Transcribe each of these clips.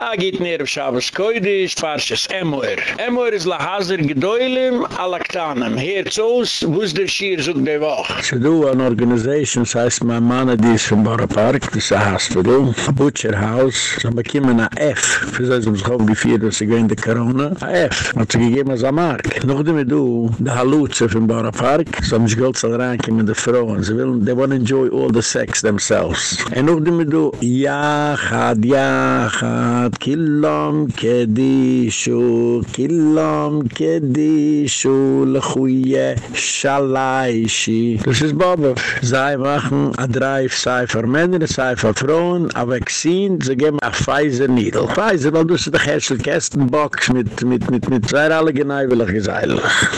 a git nerv shabos koide is farshes emoer emoer is la hazer gedoylem alaktanem her tsos bus der shir zok de vach? Ze do an organization says my man de is fun Bora park de sahas to do butcher house. Zum bekimen a f. Fuz ze zok hob gefiert ze gein de corona a f. Mat gegeben geim a mark. Noch dem do de halutz fun bar park zum gelt ze rank mit de froen ze will they want enjoy all the sex themselves. En noch dem do ya khad ya khad Shabbat Killam Kedishu Killam Kedishu Lechuye Shalaishi Das ist Bobo Zai machen a drive Zai für Männer, Zai für Frauen a Vaccine, sie geben a Pfizer Needle. Pfizer, weil du sie doch Herschel Kästenbox mit, mit, mit, mit Zai alle genau will ich gesagt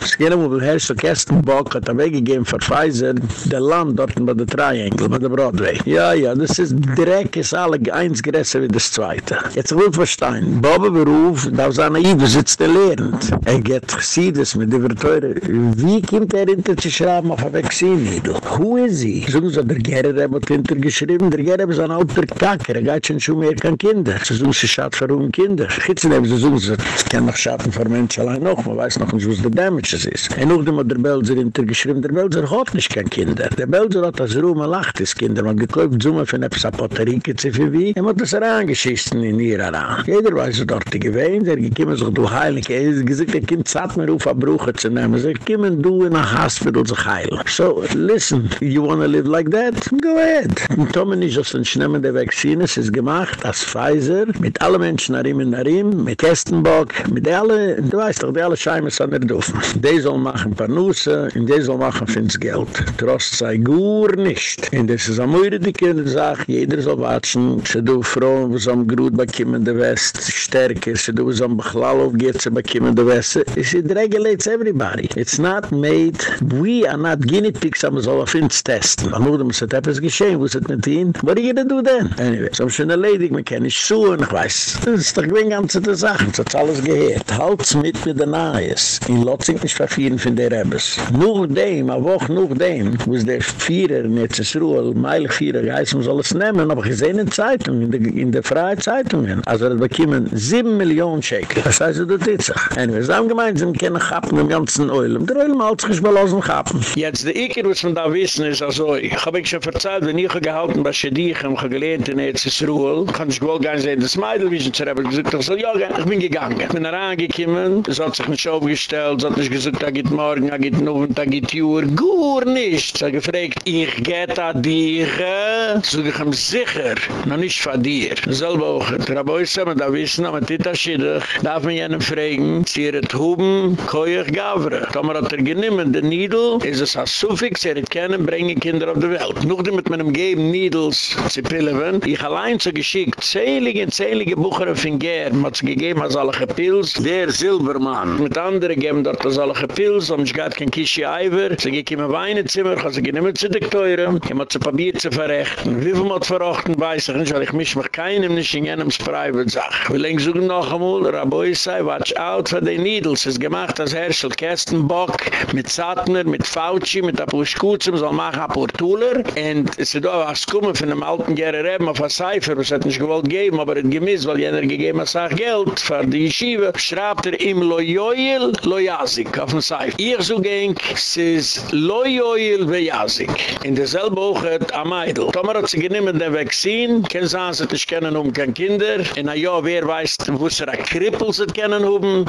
Sie gehen um den Herschel Kästenbox hat er weggegeben für Pfizer der Land dort bei der Triangle, bei der Broadway. Ja, ja, das ist direkt ist alle eins größer wie das Zweite. Jetzt gut verstehen. Baba beruf, da was an Ibe sitzt er lehrend. Er geht gesiedes mit der Teure. Wie kommt er hinter zu schreiben auf ein Vaccine-Nidl? Who is he? So muss er der Gerrer er hat hinter geschrieben. Der Gerrer ist ein alter Kacker. Er geht schon schon mehr kein Kinder. So muss sie schadet für um Kinder. Gitzen haben sie so, sie kann noch schaden für Menschen allein noch. Man weiß noch nicht, was der Damages ist. Er noch dem hat der Belser hinter geschrieben. Der Belser hat nicht kein Kinder. Der Belser hat das Ruhm lacht, das Kinder. Man gekäuft Zuma für eine Psa-Poterike zu viel wie. Er hat das reingeschissen in ihr daran. Jeder weiß, dort die gewähnt, er gekiemen sich du heilig, er ist gesagt, er kommt satt mir auf, Bruch zu nehmen, er kommen du in ein Hospital sich heilen. So, listen, you wanna live like that? Go ahead. Und Tommy nicht, dass ein Schnemmen der Vaccine ist, ist gemacht, als Pfizer, mit allen Menschen nach ihm und nach ihm, mit Kestenbock, mit allen, du weißt doch, die alle Scheimen sind nicht dürfen. Die sollen machen Nusser, und die sollen machen fünf Geld. Trost sei gut nicht. Und das ist eine Möhre, die Kinder sagen, jeder soll watschen, sie du froh, so ein Grut bekommen, der West stärker, so du was am Bechlall aufgeht, so bekommen der West. It regulates everybody. It's not made, we are not guinea pigs, aber so auf uns testen. Man muss uns etwas geschehen, wo ist es mit ihnen? What are you gonna do then? Anyway, so schon erledigt, man kann nicht suchen, ich weiß. Das ist doch gewinn ganze der Sachen, so hat alles gehört. Halt's mit mit den Nahes. In Lotzing nicht verfieren von der Rebes. Nur dem, a woch nur dem, wo es der Vierer, nicht das Ruhe, meilig Vierer, geheißen, muss alles nehmen, aber gesehen in Zeitungen, in der, in der freie Zeitungen. Also er bekommen 7 Millionen Shekel. Das heißt, du titsa. Anyway, sie haben gemeint, sie können chappen im ganzen Oil. Der Oil hat sich belosen chappen. Jetzt, der Iker, was man da wissen, ist also, ich habe ich schon verzeiht, wenn ich gehalten bei Shadich, ich habe gelehnt in Ezes Ruhl, kann ich wohl gar nicht sehen, das Meidl, wie ich habe gesagt, ich soll ja, ich bin gegangen. Ich bin herangekommen, es hat sich nicht aufgestellt, es hat nicht gesagt, da geht morgen, da geht noch, da geht Jür, gut nicht. Ich habe gefragt, ich geht da dir, so ich habe sicher, noch nicht von dir. Selbe auch, der Rabeu ist, da wissen, aber Tita Schiddich, darf man jenen fragen, sie hat Huben, Koyach Gavre. Tomer hat er geniemen, der Niedel, ist es als Suffix, er hat keinen, bringen Kinder auf die Welt. Noch die mit meinem Geben Niedels zu Pilleven, ich allein so geschickt, zählige, zählige Bucher von Gär, hat sie gegeben als alle Gepils, der Silbermann. Mit anderen geben dort als alle Gepils, und ich gehad kein Kishi Eiver, sie in mein Weinezimmer, habe sie geniemen zu Dektoren, ich habe sie probiert zu verrechten. Wie viel muss verrechten, weiß ich nicht, weil ich mich mit keinem nicht in jenem Private sag. Wie lange suchen noch einmal, Raboi sei, watch out for the needles. Es gemacht als Herschel Kästenbock, mit Satner, mit Fauci, mit Apuschkutzem, soll machen Apurtuler. Und es ist auch was kommen von einem alten Gerrer Reben auf ein Cipher, was hat nicht gewollt geben, aber er hat gemiss, weil jener gegeben hat auch Geld für die Yeshiva. Schreibt er im Loyoil, Loyazik auf dem Cipher. Ich so ging, es ist Loyoil, Loyazik. In derselbe Woche hat am Eidl. Tomer hat sich genommen den Vaccine, kein Sanz hat sich kennen um kein Kinder. In a Jahr, wer weiß, wo es er a krippel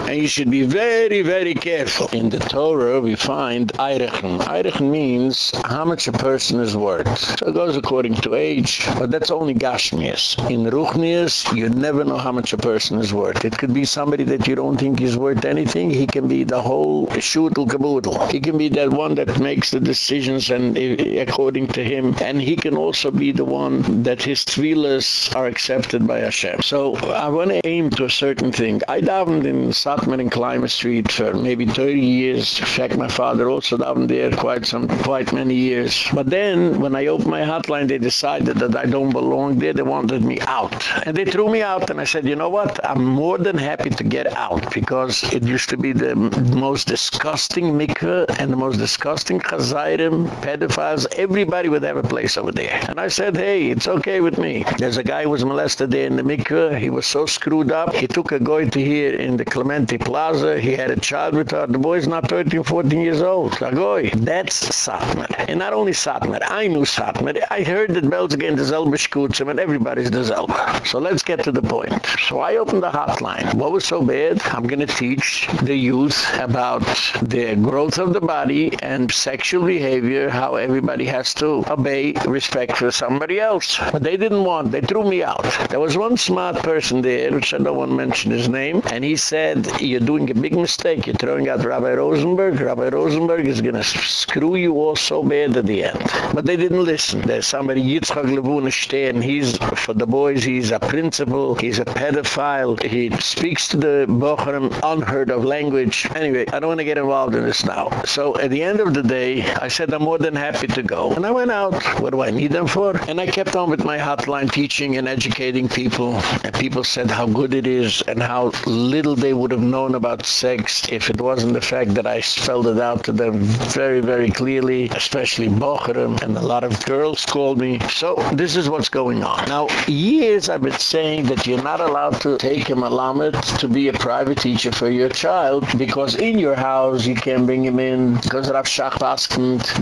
and you should be very very careful. In the torah we find eirechen eirechen means how much a person is worth. So it goes according to age but that's only gashmias. In ruchnias you never know how much a person is worth. It could be somebody that you don't think is worth anything. He can be the whole shootel kaboodle. he can be that one that makes the decisions and uh, according to him. And he can also be the one that his tefillahs are accepted by Hashem so I want to aim to a certain thing. I davened in Satmar in Clymer Street for maybe 30 years. In fact, my father also davened there quite some, quite many years. But then, when I opened my hotline, they decided that I don't belong there. They wanted me out. And they threw me out, and I said, you know what? I'm more than happy to get out, because it used to be the most disgusting mikveh and the most disgusting chazayrim, pedophiles. Everybody would have a place over there. And I said, hey, it's okay with me. There's a guy who was molested there in the mikveh, He was so screwed up, he took a goy to here in the Clementi Plaza, he had a child with her, the boy is not 13, 14 years old. A goy, that's Satmar. And not only Satmar, I knew Satmar, I heard that Belz again the Zelbe Schutzem and everybody's the Zelbe. So let's get to the point. So I opened the hotline. What was so bad? I'm going to teach the youth about the growth of the body and sexual behavior, how everybody has to obey respect for somebody else. But they didn't want, they threw me out. There was one smart person there, which I don't want to mention his name, and he said, you're doing a big mistake. You're throwing out Rabbi Rosenberg. Rabbi Rosenberg is going to screw you all so bad at the end. But they didn't listen. There's somebody, Yitzchak Levuna Stern, he's, for the boys, he's a principal, he's a pedophile, he speaks to the Bochum unheard of language. Anyway, I don't want to get involved in this now. So at the end of the day, I said I'm more than happy to go. And I went out. What do I need them for? And I kept on with my hotline teaching and educating people. And people said how good it is and how little they would have known about sex if it wasn't the fact that I spelled it out to them very, very clearly, especially Bochum. And a lot of girls called me. So this is what's going on. Now, years I've been saying that you're not allowed to take a malamet to be a private teacher for your child because in your house you can bring him in because Rav Shach asked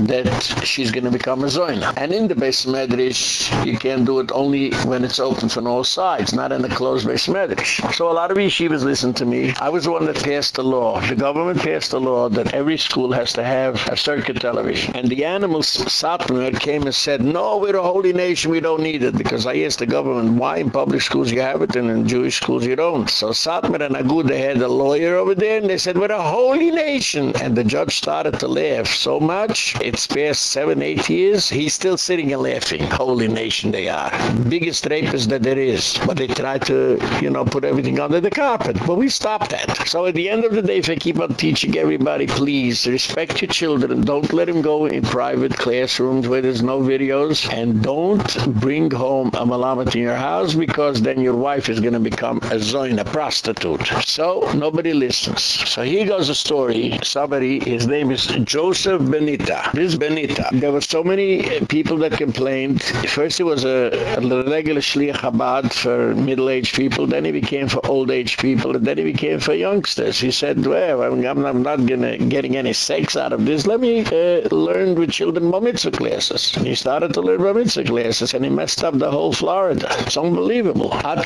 that she's going to become a zoina. And in the beis medrash, you can do it only when it's open from all sides, not in the closed beis medrash. So a lot of yeshivas listen to me. I was the one that passed the law. The government passed the law that every school has to have a circuit television. And the animals, Satmar, came and said, no, we're a holy nation, we don't need it. Because I asked the government, why in public schools you have it and in Jewish schools you don't? So Satmar and Agud, they had a lawyer over there and they said, we're a holy nation. And the judge started to laugh so much. It's past seven, eight years. He's still sitting and laughing. Holy nation they are. Biggest rapist that there is. But they try to, you know, put everything under the carpet. But we stopped that. So at the end of the day, if I keep on teaching everybody, please respect your children. Don't let them go in private classrooms where there's no videos. And don't bring home a malamet in your house because then your wife is going to become a zoin, a prostitute. So nobody listens. So here goes a story. Somebody, his name is Joseph Benita. This Benita. There were so many people that complained. First he was a, a regular Shliach Chabad for middle-aged people. Then he became for old-aged people. And then he became for youngsters. He said, well, I'm, I'm not gonna, getting any sex out of this. Let me uh, learn with children bar mitzvah classes. And he started to learn bar mitzvah classes and he messed up the whole Florida. It's unbelievable. Ad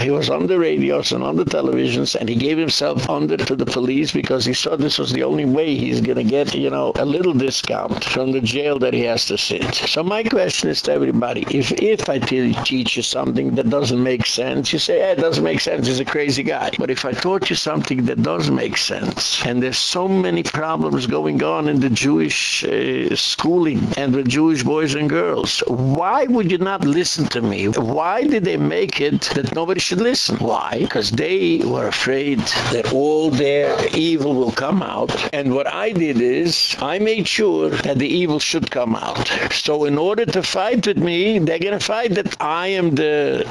he was on the radios and on the televisions and he gave himself under to the police because he saw this was the only way he's going to get, you know, a little discount from the jail that he has to sit. So my question is to everybody, if if I teach you something that doesn't make sense, you say, hey, it doesn't make sense, he's a crazy guy. But if I taught you something that does make sense, and there's so many problems going on in the Jewish uh, schooling and the Jewish boys and girls, why would you not listen to me? Why did they make it that nobody should listen? Why? Because they were afraid that all their evil will come out. And what I did is, I made sure that the evil should come out. So in order to fight with me, they're going to fight that I am the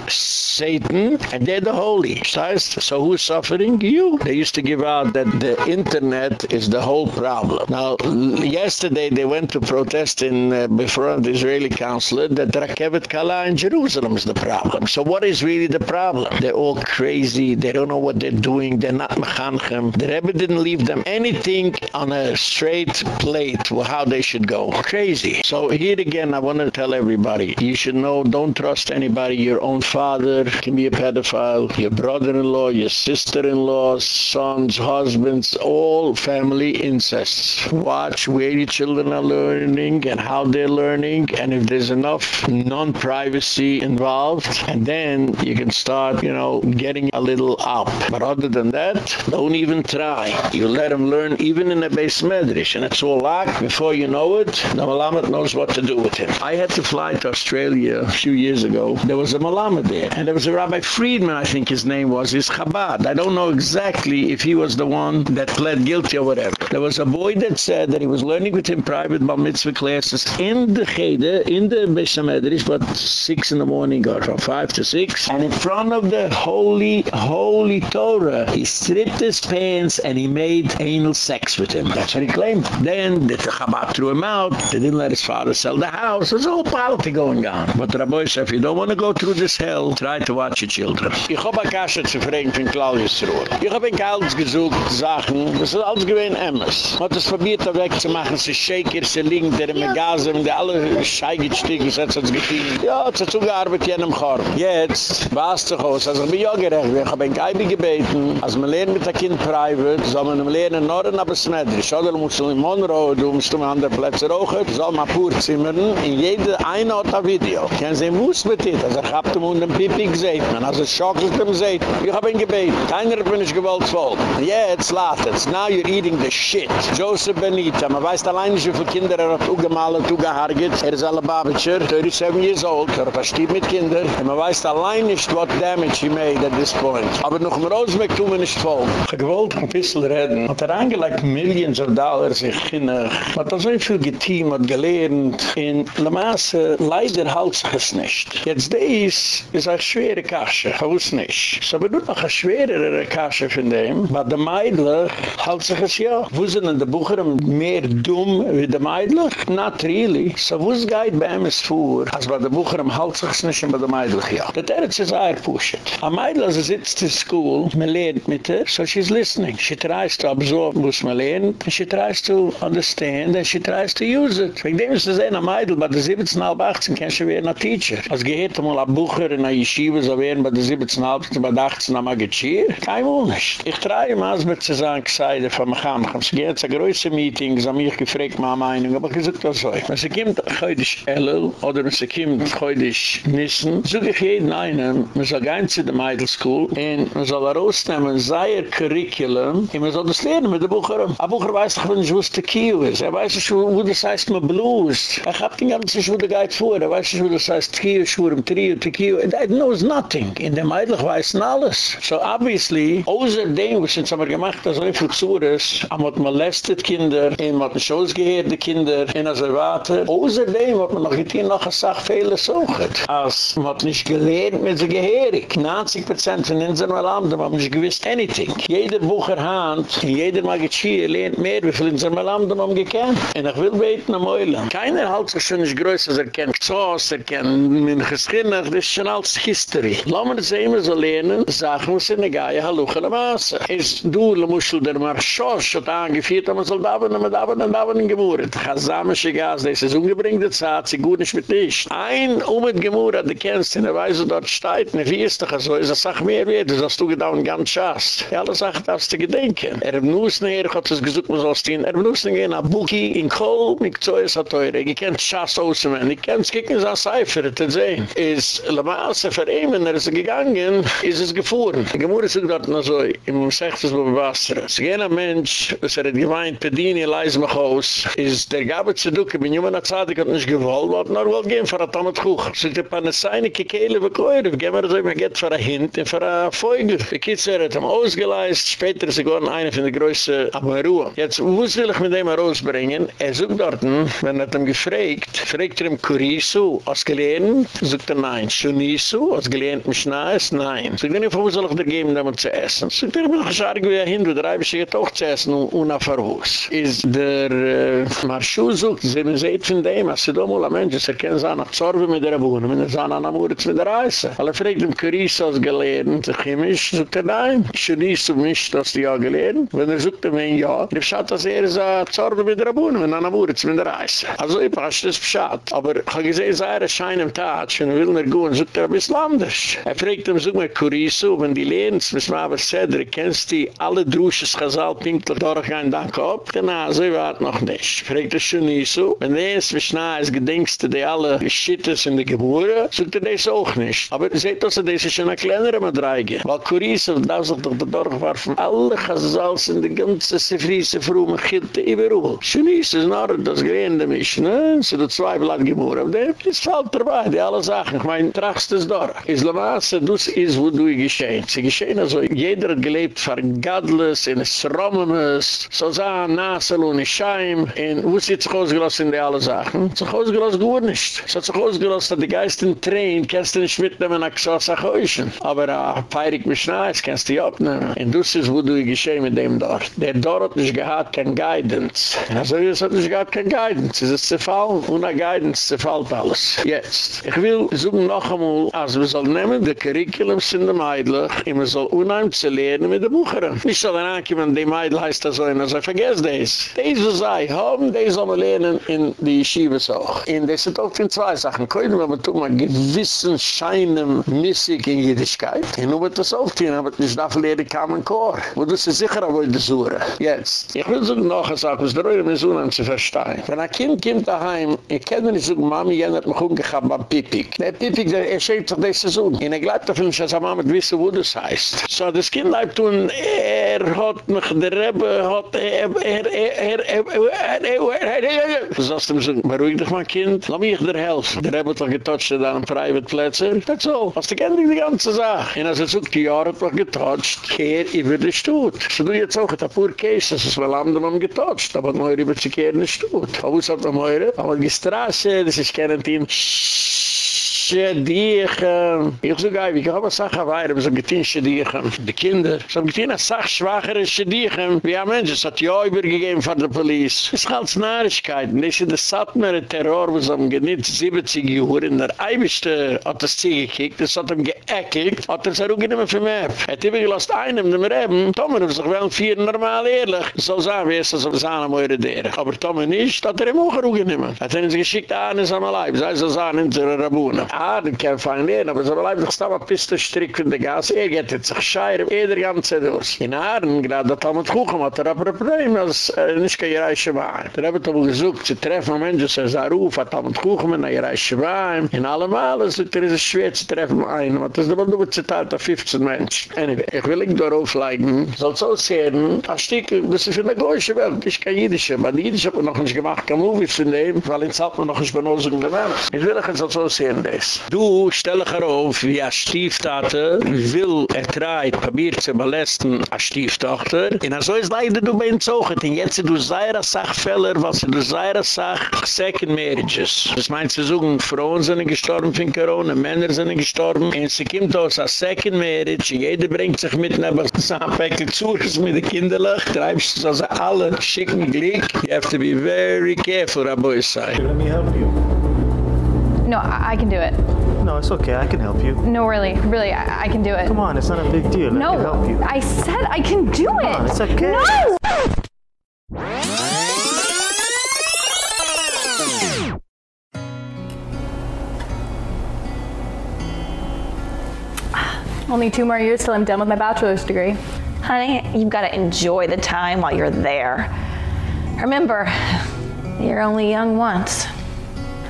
Satan and they're the holy. So who's suffering? You. They used to give out that the internet is the whole problem. Now, yesterday they went to protest in uh, before the Israeli consulate that Rakevet Kala in Jerusalem is the problem. So what is really the problem? They're all crazy. They don't know what they're doing. They're not mechanchem. The Rebbe didn't leave them anything on a straight plate how they should go. Crazy. So here again, I want to tell everybody, you should know, don't trust anybody. Your own father can be a pedophile. Your brother-in-law, your sister-in-law, sons, husbands, all family incests. Watch where your children are learning and how they're learning and if there's enough non-privacy involved and then you can start, you know, getting a little up. But other than that, don't even try. You let them learn even in a beis medrash and it's all locked. Before you know it, the Malamed knows what to do with him. I had to fly to Australia a few years ago. There was a Malamed there and there was a Rabbi Friedman, I think his name was, his Chabad. I don't know exactly if he was the one that pled guilty or whatever. There was a boy that said that he was learning with him private Bar Mitzvah classes in the Cheder, in the Beis HaMedrash, but 6 in the morning or from 5 to 6. And in front of the holy, holy Torah, he stripped his pants and he made anal sex with him. That's what he claimed. Then the Chabad threw him out. They didn't let his father sell the house. There's a whole politics going on. But the Rabbi said, if you don't want to go through this hell, try to watch your children. Ich hab a kasche zu fragen von Claudius Ruhr. Ich hab in Kaltz gesucht, Sachen, das ist alles gewesen Emmes. Man hat es probiert, da wegzumachen, sie Shaker, sie liegen der Gase, in der alle Scheigestiegen, das hat es getan. Ja, es hat zugearbeitet in dem Korb. Jetzt, was zu Hause, also ich bin ja gerecht, ich hab ein Geibi gebeten, als man lernt mit der Kind private, soll man ihm lernen Norden, aber es nicht. Oder muss man in Monroe, du musst um andere Plätze rauchen, soll man pur zimmern, in jede eine Ort ein Video. Kennen Sie, muss mit dit, also ich hab dem und dem Pipi gesehen, man, also schockelt dem sehen. Ich hab gebeten, keiner hat mir nicht gewollt folgen. Jetzt lacht es, now you're eating the shit. Joseph Benita, man weiß allein nicht, wie Kinder er hat ugemalt, ugehargert. Er ist alle Babetscher, 37 years old, er versteht mit Kindern. Und man weiß allein nicht, what damage he made at this point. Aber noch im Rosenberg tun wir nicht folgen. Ich wollte ein bisschen reden. Hat er angelegt Millions of Dollars in China. Hat er so viel geteam, hat gelernt. In La Masse, leider halt sich es. Jetzt dies ist eine schwere Kasche. Ich wusste nicht. So aber nur noch eine schwerere Kasche von dem. Aber der Meidler halt sich es ja. Wo sind denn die Bucher mehr dumm wie der Meidler? Not really. So wo es geht bei ihm ist vor, als bei der Bucher halt sich es nicht und bei der Meidler ja. Das Erz ist ein Pushet. A Meidler, sie sitzt in school, man lernt mit her, so she's listening. She tries to absorb, was man lernt, and she tries to understand, and she tries to use it. Denke, es ist ein Meidl, bei der 17, 18, kann sie werden ein Teacher. Als gehört einmal ein Bucher in einer Yeshiva, so werden bei der 17, 18, bei der 18, am Agitschir? Kein nicht. Ich trage als mir zu sagen, gesagt, von mir kam, geht zu größeren Meetings, sie haben mich gefragt, meine Meinung, aber ich sage das so. Wenn sie kommt, heute Ellel, oder wenn sie kommt, heute Nissen, suche ich jeden einen, man soll gehen zu der Meidl School, und man soll herausnehmen, sei ihr Curriculum, und man soll das lernen mit der Bucher. Ein Bucher weiß doch, wenn ich wusste, Kio ist. Er weiß nicht, wo das heißt, man blust. Er hat den ganzen Schuh, der geht vor. Er weiß nicht, wo das heißt, Kio, Schuh, im Trio, Kio. And I knows nothing. In dem Eidlich weiß alles. So obviously, außer dem, was uns aber gemacht hat, so viel Zures, am hat molestet Kinder, am hat Schoß gehirrte Kinder, in der Servate. Außer dem hat man noch getein noch eine Sache Fehler sucht. Als man hat nicht gelernt mit der Geherig. 90% von unserem Land haben nicht gewusst anything. Jeder Bucher Hand, jeder Magichir lernt mehr, wie viel in seinem Land haben gekannt. Und ich will beten am Eulen. Keiner hält sich schon nicht größer, als er kennt Zoos, er kennt min Geschinnach, das ist schon als History. Mir das immer so lernen, sagen wir, sind eine Geier, halluche la Masse. Ist du, le Muschel der Marschosch, hat angeführt, aber man soll da werden, da werden, da werden gemuret. Chazamische Gas, das ist ungebringte Zeit, sie gut nicht mit dich. Ein Umet gemuret, du kennst ihn, er weiß, wo dort steht, ne, wie ist doch so, ist das Sache mehr wert, das hast du gedauert ganz schaß. Ja, alle Sachen darfst du gedenken. Er hat nuss nachher, hat es gesucht, man soll stehen, er hat nuss nachher, nach Buki, in Kohl, mit Zeus hat teure, ich kennt schaß aus, ich kennt es, kicken es an Cipher, zu sehen. Ist, la Masse, für wenn er ist gegangen, ist es gefahren. Die Gemüse sind dort noch so, im Sechtes, wo wir Wasser. Es ist ein Mensch, er hat gemeint, Pedini, leise mich aus, ist der Gabe zu ducken, bin hat gesagt, ich hat nicht gewollt, wat nur wollt gehen, für ein Tammet Kuchen. So, ich habe eine Seine, Kekele, wir können, gehen wir so, ich gehe für ein Hint, für ein Vogel. Die Kitzer hat ihm ausgeleist, später ist er geworden, einer von der größten Amoruhe. Jetzt, wo will ich mit dem rausbringen? Er sucht dort, wenn er ihm gefragt, fragt er ihm Kurisu, hast gelehrt? Sucht er nein. Shunisu, hast gelernt mit Schneis? Nein. So ich denke, wo soll ich dir geben, man zu essen? So ich denke, bin ich scharrig wie ein Hindu, der Eibisch geht auch zu essen, um und auf der Hus. Ist der äh, Marschuh sucht, sie man sieht von dem, als sie da mal ein Mensch ist, er kann sein, nach Zorbe mit der Bohnen, mit der sein, an am Uritz mit der Reise. Alle fragt dem Kuris aus gelernt, chemisch, sagt er nein. Schon ist um mich, dass die ja gelehnt. Wenn er sucht ihm ein Ja, der Bescheid, dass er ist äh, sein, Zorbe mit der Bohnen, mit an am Uritz mit der Reise. Also ich passe das Bescheid. Aber ich habe gesehen, sei er schein im Tatsch, und will nicht gehen, sucht er ein bisschen anders. Er fragt ihm, such mal Kurisu, wenn die müssen wir aber Cedric, kennst du alle Drusches Chazal pinkler durchgehen, dann kommt? Genau, so weit noch nicht. Fragt er schon so. Wenn er ist, wie schnell ist, gedenkst du, die alle Schittes in der Geburt, sucht er das auch nicht. Aber seht, dass er das ist schon ein kleinerer Madreige. Weil Kurisu, da sich doch der Durchwarfen, alle Chazals in der ganzen Sefriese Frumme, Gitte, überall. Schon ist es noch, das Gerende mich, ne? So der Zweifel hat geboren auf dem. Es fällt dabei, die alle Sachen. Ich meine, trachst es da. Islamasse, das ist, wo du geschehen. Sie geschehen also, jeder gelebt von Gadles, in Srommes, so sah Nasel und Scheim, und wo ist jetzt ausgelassen in die alle? Es ist ausgelassen gut nicht. Es hat sich ausgelassen, dass die Geisten tränen, kannst du nicht mitnehmen, nach so Sachen. Aber äh, feirig mich nahe, das kannst du ja abnehmen. Und das ist, wo du geschehen mit dem dort. Der dort hat nicht gehabt, kein Guidance. Also, es hat nicht gehabt, kein Guidance. Es ist zu fallen, ohne Guidance zu fallen alles. Jetzt. Ich will suchen noch einmal, als wir nehmen die Curriculums in der Meidlich und man soll unheim zu lernen mit den Buchern. Nicht so, wenn ankommen, die Meidl heißt das so, und also vergesst das. Diese sei, haben die soll man lernen in die Yeshivas auch. Und das sind auch für zwei Sachen. Können wir aber tun, mal gewissen Scheinen missig in Jüdischkeit. Und nun wird das auftehen, aber das darf lernen, kam ein Chor. Wo du sie sicher auch wollte suchen. Jetzt. Ich will so noch eine Sache, was der Reue mir so an zu verstehen. Wenn ein Kind kommt daheim, ich kenne nicht so, Mami, jener hat mich umgehabt beim Pipik. Der Pipik, er schämt sich das Saison. Und er glaubt auf ihn, dass er Mama wissen, wo das heißt. So, das Kind bleibt tun, er hat mich, der Rebbe hat, er, er, er, er, er, er, er, Du sagst ihm so, beruhig dich mein Kind, lass mich dir helfen. Der Rebbe hat doch getotcht an einem private Plätze. That's all. Was du kennst die ganze Sache. Und als er sagt, die Jahre hat doch getotcht, kehr über den Stutt. So du jetzt auch, ein paar Cases, ist weil andere haben getotcht, aber man über zu kehren den Stutt. Aber wo ist das noch mehr? Aber die Straße, das ist kein Team. Schädigen. Ich so geil, ich habe eine Sache weiter, so getein Schädigen. Die Kinder, so getein eine Sache schwachere Schädigen. Wie ein Mensch, es hat ja übergegeben von der Polizei. Es ist halt Nahrigkeiten. Das ist der Satmer Terror, was am genitzt 70 Jahre in der Eibischte hat das Ziel gekickt, das hat ihm geäckigt, hat er es auch nicht mehr vermerkt. Er hat immer gelost einem, dem Reben, Tomer, wir sich wel vier normal ehrlich. So sagen wir, es ist so sagen, eure Dere. Aber Tomer nicht, hat er ihm auch nicht mehr. Er hat ihn geschickt an, es am Leib, sei so sagen, in der Rabuene. Ah, den kann fein lernen, aber so bleibt doch stamm a Piste strick von der Gas. Er geht jetzt sich scheir, er der ganze durch. In Aaren, gerade da tammet kuchen, hat er aber ein Problem, als er nicht kein Reiche war. Da habe ich aber gesucht, zu treffen Menschen, er sah ruf, hat tammet kuchen, wenn er Reiche war. In allem alles, er ist es schwer zu treffen einen, aber das ist aber nur zitalt auf 15 Menschen. Anyway, ich will nicht darauf leiden, soll so sehen, ein Stück, das ist in der gleiche Welt, ich kann Jüdische, die Jüdische hat man noch nicht gemacht, kein Movies von dem, weil in Zalt man noch nicht benutzt, Ich will euch jetzt so sehen, das. Du stell dich auf, wie a Stieftate will er treit, probiert zu molesten a Stieftochter. Und so ist leider du bei ihm zoget. Und jetzt du seira Sachfeller, was du seira Sach Second Marriages. Das meint zu sagen, Frauen sind gestorben von Corona, Männer sind gestorben. Und sie kommt aus a Second Marriage. Jeder bringt sich mit einer Zahnpäckle zu, mit den Kinderlach. Treibst du also alle schicken Glück. You have to be very careful, Rabbi Isai. Let me help you. No, I, I can do it. No, it's okay. I can help you. No, really, really, I, I can do it. Come on, it's not a big deal. no, I can help you. I said I can do it. on, it's okay. No! Only two more years till I'm done with my bachelor's degree. Honey, you've got to enjoy the time while you're there. Remember, you're only young once.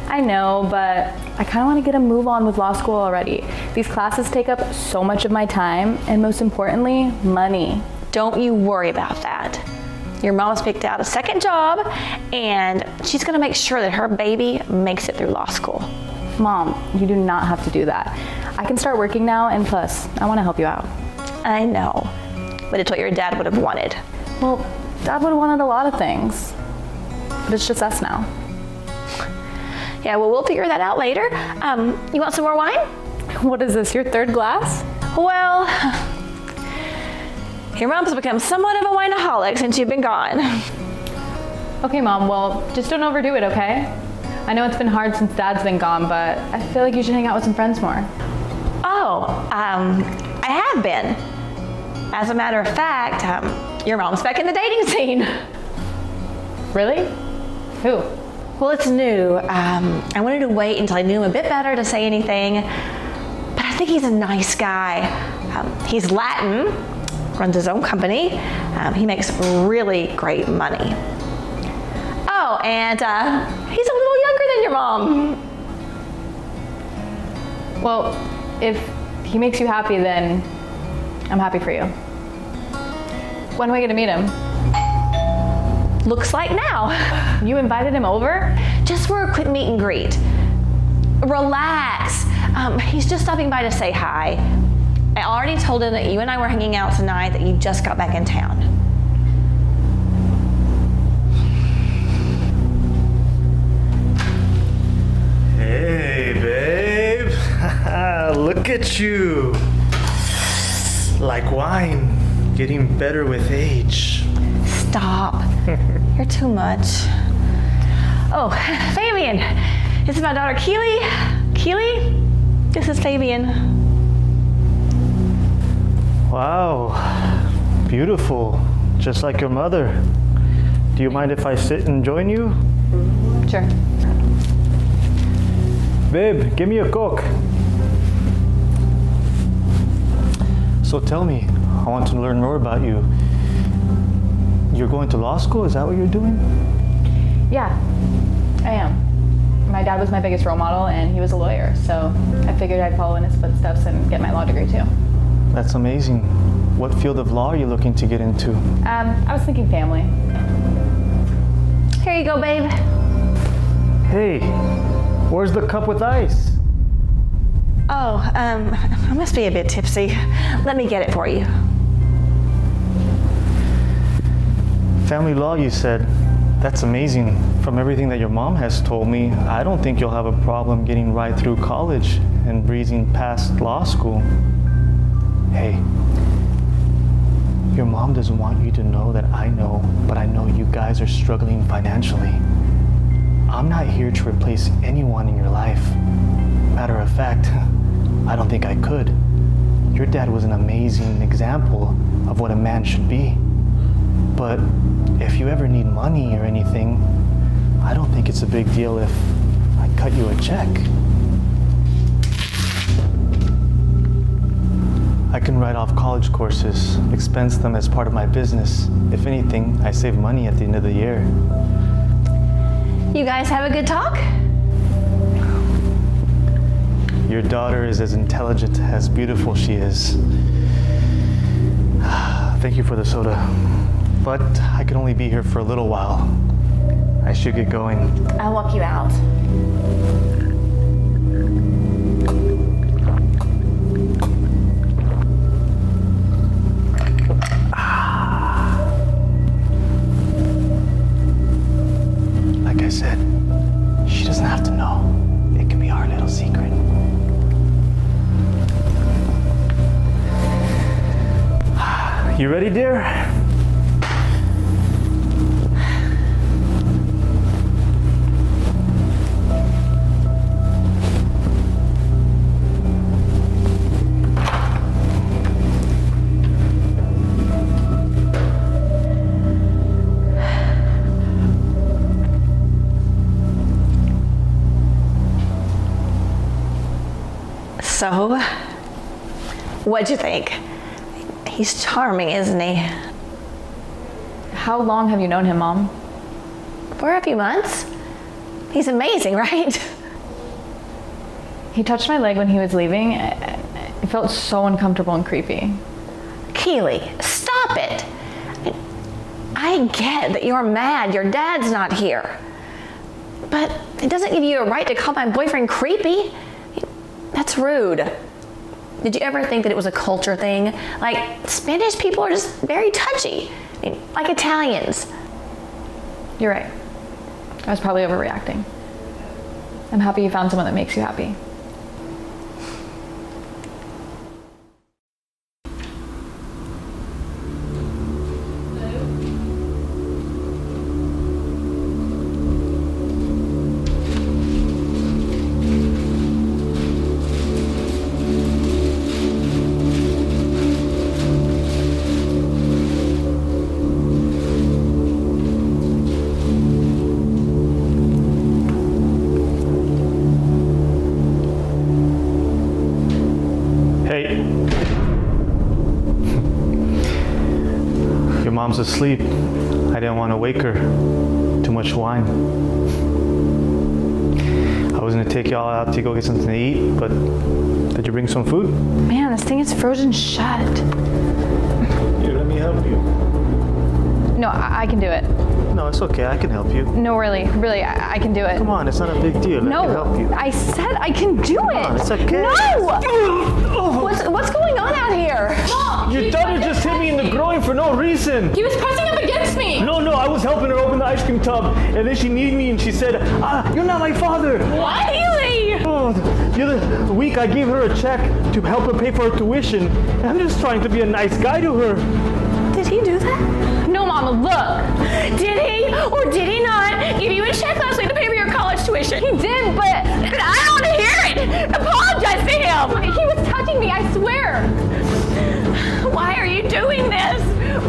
I know, but I kind of want to get a move on with law school already. These classes take up so much of my time, and most importantly, money. Don't you worry about that. Your mom's picked out a second job, and she's going to make sure that her baby makes it through law school. Mom, you do not have to do that. I can start working now, and plus, I want to help you out. I know, but it's what your dad would have wanted. Well, Dad would have wanted a lot of things, but it's just us now. Yeah, well, we'll figure that out later. Um, you want some more wine? What is this, your third glass? Well, your mom's become somewhat of a wineaholic since you've been gone. Okay, Mom, well, just don't overdo it, okay? I know it's been hard since Dad's been gone, but I feel like you should hang out with some friends more. Oh, um, I have been. As a matter of fact, um, your mom's back in the dating scene. Really? Who? Well, it's new. Um, I wanted to wait until I knew him a bit better to say anything, but I think he's a nice guy. Um, he's Latin, runs his own company. Um, he makes really great money. Oh, and uh, he's a little younger than your mom. Well, if he makes you happy, then I'm happy for you. When are we gonna meet him? Looks like now. You invited him over? Just for a quick meet and greet. Relax. Um, he's just stopping by to say hi. I already told him that you and I were hanging out tonight, that you just got back in town. Hey, babe. Look at you. Like wine, getting better with age. Stop. You're too much. Oh, Fabian. This is my daughter Keely. Keely, this is Fabian. Wow. Beautiful. Just like your mother. Do you mind if I sit and join you? Sure. Babe, give me a Coke. So tell me, I want to learn more about you. You're going to law school? Is that what you're doing? Yeah, I am. My dad was my biggest role model, and he was a lawyer, so I figured I'd follow in his footsteps and get my law degree too. That's amazing. What field of law are you looking to get into? Um, I was thinking family. Here you go, babe. Hey, where's the cup with ice? Oh, um, I must be a bit tipsy. Let me get it for you. Family law, you said. That's amazing. From everything that your mom has told me, I don't think you'll have a problem getting right through college and breezing past law school. Hey, your mom doesn't want you to know that I know, but I know you guys are struggling financially. I'm not here to replace anyone in your life. Matter of fact, I don't think I could. Your dad was an amazing example of what a man should be. But if you ever need money or anything, I don't think it's a big deal if I cut you a check. I can write off college courses, expense them as part of my business. If anything, I save money at the end of the year. You guys have a good talk? Your daughter is as intelligent as beautiful she is. Thank you for the soda. But I can only be here for a little while. I should get going. I'll walk you out. Like I said, she doesn't have to know. It can be our little secret. You ready, dear? So, what'd you think? He's charming, isn't he? How long have you known him, Mom? For a few months. He's amazing, right? He touched my leg when he was leaving. It felt so uncomfortable and creepy. Keely, stop it. I get that you're mad your dad's not here. But it doesn't give you a right to call my boyfriend creepy. That's rude. Did you ever think that it was a culture thing? Like, Spanish people are just very touchy, I mean, like Italians. You're right. I was probably overreacting. I'm happy you found someone that makes you happy. Mom's asleep. I didn't want to wake her. Too much wine. I was gonna take y'all out to go get something to eat, but did you bring some food? Man, this thing is frozen shut. Here, let me help you. No, I, I can do it. No, it's okay. I can help you. No, really, really, I, I can do it. Come on, it's not a big deal. Let no, me help you. I said I can do it. on, it's okay. No! Oh! What's, what's going on out here? Your daughter just hit me in the groin for no reason. He was pressing up against me. No, no, I was helping her open the ice cream tub, and then she needed me, and she said, "Ah, you're not my father." What? Haley! Oh, the other week I gave her a check to help her pay for her tuition. and I'm just trying to be a nice guy to her. Did he do that? No, Mama, look. Did he or did he not give you a check last week to pay for your tuition? He did, but But I don't want to hear it. Apologize to him. he was touching me, I swear. Why are you doing this?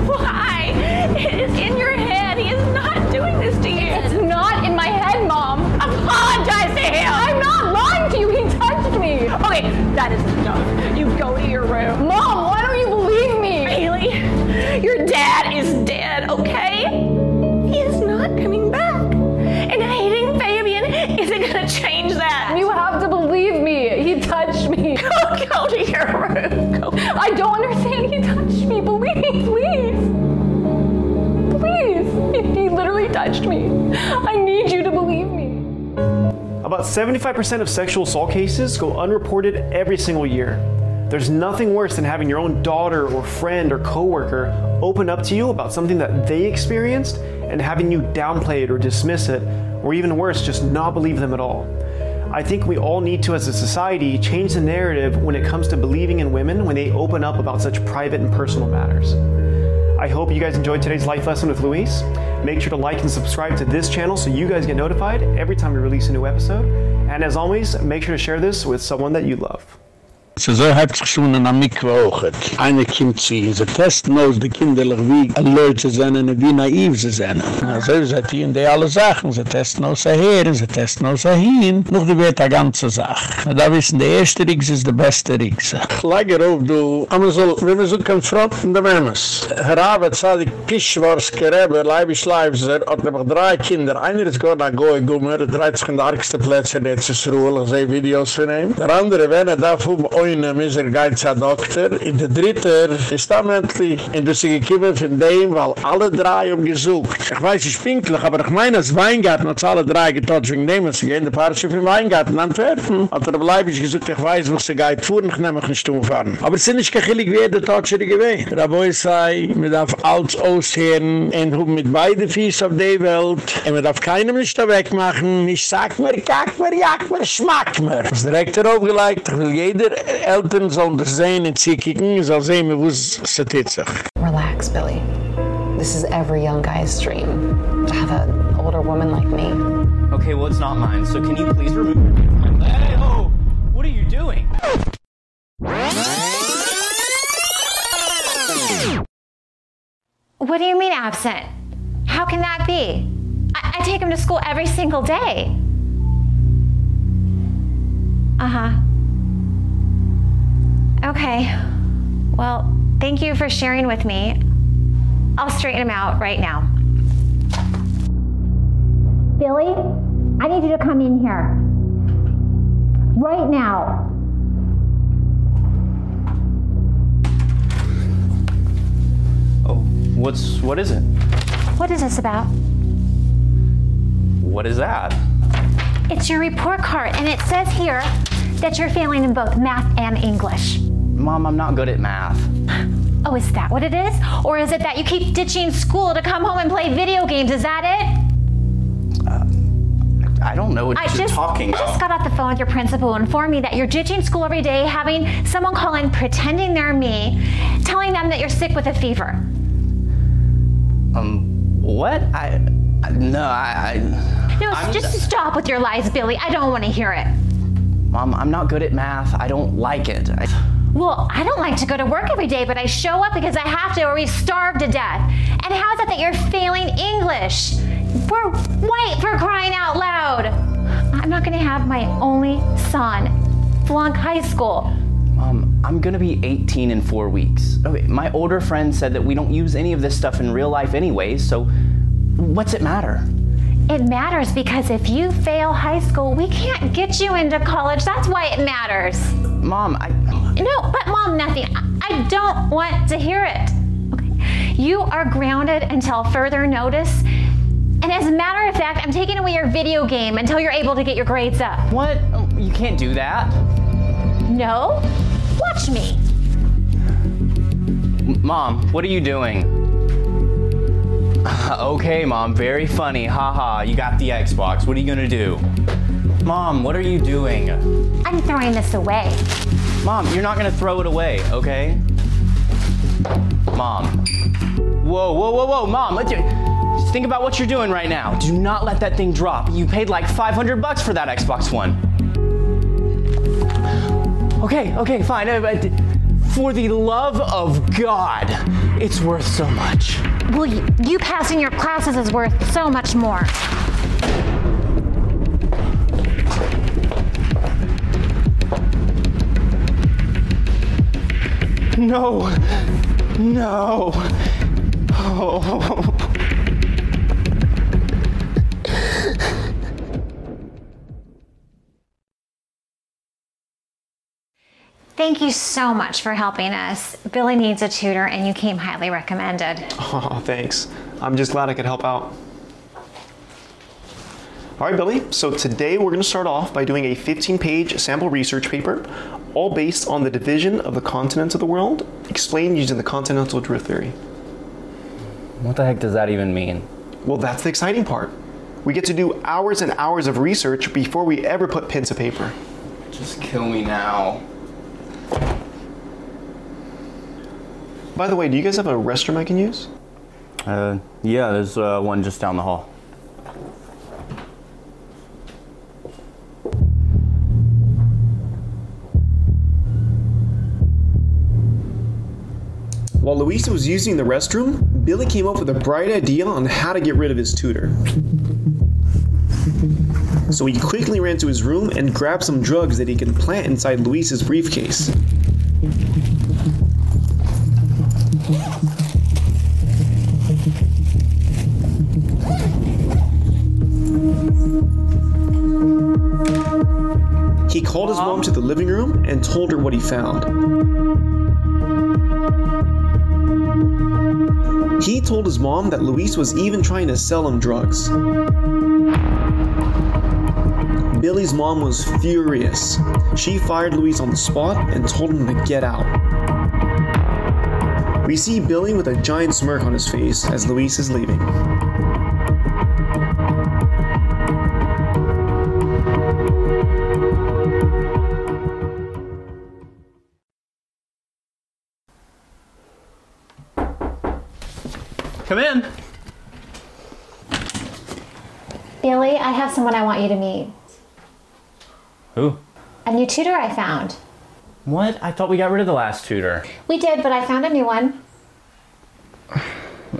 Why? It is in your head. He is not doing this to you. It's not in my head, Mom. Apologize to him. I'm not lying to you. He touched me. Okay, that is enough. You go to your room. Mom, why don't you believe me? Haley, your dad is dead, okay? 75% of sexual assault cases go unreported every single year. There's nothing worse than having your own daughter or friend or coworker open up to you about something that they experienced and having you downplay it or dismiss it, or even worse, just not believe them at all. I think we all need to, as a society, change the narrative when it comes to believing in women when they open up about such private and personal matters. I hope you guys enjoyed today's life lesson with Luis. Make sure to like and subscribe to this channel so you guys get notified every time we release a new episode. And as always, make sure to share this with someone that you love. So so hat sich schon in der Mikve auch. Eine kommt zu ihnen. Sie testen aus die kinderlich wie alert sie sind und wie naiv sie sind. Also sie hat ihnen die alle Sachen. Sie testen aus der Heeren, sie testen aus der Hien. Noch die wird die ganze Sache. Und da wissen, die erste Rigse ist die beste Rigse. Ich lege auf, du, aber so, wenn wir so konfronten, dann werden wir es. Herr Abed sah die Pischwarske Rebbe, Leibisch Leibser, hat nämlich drei Kinder. Einer ist gar nach Goy Gummer, der dreht sich in der argste Plätze, der ist es Ruhl, ich sehe Videos von ihm. Der andere, wenn er darf um oine, mis er za Doktor. In der dritte ist dann endlich, in der sie gekippen von dem, weil alle drei um gesucht. Ich weiß, ich pinklich, aber ich meine, als Weingarten hat alle drei getotcht, wegen dem, sie gehen in der Parche von Weingarten Antwerpen. Hat er bleib ich gesucht, ich weiß, wo sie geit fuhren, ich nehme mich nicht umfahren. Aber es sind nicht gechillig, wie jeder Totschere gewesen. Der Boy sei, man darf alles aushören, und hoben mit beide Fies auf die Welt, und man darf keinem nicht wegmachen, ich sag mir, kack mir, jak mir, schmack mir. Das ist direkt darauf gelegt, ich will jeder Eltern sollen das sehen und sie kicken, soll sehen, wo es se titzig. Relax, Billy. This is every young guy's dream to have an older woman like me. Okay, well, it's not mine, so can you please remove your Hey, oh! What are you doing? What do you mean absent? How can that be? I, I take him to school every single day. Uh huh. Okay. Well, thank you for sharing with me. I'll straighten him out right now. Billy, I need you to come in here. Right now. Oh, what's what is it? What is this about? What is that? It's your report card, and it says here that you're failing in both math and English. Mom, I'm not good at math. Oh, is that what it is? Or is it that you keep ditching school to come home and play video games? Is that it? I don't know what I you're just, talking I just got off the phone with your principal and informed me that you're ditching school every day, having someone call in pretending they're me, telling them that you're sick with a fever. Um, what? I, I no, I, I No, I'm- just stop with your lies, Billy. I don't want to hear it. Mom, I'm not good at math. I don't like it. I, Well, I don't like to go to work every day, but I show up because I have to or we starve to death. And how is it that you're failing English? We're white for crying out loud. I'm not going to have my only son flunk high school. Mom, I'm gonna be 18 in four weeks. Okay, my older friend said that we don't use any of this stuff in real life anyways, so what's it matter? It matters because if you fail high school, we can't get you into college. That's why it matters. Mom, I. No, but mom, nothing. I don't want to hear it. Okay. You are grounded until further notice. And as a matter of fact, I'm taking away your video game until you're able to get your grades up. What? Oh, You can't do that. No? Watch me. Mom, what are you doing? okay, Mom, very funny. Haha, ha. you got the Xbox. What are you gonna do? Mom, what are you doing? I'm throwing this away. Mom, you're not gonna throw it away, okay? Mom. Whoa, whoa, whoa, whoa, Mom, let you. Just think about what you're doing right now. Do not let that thing drop. You paid like 500 bucks for that Xbox One. Okay, okay, fine. uh, but For the love of God, it's worth so much. Well, you passing your classes is worth so much more. No. No. Oh. Thank you so much for helping us. Billy needs a tutor, and you came highly recommended. Oh, thanks. I'm just glad I could help out. All right, Billy. So today we're going to start off by doing a 15 page sample research paper, all based on the division of the continents of the world, explained using the continental drift theory. What the heck does that even mean? Well, that's the exciting part. We get to do hours and hours of research before we ever put pen to paper. Just kill me now. By the way, do you guys have a restroom I can use? Uh, yeah, there's uh, one just down the hall. While Luis was using the restroom, Billy came up with a bright idea on how to get rid of his tutor. So he quickly ran to his room and grabbed some drugs that he could plant inside Luis's briefcase. He called his mom to the living room and told her what he found. He told his mom that Luis was even trying to sell him drugs. Billy's mom was furious. She fired Luis on the spot and told him to get out. We see Billy with a giant smirk on his face as Luis is leaving. Have someone I want you to meet. Who? A new tutor I found. What? I thought we got rid of the last tutor. We did, but I found a new one.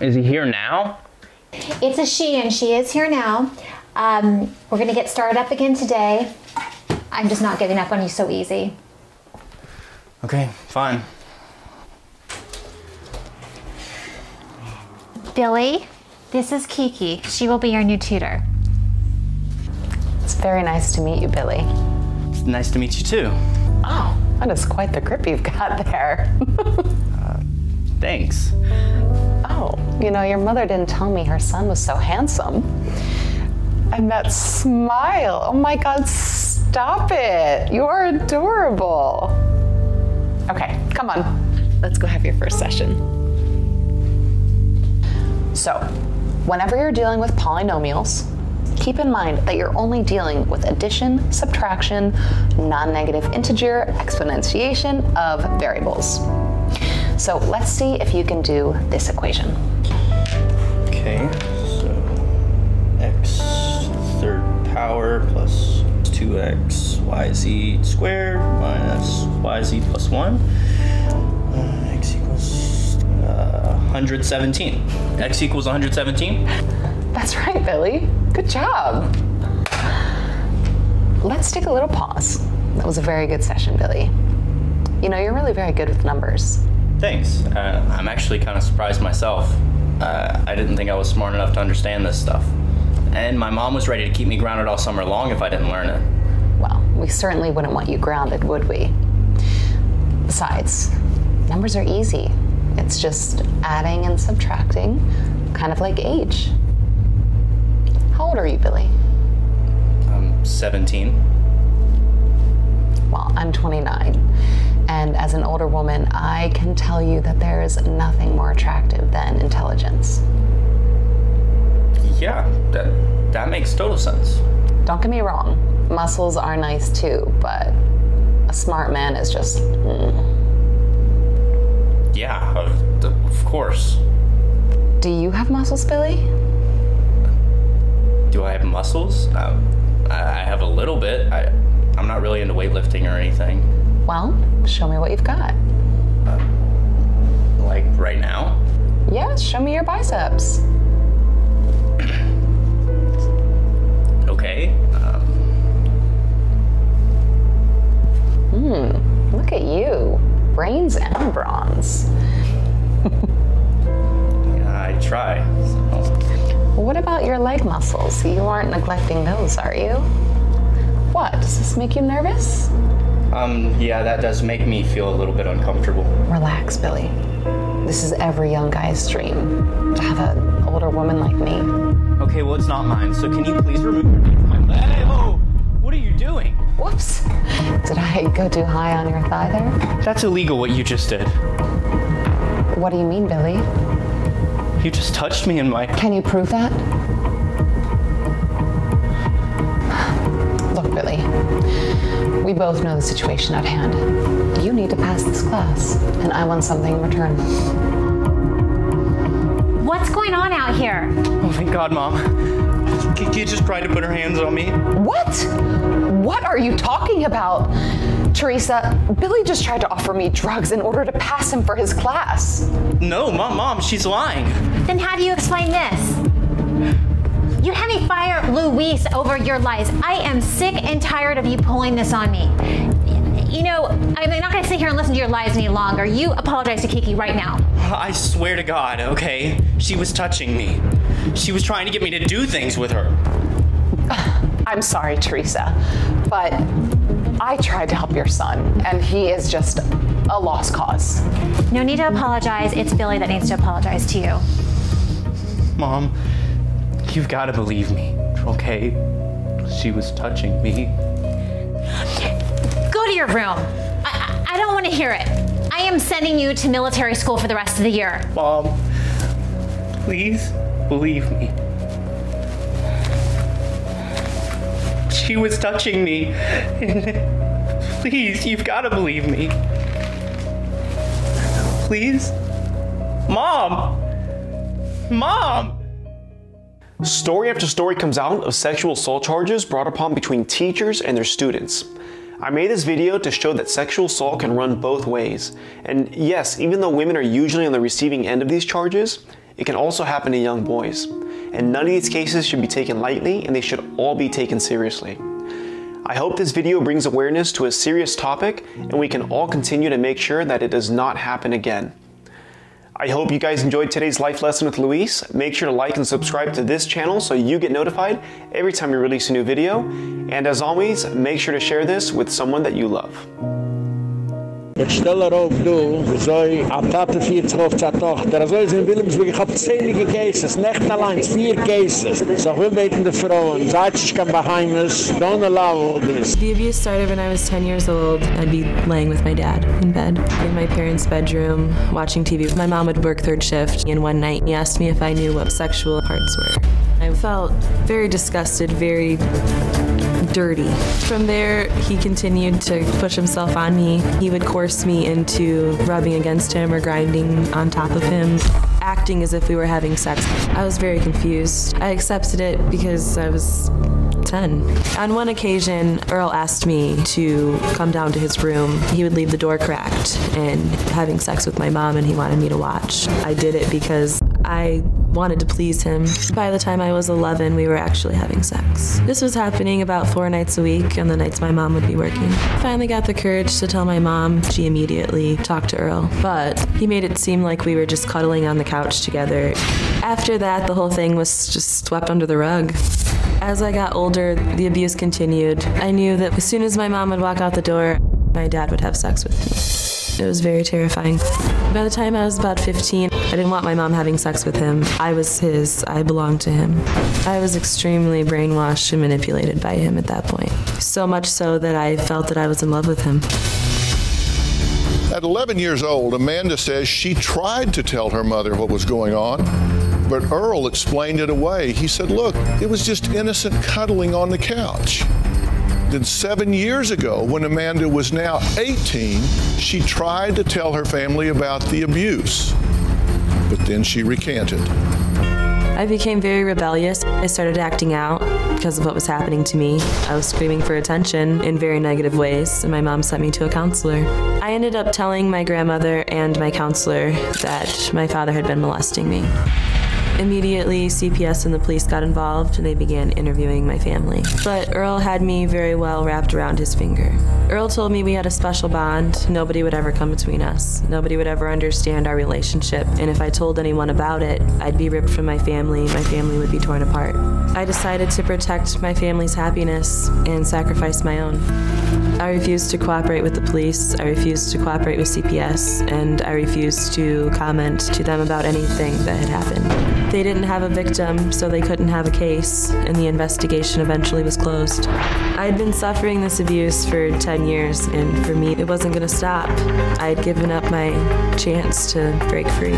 Is he here now? It's a she, and she is here now. Um, we're gonna get started up again today. I'm just not giving up on you so easy. Okay, fine. Billy, this is Kiki. She will be your new tutor. It's very nice to meet you, Billy. It's nice to meet you too. Oh, that is quite the grip you've got there. Uh, thanks. oh, you know, your mother didn't tell me her son was so handsome. And that smile. Oh my God, stop it. You are adorable. Okay, come on. Let's go have your first session. So, whenever you're dealing with polynomials, keep in mind that you're only dealing with addition, subtraction, non negative integer, exponentiation of variables. So, let's see if you can do this equation. Okay, so x third power plus 2x yz squared minus yz plus 1. Uh, x equals uh, 117. x equals 117? That's right, Billy. Good job. Let's take a little pause. That was a very good session, Billy. You know, you're really very good with numbers. Thanks. Uh, I'm actually kind of surprised myself. Uh, I didn't think I was smart enough to understand this stuff. And my mom was ready to keep me grounded all summer long if I didn't learn it. Well, we certainly wouldn't want you grounded, would we? Besides, numbers are easy. It's just adding and subtracting, kind of like age. How old are you, Billy? I'm 17. Well, I'm 29. And as an older woman, I can tell you that there is nothing more attractive than intelligence. Yeah, that that makes total sense. Don't get me wrong, muscles are nice too, but a smart man is just. mm. Yeah, of, of course. Do you have muscles, Billy? Do I have muscles? Um, I, have a little bit. I, I'm not really into weightlifting or anything. Well, show me what you've got. Uh, right now? Yes, show me your biceps. Okay. Um, Hmm, look at you. Brains and bronze. yeah, I try. What about your leg muscles? You aren't neglecting those, are you? What? Does this make you nervous? Um, yeah, that does make me feel a little bit uncomfortable. Relax, Billy. This is every young guy's dream to have an older woman like me. Okay, well, it's not mine, so can you please remove your knee from my leg? Hey, whoa! What are you doing? Whoops. Did I go too high on your thigh there? That's illegal what you just did. What do you mean, Billy? You just touched me in my. Can you prove that? Look, Billy. We both know the situation at hand. You need to pass this class, and I want something in return. What's going on out here? Oh, thank God, Mom. Kiki just tried to put her hands on me. What? What are you talking about? Teresa, Billy just tried to offer me drugs in order to pass him for his class. No, Mom, Mom, she's lying. Then how do you explain this? You had me fire Luis over your lies. I am sick and tired of you pulling this on me. You know, I'm not gonna sit here and listen to your lies any longer. You apologize to Kiki right now. I swear to God, okay? She was touching me. She was trying to get me to do things with her. I'm sorry, Teresa, but I tried to help your son, and he is just a lost cause. No need to apologize. It's Billy that needs to apologize to you. Mom, you've got to believe me, okay? She was touching me. Go to your room. I, I, I don't want to hear it. I am sending you to military school for the rest of the year. Mom, please believe me. She was touching me. please, you've got to believe me. Please? Mom! Mom! Story after story comes out of sexual assault charges brought upon between teachers and their students. I made this video to show that sexual assault can run both ways. And yes, even though women are usually on the receiving end of these charges, it can also happen to young boys. And none of these cases should be taken lightly and they should all be taken seriously. I hope this video brings awareness to a serious topic and we can all continue to make sure that it does not happen again. I hope you guys enjoyed today's life lesson with Luis. Make sure to like and subscribe to this channel so you get notified every time we release a new video. And as always, make sure to share this with someone that you love. Ich stelle auf du, wieso a Tate vier zu zur Tochter. So ist in Williamsburg, ich hab zählige Cases, nicht allein, vier Cases. So ich will beten die Frauen, seit ich kann Bahamas, don't allow all this. The abuse started when I was 10 years old. I'd be laying with my dad in bed, in my parents' bedroom, watching TV. My mom would work third shift, and one night he asked me if I knew what sexual parts were. I felt very disgusted, very dirty. From there, he continued to push himself on me. He would coerce me into rubbing against him or grinding on top of him, acting as if we were having sex. I was very confused. I accepted it because I was 10. On one occasion, Earl asked me to come down to his room. He would leave the door cracked and having sex with my mom, and he wanted me to watch. I did it because I wanted to please him. By the time I was 11, we were actually having sex. This was happening about four nights a week, on the nights my mom would be working. Finally got the courage to tell my mom. She immediately talked to Earl, but he made it seem like we were just cuddling on the couch together. After that, the whole thing was just swept under the rug. As I got older, the abuse continued. I knew that as soon as my mom would walk out the door, my dad would have sex with me. It was very terrifying. By the time I was about 15, I didn't want my mom having sex with him. I was his, I belonged to him. I was extremely brainwashed and manipulated by him at that point. So much so that I felt that I was in love with him. At 11 years old, Amanda says she tried to tell her mother what was going on, but Earl explained it away. He said, Look, it was just innocent cuddling on the couch. Then, seven years ago, when Amanda was now 18, she tried to tell her family about the abuse, but then she recanted. I became very rebellious. I started acting out. because of what was happening to me. I was screaming for attention in very negative ways, and my mom sent me to a counselor. I ended up telling my grandmother and my counselor that my father had been molesting me. Immediately, CPS and the police got involved and they began interviewing my family. But Earl had me very well wrapped around his finger. Earl told me we had a special bond. Nobody would ever come between us. Nobody would ever understand our relationship. And if I told anyone about it, I'd be ripped from my family. My family would be torn apart. I decided to protect my family's happiness and sacrifice my own. I refused to cooperate with the police. I refused to cooperate with CPS. And I refused to comment to them about anything that had happened. They didn't have a victim, so they couldn't have a case, and the investigation eventually was closed. I had been suffering this abuse for 10 years, and for me, it wasn't going to stop. I had given up my chance to break free.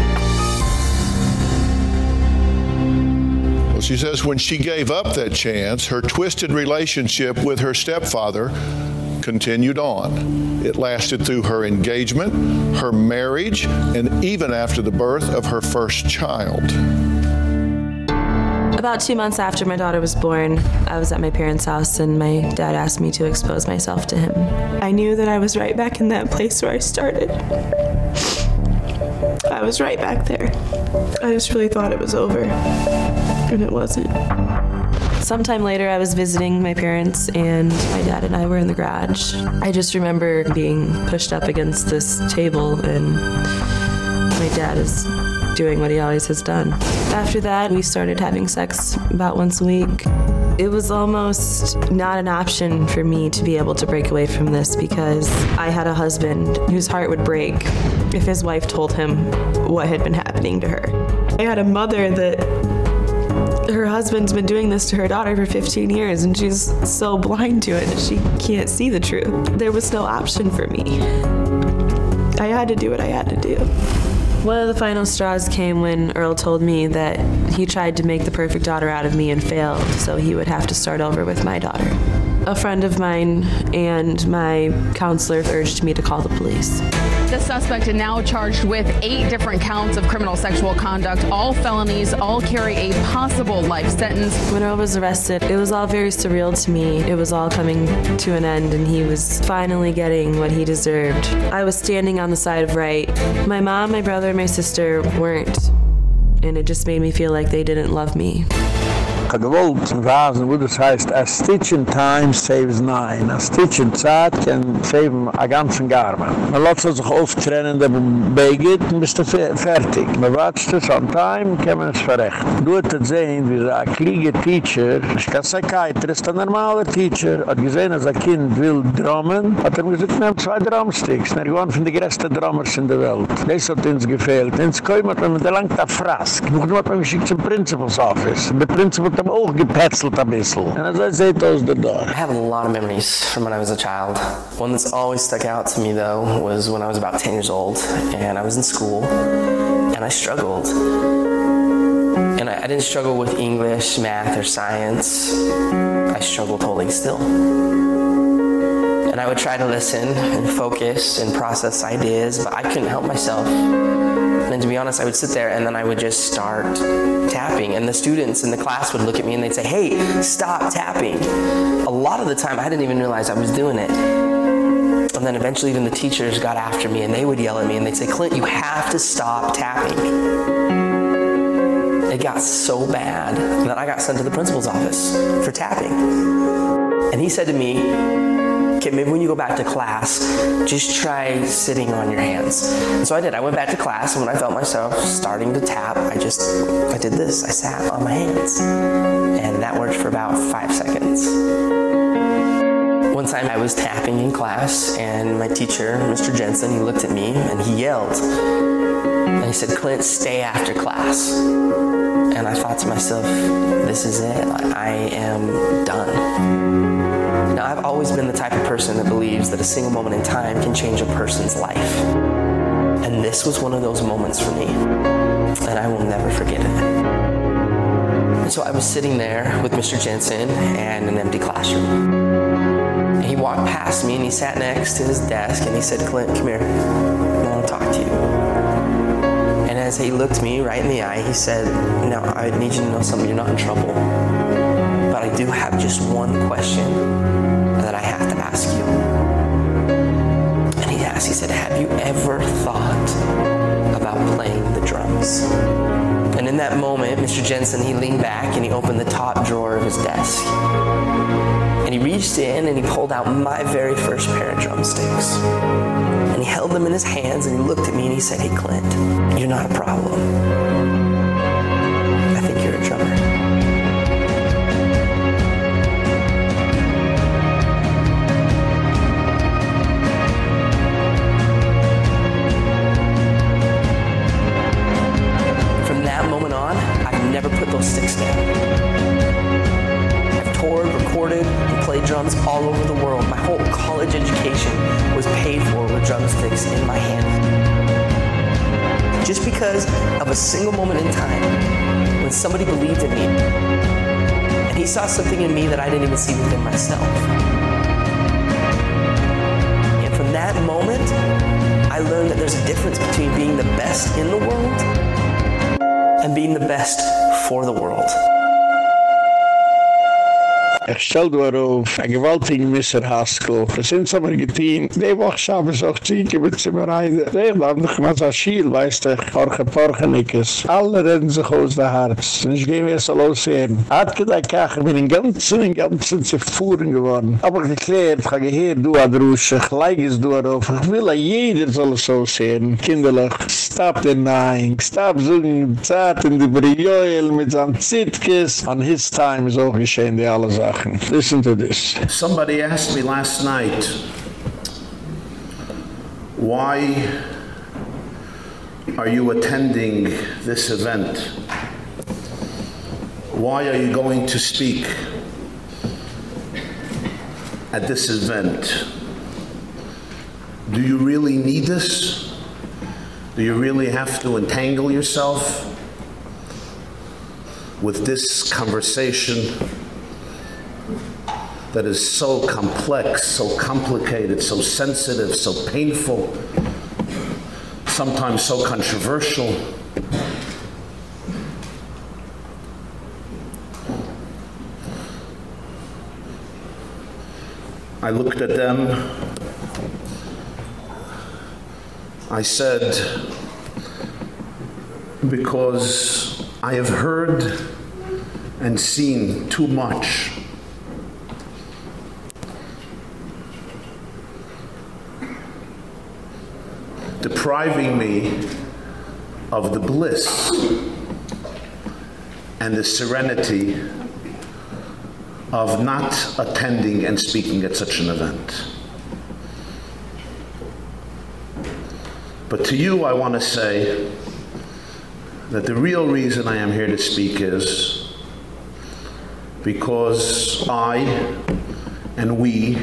Well, she says when she gave up that chance, her twisted relationship with her stepfather continued on. It lasted through her engagement, her marriage, and even after the birth of her first child. About two months after my daughter was born, I was at my parents' house and my dad asked me to expose myself to him. I knew that I was right back in that place where I started. I was right back there. I just really thought it was over, and it wasn't. Sometime later, I was visiting my parents, and my dad and I were in the garage. I just remember being pushed up against this table, and my dad is doing what he always has done. After that, we started having sex about once a week. It was almost not an option for me to be able to break away from this because I had a husband whose heart would break if his wife told him what had been happening to her. I had a mother that her husband's been doing this to her daughter for 15 years and she's so blind to it that she can't see the truth. There was no option for me. I had to do what I had to do. One of the final straws came when Earl told me that he tried to make the perfect daughter out of me and failed, so he would have to start over with my daughter. A friend of mine and my counselor urged me to call the police. The suspect now charged with eight different counts of criminal sexual conduct. All felonies, all carry a possible life sentence. When I was arrested, it was all very surreal to me. It was all coming to an end, and he was finally getting what he deserved. I was standing on the side of right. My mom, my brother, and my sister weren't. And it just made me feel like they didn't love me. Gewollt wasen, wo das heißt, a stitch in time saves nine. A stitch in Zeit kann saven a ganzen Garmen. Man sich auftrennen, der Begit, und bist du fertig. Man watscht es on time, kann es verrechten. Du hättet sehen, wie so ein klieger Teacher, ich kann Psychiatrist, ein normaler Teacher, hat gesehen, als ein Kind will drummen, hat er gesagt, nehm zwei Drumsticks. Er gewann von den größten Drummers in der Welt. Das hat uns gefehlt. Ins hat man mit der Langta Frask. Noch nur hat man geschickt zum Principal's Office. Der Principal auch gepetzelt ein bisschen. I have a lot of memories from when I was a child. One that's always stuck out to me, though, was when I was about 10 years old, and I was in school, and I struggled. And I, I didn't struggle with English, math, or science. I struggled holding still. And I would try to listen and focus and process ideas, but I couldn't help myself. And to be honest, I would sit there and then I would just start tapping. And the students in the class would look at me and they'd say, hey, stop tapping. A lot of the time, I didn't even realize I was doing it. And then eventually even the teachers got after me and they would yell at me and they'd say, Clint, you have to stop tapping. It got so bad that I got sent to the principal's office for tapping. And he said to me, okay, maybe when you go back to class, just try sitting on your hands. And so I did. I went back to class, and when I felt myself starting to tap, I just, I did this. I sat on my hands. And that worked for about five seconds. One time I was tapping in class, and my teacher, Mr. Jensen, he looked at me and he yelled. And he said, Clint, stay after class. And I thought to myself, this is it. I am done. I've always been the type of person that believes that a single moment in time can change a person's life. And this was one of those moments for me. And I will never forget it. And so I was sitting there with Mr. Jensen and an empty classroom. He walked past me and he sat next to his desk and he said, Clint, come here. I want to talk to you. And as he looked me right in the eye, he said, Now, I need you to know something. You're not in trouble. But I do have just one question ask you. And he asked, he said, Have you ever thought about playing the drums? And in that moment, Mr. Jensen, he leaned back and he opened the top drawer of his desk. And he reached in and he pulled out my very first pair of drumsticks. And he held them in his hands and he looked at me and he said, Hey, Clint, you're not a problem. Single moment in time when somebody believed in me and he saw something in me that I didn't even see within myself. And from that moment, I learned that there's a difference between being the best in the world and being the best for the world. Ich stell du auf, ein gewaltigen Misser Haskell. Das sind so mal getehen. Die Woche schaffen es auch zieke mit Zimmereide. Die haben doch mal so Schiel, weißt du, Jorge Porgenikes. Alle reden sich aus der Harz. Und ich gehe mir so lossehen. Hat gedacht, ich bin in ganzen, in ganzen zerfuhren geworden. Aber geklärt, ich habe gehört, du Adrusche, gleich ist du darauf. Ich will, dass jeder soll es so sehen. Kinderlich, stop denying, stop suchen, zart in die Brioel mit seinem Zitkes. On his time ist auch geschehen, die alle Sachen. Listen to this. Somebody asked me last night, why are you attending this event? Why are you going to speak at this event? Do you really need this? Do you really have to entangle yourself with this conversation that is so complex, so complicated, so sensitive, so painful, sometimes so controversial? I looked at them. I said, because I have heard and seen too much. Depriving me of the bliss and the serenity of not attending and speaking at such an event. But to you, I want to say that the real reason I am here to speak is because I and we,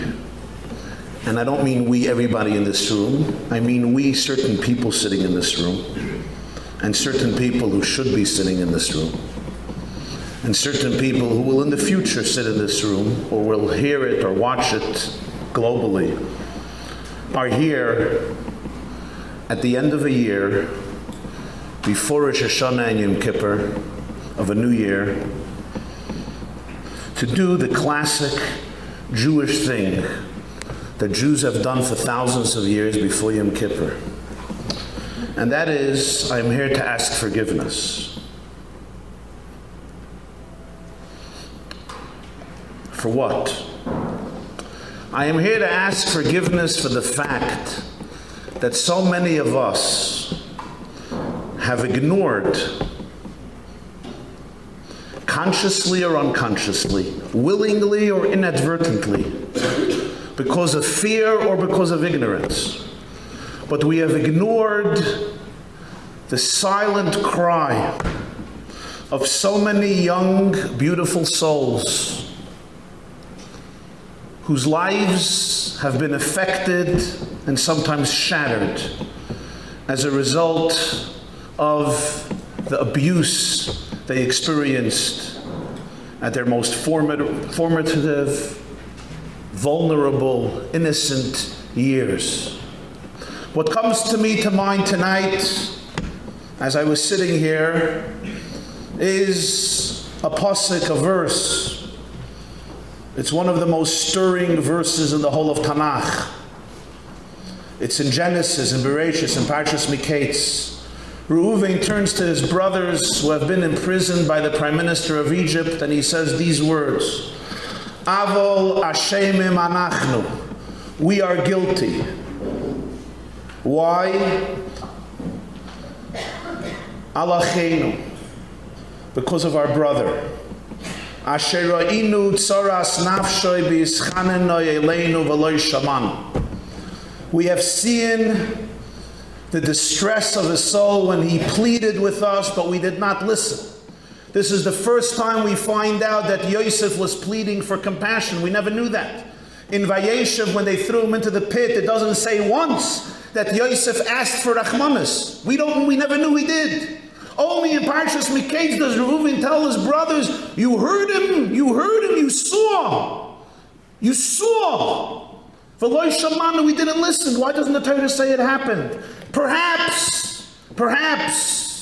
and I don't mean we, everybody in this room, I mean we, certain people sitting in this room, and certain people who should be sitting in this room, and certain people who will in the future sit in this room or will hear it or watch it globally, are here at the end of a year before Rosh Hashanah and Yom Kippur of a new year to do the classic Jewish thing that Jews have done for thousands of years before Yom Kippur. And that is, I'm here to ask forgiveness. For what? I am here to ask forgiveness for the fact that so many of us have ignored consciously or unconsciously, willingly or inadvertently, because of fear or because of ignorance. But we have ignored the silent cry of so many young, beautiful souls whose lives have been affected and sometimes shattered as a result of the abuse they experienced at their most formative, formative vulnerable, innocent years. What comes to me to mind tonight, as I was sitting here, is a pasuk, a verse It's one of the most stirring verses in the whole of Tanakh. It's in Genesis, in Bereshit, in Parshas Miketz. Reuven turns to his brothers who have been imprisoned by the prime minister of Egypt and he says these words Avol Ashemim Anachnu. We are guilty. Why? Alachenu. Because of our brother. Asher ra'inu tsaras nafshoy b'yischanenoi eleinu v'loi shamanu. We have seen the distress of his soul when he pleaded with us, but we did not listen. This is the first time we find out that Yosef was pleading for compassion. We never knew that. In Vayeshev, when they threw him into the pit, it doesn't say once that Yosef asked for Rachmanis. We don't. We never knew he did. Only in Parshas Miketz does Reuven tell his brothers, "You heard him. You heard him. You saw. You saw." For Loy we didn't listen. Why doesn't the Torah say it happened? Perhaps, perhaps,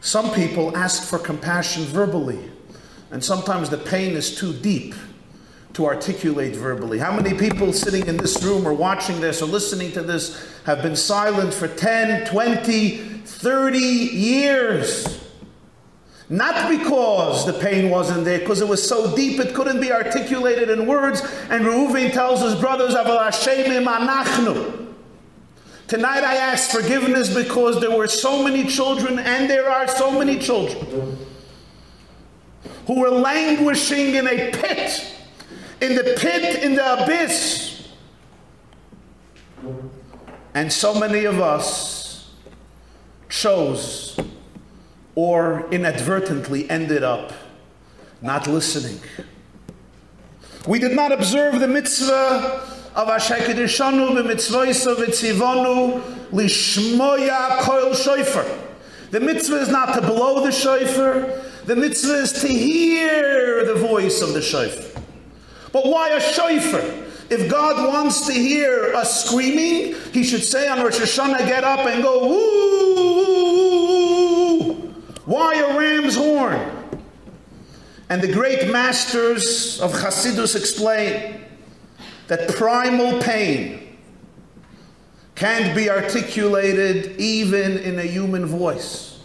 some people ask for compassion verbally, and sometimes the pain is too deep to articulate verbally. How many people sitting in this room or watching this or listening to this have been silent for 10, 20, 30 years? Not because the pain wasn't there, because it was so deep it couldn't be articulated in words. And Reuven tells his brothers, anachnu. Tonight I ask forgiveness because there were so many children, and there are so many children, who were languishing in a pit, in the pit, in the abyss. And so many of us chose or inadvertently ended up not listening. We did not observe the mitzvah of Ashekidishanu b'mitzvoisav v'tzivonu lishmoya koil shofar. The mitzvah is not to blow the shofar. The mitzvah is to hear the voice of the shofar. But why a shofar? If God wants to hear us screaming, He should say on Rosh Hashanah, get up and go, woo! Why a ram's horn? And the great masters of Hasidus explain that primal pain can't be articulated even in a human voice.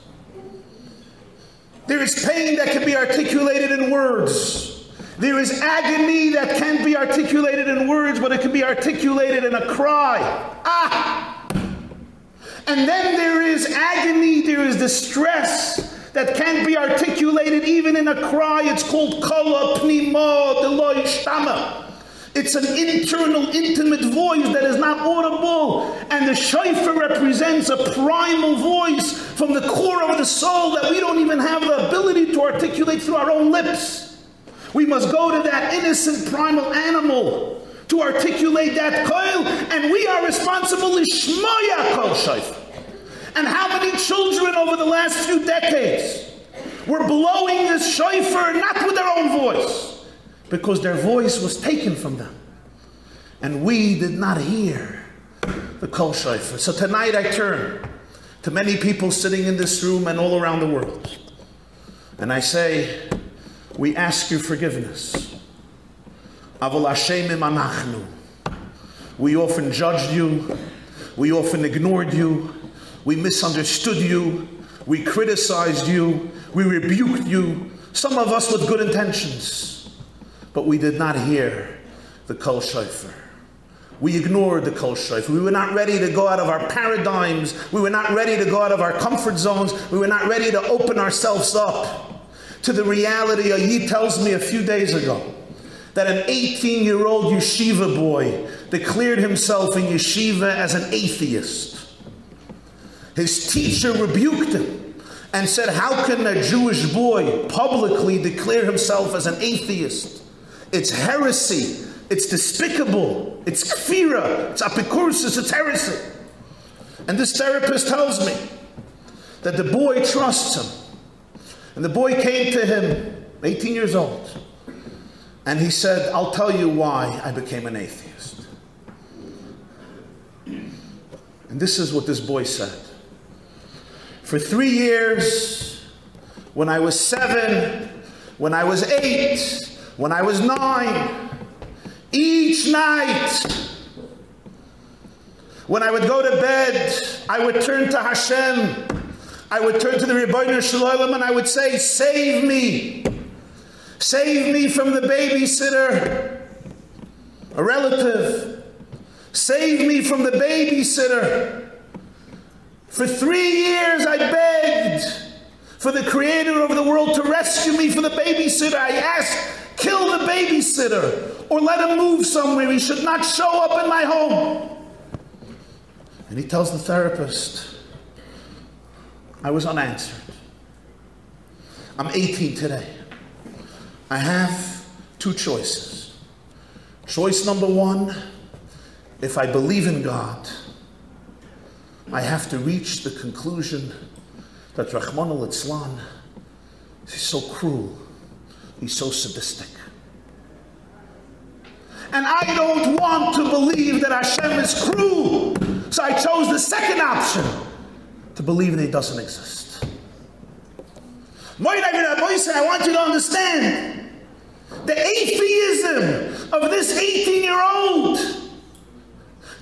There is pain that can be articulated in words. There is agony that can't be articulated in words, but it can be articulated in a cry. Ah! And then there is agony, there is distress that can't be articulated even in a cry. It's called kala deloy shtama. It's an internal, intimate voice that is not audible. And the shofar represents a primal voice from the core of the soul that we don't even have the ability to articulate through our own lips. We must go to that innocent primal animal to articulate that coil, and we are responsible ishmaya kol shofar. And how many children over the last few decades were blowing this shofar not with their own voice, because their voice was taken from them. And we did not hear the kol shofar. So tonight I turn to many people sitting in this room and all around the world. And I say, we ask you forgiveness. We often judged you. We often ignored you. We misunderstood you. We criticized you. We rebuked you. Some of us with good intentions. But we did not hear the kol shofar. We ignored the kol shofar. We were not ready to go out of our paradigms. We were not ready to go out of our comfort zones. We were not ready to open ourselves up to the reality. A Yid tells me a few days ago that an 18 year old yeshiva boy declared himself in yeshiva as an atheist. His teacher rebuked him and said, How can a Jewish boy publicly declare himself as an atheist? It's heresy. It's despicable. It's kfira. It's apicursus. It's heresy. And this therapist tells me that the boy trusts him. And the boy came to him, 18 years old, and he said, I'll tell you why I became an atheist. And this is what this boy said. For three years, when I was seven, when I was eight, when I was nine, each night, when I would go to bed, I would turn to Hashem. I would turn to the Ribono Shel Olam and I would say, Save me. Save me from the babysitter, a relative. Save me from the babysitter. For three years I begged for the creator of the world to rescue me from the babysitter. I asked, kill the babysitter or let him move somewhere. He should not show up in my home. And he tells the therapist, I was unanswered. I'm 18 today. I have two choices. Choice number one if I believe in God, I have to reach the conclusion that Rachmana Litzlan is so cruel, he's so sadistic. And I don't want to believe that Hashem is cruel. So I chose the second option to believe that he doesn't exist. I want you to understand the atheism of this 18 year old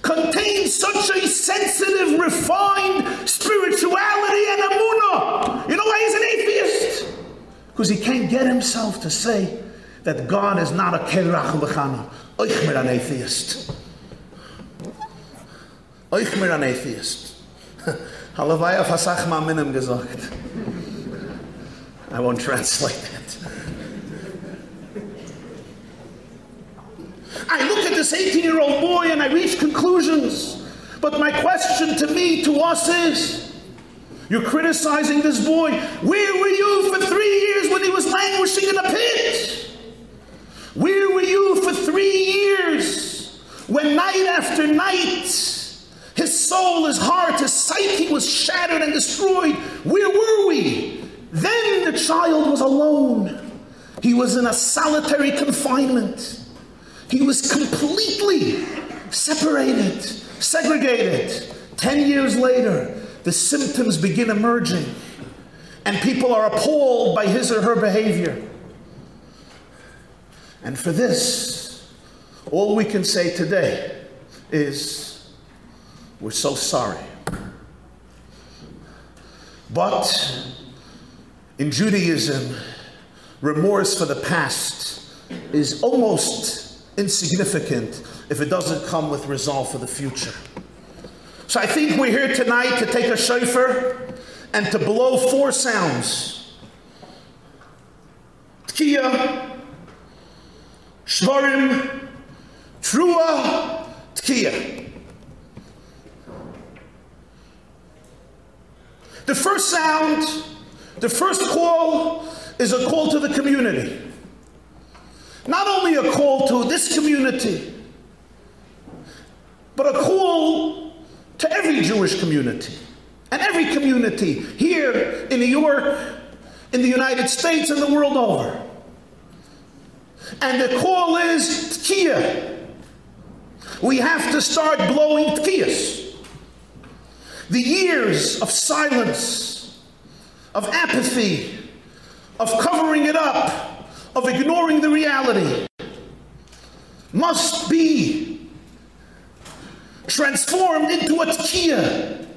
contains such a sensitive, refined spirituality and amuna. You know why he's an atheist? Because he can't get himself to say that God is not a kerach Ich an atheist. Ich mir an atheist. Halavaya fasach ma minim gesagt. I won't translate that. I look at this 18 year old boy and I reach conclusions. But my question to me, to us is you're criticizing this boy. Where were you for three years when he was languishing in a pit? Where were you for three years when night after night his soul, his heart, his psyche was shattered and destroyed? Where were we? Then the child was alone. He was in a solitary confinement. He was completely separated, segregated. Ten years later, the symptoms begin emerging, and people are appalled by his or her behavior. And for this, all we can say today is we're so sorry. But in Judaism, remorse for the past is almost insignificant if it doesn't come with resolve for the future. So I think we're here tonight to take a shofar and to blow four sounds. Tkiya, Shvarim, Trua, Tkiya. The first sound, the first call is a call to the community. Not only a call to this community, but a call to every Jewish community and every community here in New York, in the United States, and the world over. And the call is Tkiya. We have to start blowing Tkiyas. The years of silence, of apathy, of covering it up, of ignoring the reality must be transformed into a tkiya,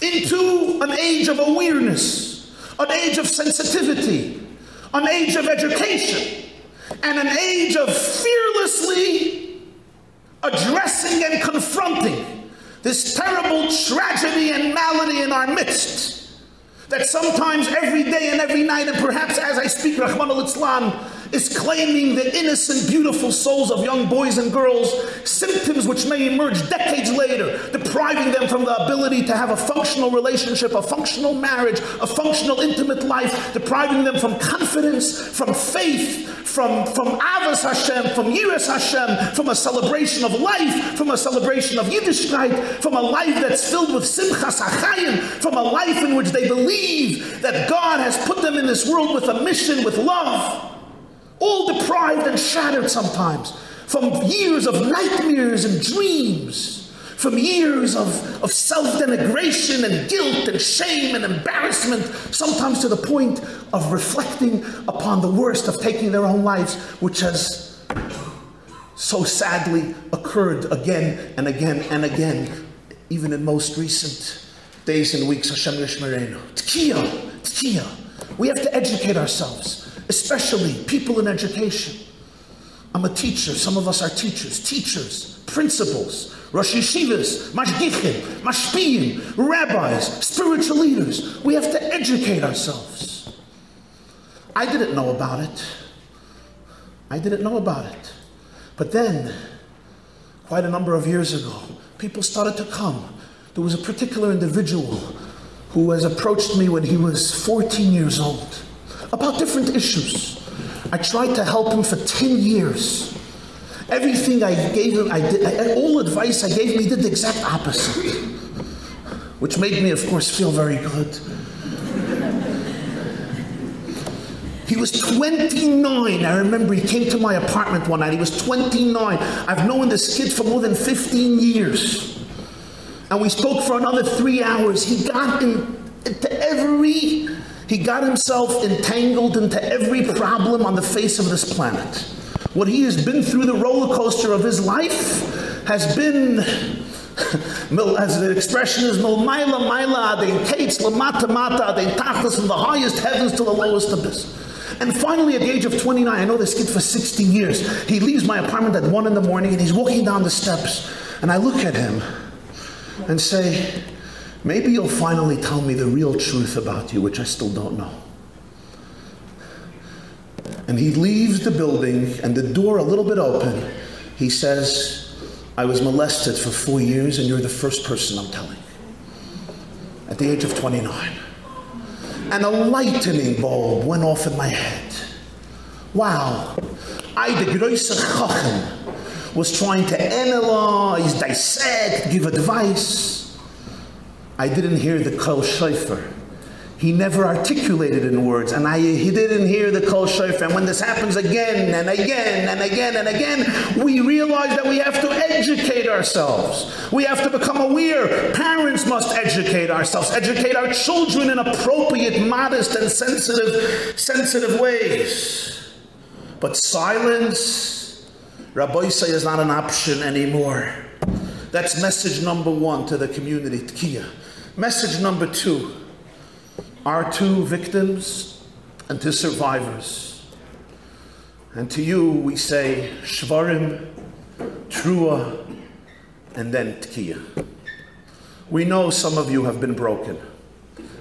into an age of awareness, an age of sensitivity, an age of education, and an age of fearlessly addressing and confronting this terrible tragedy and malady in our midst that sometimes every day and every night, and perhaps as I speak, Rachmana Litzlan is claiming the innocent, beautiful souls of young boys and girls, symptoms which may emerge decades later, depriving them from the ability to have a functional relationship, a functional marriage, a functional intimate life, depriving them from confidence, from faith, from, from Ahavas Hashem, from Yiras Hashem, from a celebration of life, from a celebration of Yiddishkeit, from a life that's filled with Simchas HaChayim, from a life in which they believe that God has put them in this world with a mission, with love all deprived and shattered sometimes from years of nightmares and dreams, from years of, of self denigration and guilt and shame and embarrassment, sometimes to the point of reflecting upon the worst of taking their own lives, which has so sadly occurred again and again and again, even in most recent days and weeks. Hashem Yishmerenu. Tkiya, tkiya. We have to educate ourselves, especially people in education. I'm a teacher. Some of us are teachers, teachers, principals, Rosh Yeshivas, Mashgichim, Mashpiyim, rabbis, spiritual leaders. We have to educate ourselves. I didn't know about it. I didn't know about it. But then, quite a number of years ago, people started to come. There was a particular individual who has approached me when he was 14 years old about different issues. I tried to help him for 10 years. Everything I gave him, I did, I, all advice I gave him, he did the exact opposite. Which made me, of course, feel very good. He was 29. I remember he came to my apartment one night. He was 29. I've known this kid for more than 15 years. And we spoke for another three hours. He got in, into every, he got himself entangled into every problem on the face of this planet. What he has been through the roller coaster of his life has been as the expression is mil milmaila maila adein kates lamata mata adein tachlis from the highest heavens to the lowest abyss. And finally, at the age of 29, I know this kid for 16 years. He leaves my apartment at 1 in the morning and he's walking down the steps. And I look at him and say, Maybe you'll finally tell me the real truth about you, which I still don't know. And he leaves the building and the door a little bit open. He says, I was molested for four years and you're the first person I'm telling. At the age of 29. And a lightning bulb went off in my head. Wow. I, the Groise Chacham, was trying to analyze, dissect, give advice. I didn't hear the Kol Shofar. He never articulated in words, and I, he didn't hear the Kol Shofar. And when this happens again and again and again and again, we realize that we have to educate ourselves. We have to become aware. Parents must educate ourselves, educate our children in appropriate, modest, and sensitive, sensitive ways. But silence, Rabbosai, is not an option anymore. That's message number one to the community, Tkiya. Message number two are to victims and to survivors. And to you we say Shvarim, Trua, and then Tkiya. We know some of you have been broken.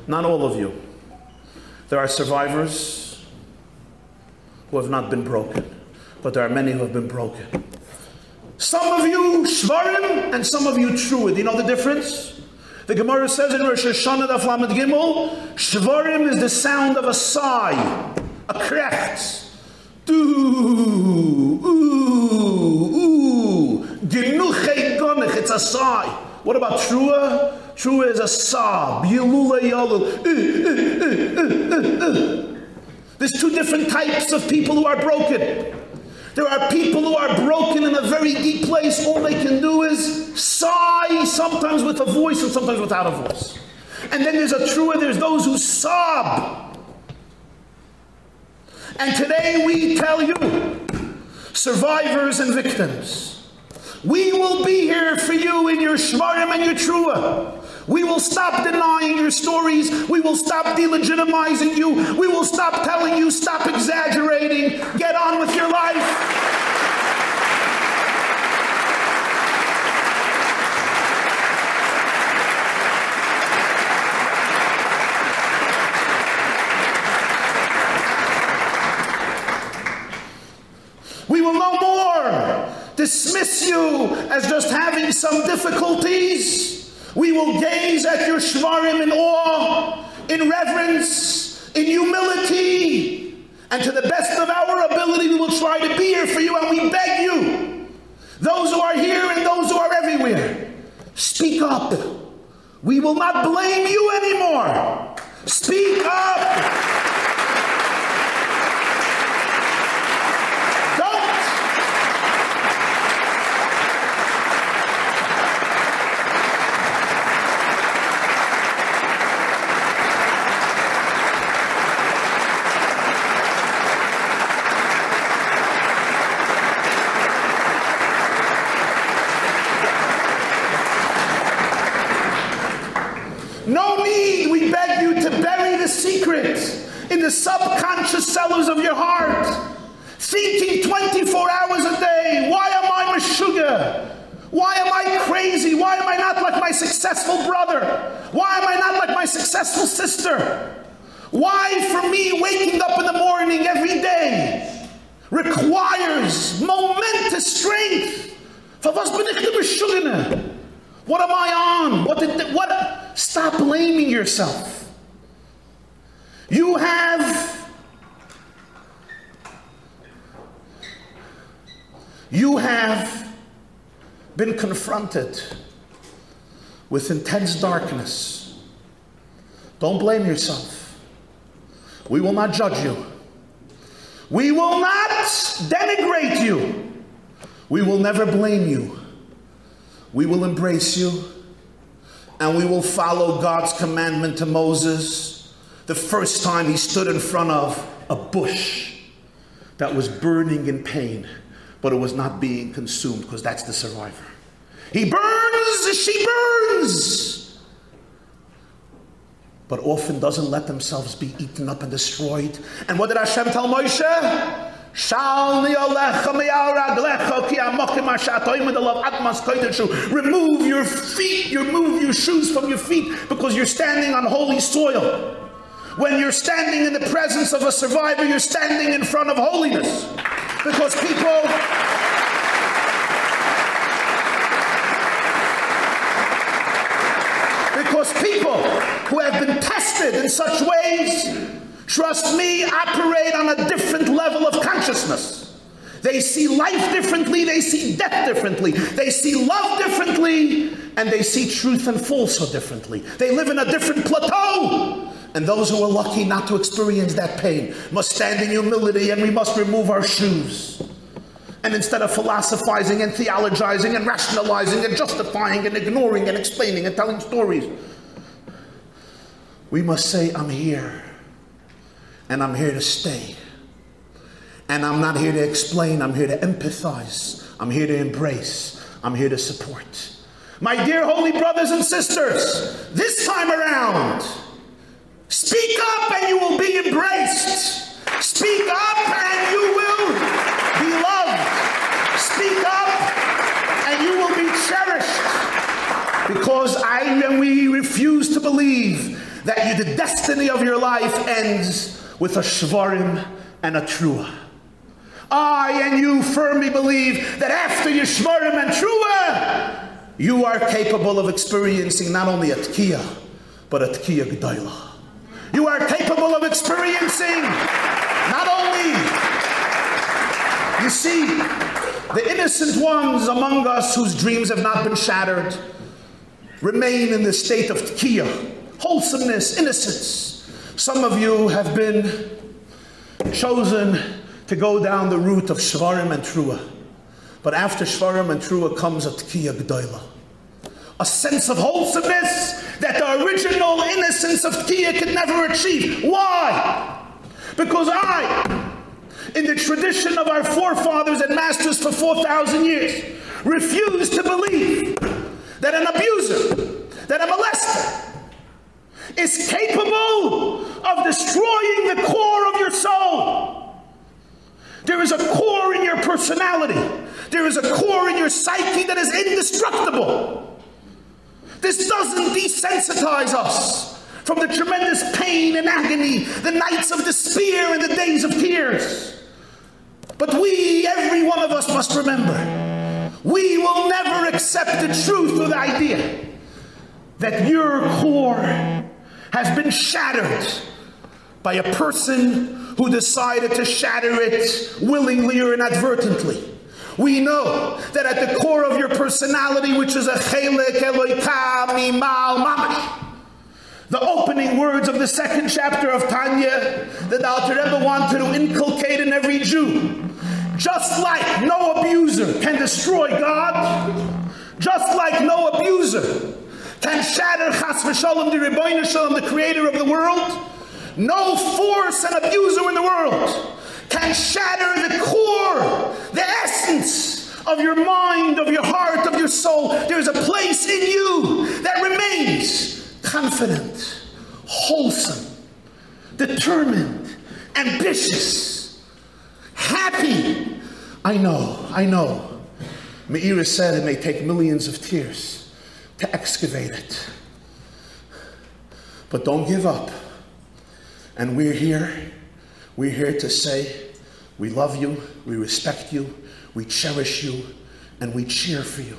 Not all of you. There are survivors who have not been broken, but there are many who have been broken. Some of you Shvarim and some of you Trua. Do you know the difference? The Gemara says in Rosh Hashanah Daf Lamed Gimel, Shvarim is the sound of a sigh, a krecht. Do, ooh, ooh, genuchei gonech, it's a sigh. What about Trua? Trua is a sob. Yilule yalul. Uh, uh, uh, There's two different types of people who are broken. There are people who are broken in a very deep place. All they can do is sigh, sometimes with a voice and sometimes without a voice. And then there's a true, there's those who sob. And today we tell you, survivors and victims, we will be here for you in your shvarim and your trua. We will stop denying your stories. We will stop delegitimizing you. We will stop telling you, stop exaggerating. Get on with your life. We will no more dismiss you as just having some difficulties. We will gaze at your shvarim in awe, in reverence, in humility, and to the best of our ability, we will try to be here for you, and we beg you, those who are here and those who are everywhere, speak up. We will not blame you anymore. Speak up. Of your heart, thinking 24 hours a day, why am I Meshuggah? Why am I crazy? Why am I not like my successful brother? Why am I not like my successful sister? Why, for me, waking up in the morning every day requires momentous strength? For was bin ich? What am I on? What did what stop blaming yourself? You have you have been confronted with intense darkness. Don't blame yourself. We will not judge you. We will not denigrate you. We will never blame you. We will embrace you and we will follow God's commandment to Moses the first time he stood in front of a bush that was burning in pain, but it was not being consumed because that's the survivor. He burns, she burns, but often doesn't let themselves be eaten up and destroyed. And what did Hashem tell Moshe? Remove your feet, remove your shoes from your feet because you're standing on holy soil. When you're standing in the presence of a survivor, you're standing in front of holiness. Because people because people who have been tested in such ways trust me, operate on a different level of consciousness. They see life differently, they see death differently, they see love differently, and they see truth and falsehood differently. They live in a different plateau. And those who are lucky not to experience that pain must stand in humility and we must remove our shoes. And instead of philosophizing and theologizing and rationalizing and justifying and ignoring and explaining and telling stories, we must say, I'm here and I'm here to stay. And I'm not here to explain, I'm here to empathize, I'm here to embrace, I'm here to support. My dear holy brothers and sisters, this time around, speak up and you will be embraced. Speak up and you will be loved. Speak up and you will be cherished. Because I and we refuse to believe that you, the destiny of your life ends with a shvarim and a trua. I and you firmly believe that after your shvarim and trua, you are capable of experiencing not only a tkiya, but a tkiya g'dayla. You are capable of experiencing not only, you see, the innocent ones among us whose dreams have not been shattered remain in the state of tkiya, wholesomeness, innocence. Some of you have been chosen to go down the route of Shvarim and Trua. But after Shvarim and Trua comes a Tkiya G'dayla. A sense of wholesomeness that the original innocence of Tia could never achieve. Why? Because I, in the tradition of our forefathers and masters for 4,000 years, refuse to believe that an abuser, that a molester, is capable of destroying the core of your soul. There is a core in your personality. There is a core in your psyche that is indestructible. This doesn't desensitize us from the tremendous pain and agony, the nights of despair and the days of tears. But we, every one of us, must remember we will never accept the truth or the idea that your core has been shattered by a person who decided to shatter it willingly or inadvertently. We know that at the core of your personality, which is a chelik eloika mimal mamash, the opening words of the second chapter of Tanya that the Alter Rebbe wanted to inculcate in every Jew. Just like no abuser can destroy God, just like no abuser can shatter Chas v'shalom, the Ribono Shel Olam, the creator of the world. No force and abuser in the world can shatter the core, the essence of your mind, of your heart, of your soul. There's a place in you that remains confident, wholesome, determined, ambitious, happy. I know, I know. Meira said it may take millions of tears to excavate it. But don't give up. And we're here. We're here to say we love you, we respect you, we cherish you, and we cheer for you.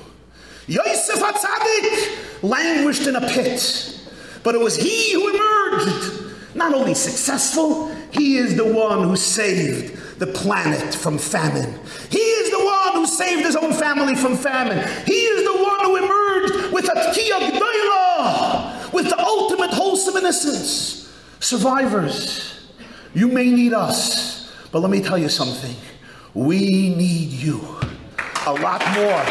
Yosef Hatzadik languished in a pit, but it was he who emerged. Not only successful, he is the one who saved the planet from famine. He is the one who saved his own family from famine. He is the one who emerged with a g'dayla, with the ultimate wholesome innocence. Survivors, you may need us, but let me tell you something. We need you a lot more.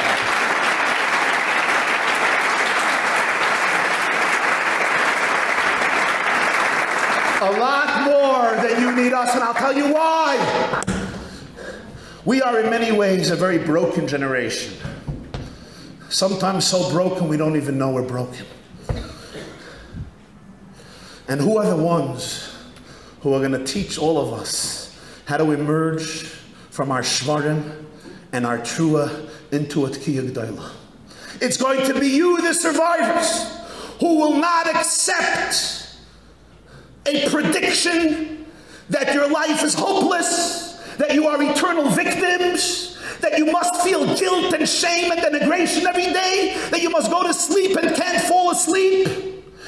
A lot more than you need us, and I'll tell you why. We are, in many ways, a very broken generation. Sometimes so broken we don't even know we're broken. And who are the ones who are going to teach all of us how to emerge from our shvarim and our trua into a tkiyah g'dayla? It's going to be you, the survivors, who will not accept a prediction that your life is hopeless, that you are eternal victims, that you must feel guilt and shame and denigration every day, that you must go to sleep and can't fall asleep.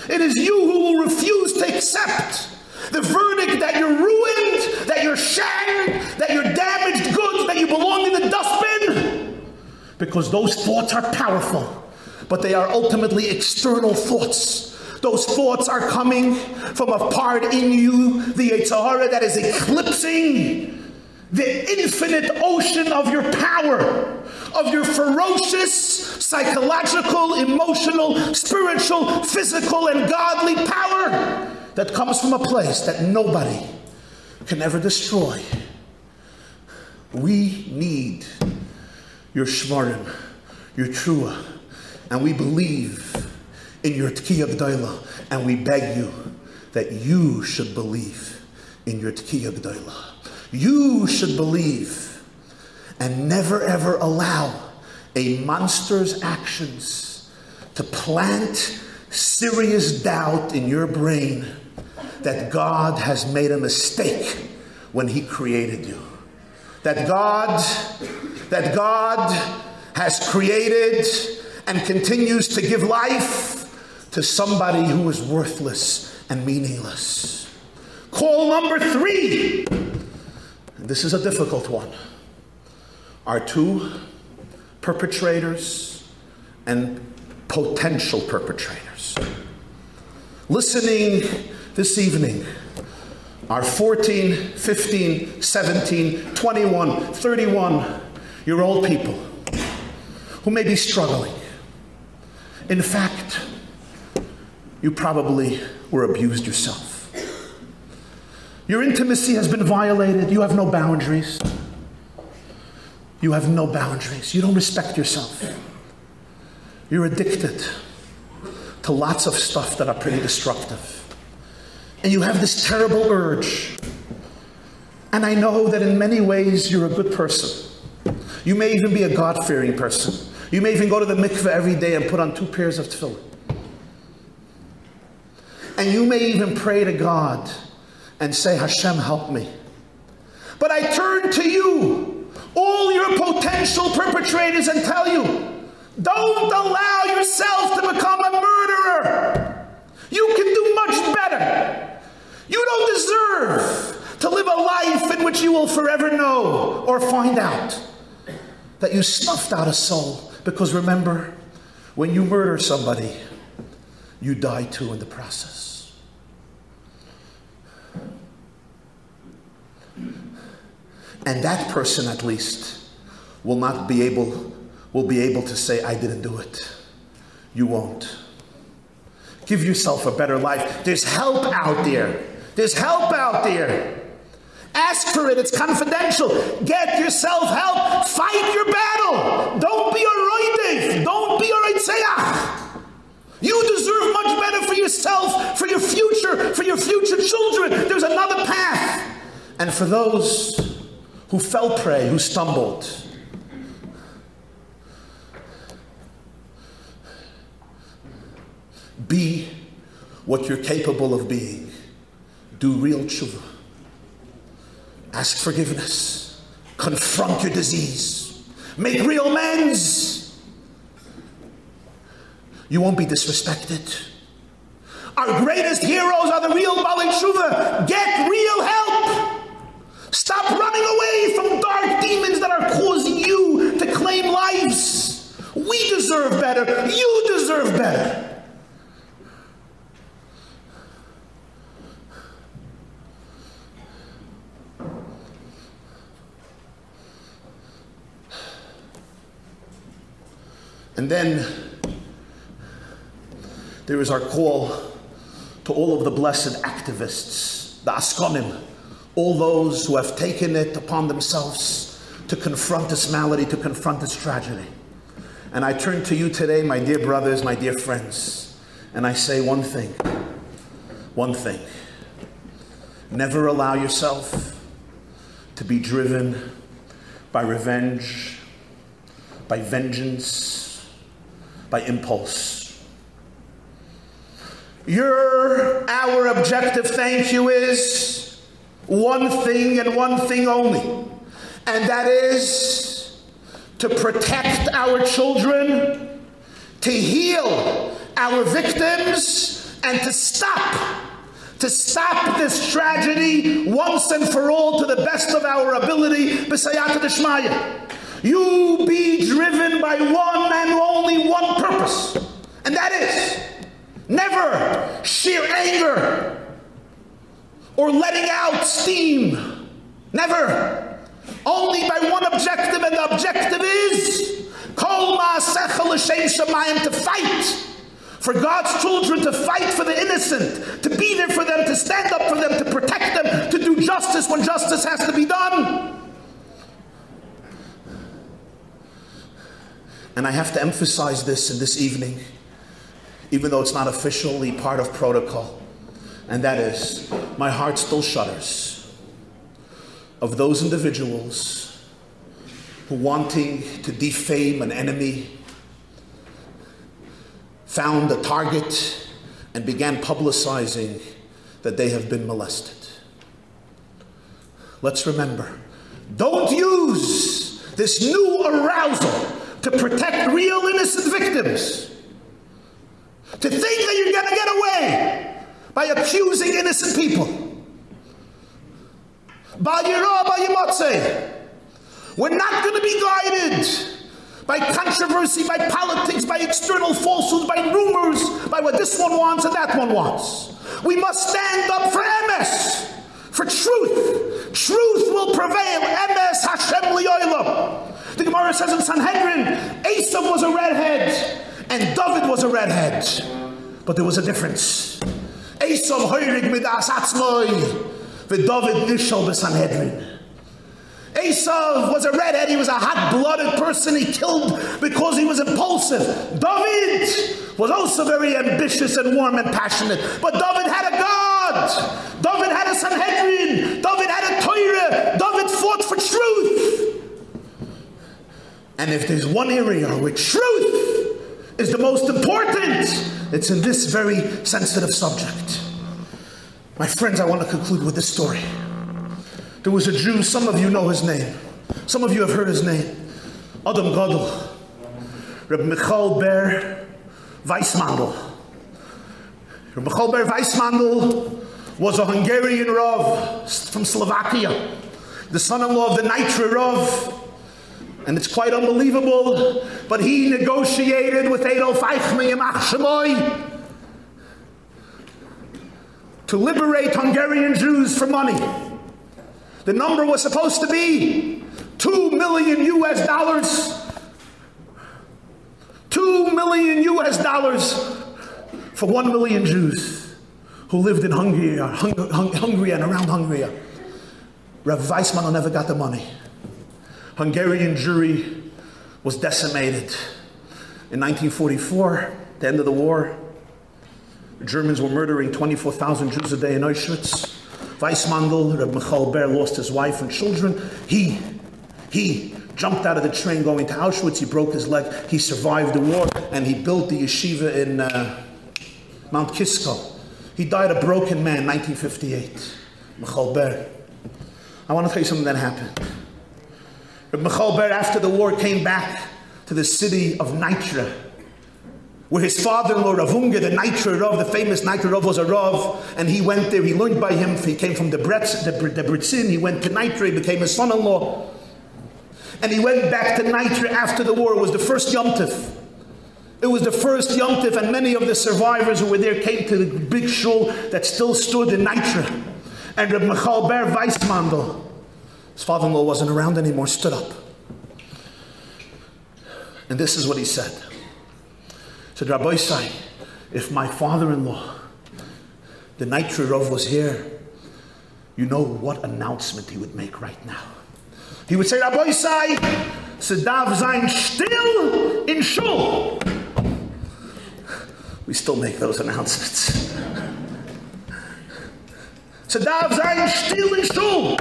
It is you who will refuse to accept the verdict that you're ruined, that you're shattered, that you're damaged goods, that you belong in the dustbin. Because those thoughts are powerful, but they are ultimately external thoughts those thoughts are coming from a part in you, the Yetzer Hara, that is eclipsing the infinite ocean of your power, of your ferocious psychological, emotional, spiritual, physical, and godly power that comes from a place that nobody can ever destroy. We need your shvarim, your trua, and we believe in your Tkiyah G'dayla, and we beg you that you should believe in your Tkiyah G'dayla. You should believe and never ever allow a monster's actions to plant serious doubt in your brain that God has made a mistake when he created you. That God that God has created and continues to give life to somebody who is worthless and meaningless. Call number three. This is a difficult one. Are two perpetrators and potential perpetrators. Listening this evening are 14, 15, 17, 21, 31 year old people who may be struggling. In fact, you probably were abused yourself. Your intimacy has been violated. You have no boundaries. You have no boundaries. You don't respect yourself. You're addicted to lots of stuff that are pretty destructive. And you have this terrible urge. And I know that in many ways you're a good person. You may even be a God fearing person. You may even go to the mikveh every day and put on two pairs of tefillin. And you may even pray to God and say, Hashem, help me. But I turn to you, all your potential perpetrators, and tell you, don't allow yourself to become a murderer. You can do. You don't deserve to live a life in which you will forever know or find out that you snuffed out a soul. Because remember, when you murder somebody, you die too in the process. And that person at least will not be able will be able to say I didn't do it. You won't. Give yourself a better life. There's help out there. There's help out there. Ask for it. It's confidential. Get yourself help. Fight your battle. Don't be a roidev. Don't be a roitzeach. You deserve much better for yourself, for your future, for your future children. There's another path. And for those who fell prey, who stumbled, be what you're capable of being. Do real tshuva. Ask forgiveness. Confront your disease. Make real amends. You won't be disrespected. Our greatest heroes are the real Bali Tshuva. Get real help. Stop running away from dark demons that are causing you to claim lives. We deserve better. You deserve better. And then there is our call to all of the blessed activists, the Askonim, all those who have taken it upon themselves to confront this malady, to confront this tragedy. And I turn to you today, my dear brothers, my dear friends, and I say one thing one thing. Never allow yourself to be driven by revenge, by vengeance, by impulse. Your, our objective, thank you, is one thing and one thing only, and that is to protect our children, to heal our victims, and to stop to stop this tragedy once and for all to the best of our ability. B'sayata d'shmaya. You be driven by one and only one purpose, and that is never sheer anger or letting out steam. Never. Only by one objective, and the objective is to fight for God's children to fight for the innocent, to be there for them, to stand up for them, to protect them, to do justice when justice has to be done. And I have to emphasize this in this evening, even though it's not officially part of protocol. And that is, my heart still shudders of those individuals who, wanting to defame an enemy, found a target and began publicizing that they have been molested. Let's remember don't use this new arousal to protect real innocent victims. To think that you're going to get away by accusing innocent people. By your by your. We're not going to be guided by controversy, by politics, by external falsehoods, by rumors, by what this one wants and that one wants. We must stand up for Emes, for truth. Truth will prevail. Emes Hashem li'olam. The Gemara says in Sanhedrin, Esav was a redhead and David was a redhead. But there was a difference. Esav hoirig midas atzmoi, v'David nishal b'Sanhedrin. Esav was a redhead, he was a hot-blooded person, he killed because he was impulsive. David was also very ambitious and warm and passionate, but David had a God. David had a Sanhedrin. David had a Torah. David fought for truth. And if there's one area where truth is the most important, it's in this very sensitive subject. My friends, I want to conclude with this story. There was a Jew, some of you know his name. Some of you have heard his name. Adam Gadol. Reb Michal Ber Weissmandel. Reb Michal Ber Weissmandel was a Hungarian Rav from Slovakia, the son-in-law of the Nitra Rav. And it's quite unbelievable, but he negotiated with Adolf Eichmann to liberate Hungarian Jews for money. The number was supposed to be 2 million US dollars. 2 million US dollars for 1 million Jews who lived in Hungary, Hung, Hung, Hungary and around Hungary. Rev Weissman never got the money. Hungarian Jewry was decimated. In 1944, the end of the war, the Germans were murdering 24,000 Jews a day in Auschwitz. Weissmandel, Reb Michal Ber, lost his wife and children. He, he jumped out of the train going to Auschwitz. He broke his leg. He survived the war and he built the yeshiva in uh, Mount Kisco. He died a broken man, 1958. Michal Ber. I want to tell you something that happened. Reb Michal Ber, after the war, came back to the city of Nitra, where his father-in-law Rav Unger, the Nitra Rav, the famous Nitra Rav, was a Rav, and he went there. He learned by him. He came from Britzin. He went to Nitra. He became his son-in-law, and he went back to Nitra after the war. It was the first Yom Tif. It was the first Yom Tif, and many of the survivors who were there came to the big shul that still stood in Nitra. And Reb Michal Ber Weissmandel, his father-in-law wasn't around anymore, stood up. And this is what he said. He said, Rabbosai, if my father-in-law, the Nitra Rav was here, you know what announcement he would make right now. He would say, Rabbosai, Sadav sein still in shul. We still make those announcements. Sadav sein still in shul.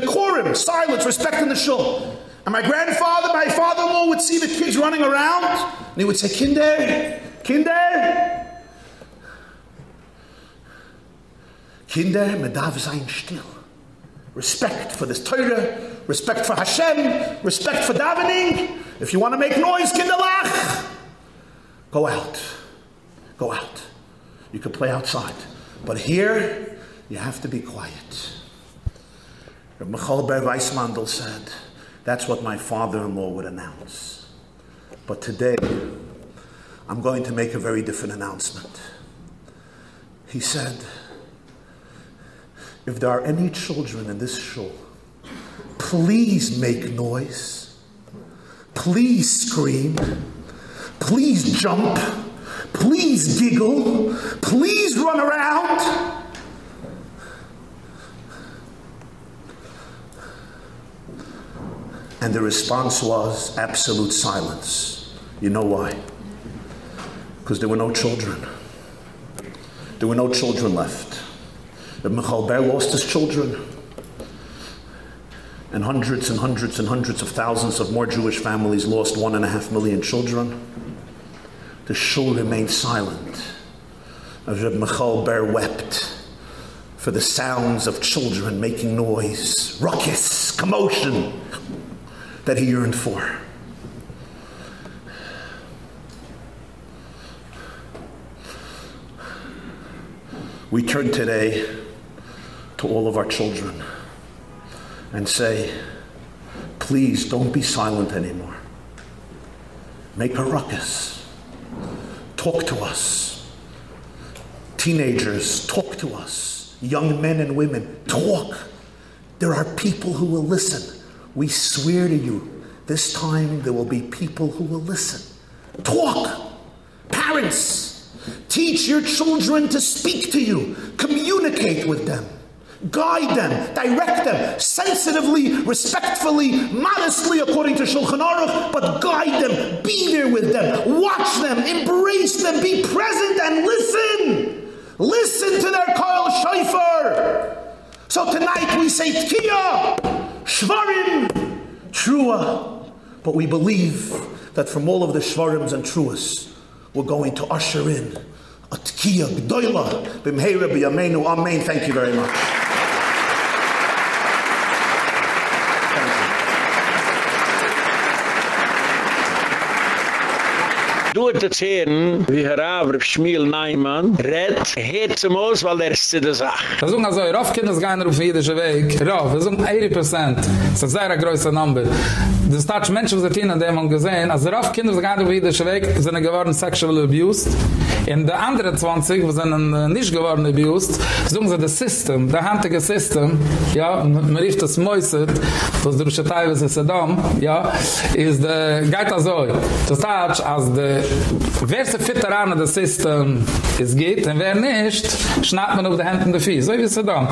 Decorum, silence, respect in the shul. And my grandfather, my father-in-law would see the kids running around, and he would say, Kinder, Kinder, Kinder, medav sein still. Respect for this Torah, respect for Hashem, respect for davening. If you want to make noise, kinderlach, go out. Go out. You can play outside. But here, you have to be quiet. Michal Ber Weissmandel said, that's what my father-in-law would announce. But today, I'm going to make a very different announcement. He said, if there are any children in this shul, please make noise. Please scream. Please jump. Please giggle. Please run around. And the response was absolute silence. You know why? Because there were no children. There were no children left. The Michal Ber lost his children. And hundreds and hundreds and hundreds of thousands of more Jewish families lost one and a half million children. The shul remained silent. As Michal Ber wept for the sounds of children making noise, ruckus, commotion that he yearned for. We turn today to all of our children and say, please don't be silent anymore. Make a ruckus. Talk to us. Teenagers, talk to us. Young men and women, talk. There are people who will listen. We swear to you, this time there will be people who will listen. Talk. Parents, teach your children to speak to you, communicate with them. Guide them, direct them, sensitively, respectfully, modestly, according to Shulchan Aruch, but guide them, be there with them, watch them, embrace them, be present and listen. Listen to their Kol Shofar. So tonight we say Tkiya, Shvarim, Trua. But we believe that from all of the Shvarims and Truas, we're going to usher in a Tkiya Gdoila, Bimheira B'Yameinu, Amen. Thank you very much. Du es hören, wie Herr Avr Schmiel Neiman redt, hört zum aus, weil er ist zu der Sache. Wir sagen also, Rauf Kinders gehen auf jüdische Weg. Rauf, wir sagen 80%. Das ist ein sehr größer Number. Das Tatsch Menschen, die sind in dem haben gesehen, also Rauf Kinders gehen auf jüdische Weg, sind geworden sexual abused. In der andere 20, wir sind äh, nicht geworden abused, sagen sie das System, der handige System, ja, man rief das Mäuset, was der Schatei, was ist Saddam, ja, ist der, geht also, das Tatsch, als der wer se fit daran, das System es geht, und wer nicht, schnappt man auf die Hände und die Fies. So wie es dann?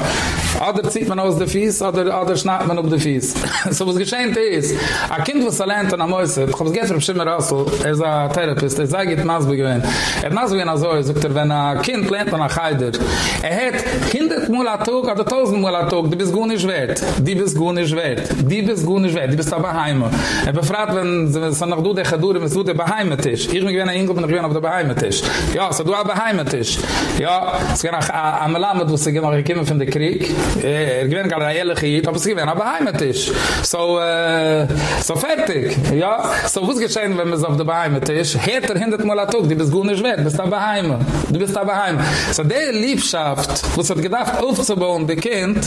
Oder zieht man aus der Fies, oder, oder schnappt man auf die Fies. so was geschehen ist, ein Kind, was er lernt an der Mäuse, ich hab es geht für Schimmer Rassel, er ist ein Therapist, er sagt, er hat Masbe gewinnt. Er hat Masbe gewinnt, er sagt er, wenn ein Kind lernt an der Heider, er hat hundert Mal ein Tag, oder tausend Mal ein Tag, die bist gut nicht wert, die bist gut nicht wert, die bist gut nicht wert, die bist aber heim. Er befragt, wenn sie noch du, der khadur wenn sie du, der bin gewinn ein Ingel, bin ich gewinn auf der Beheimetisch. Ja, so du a Beheimetisch. Ja, es gibt noch a Melamed, wo sie noch gekommen von der Krieg. Er gewinn gar ein Ehrlich hier, aber es gewinn a Beheimetisch. So, äh, so fertig. Ja, so was geschehen, wenn man es auf der Beheimetisch. Härter hindert mal a Tug, die bist gut nicht wert, bist da Beheim. Du bist da Beheim. So der Liebschaft, wo es hat gedacht aufzubauen, die Kind,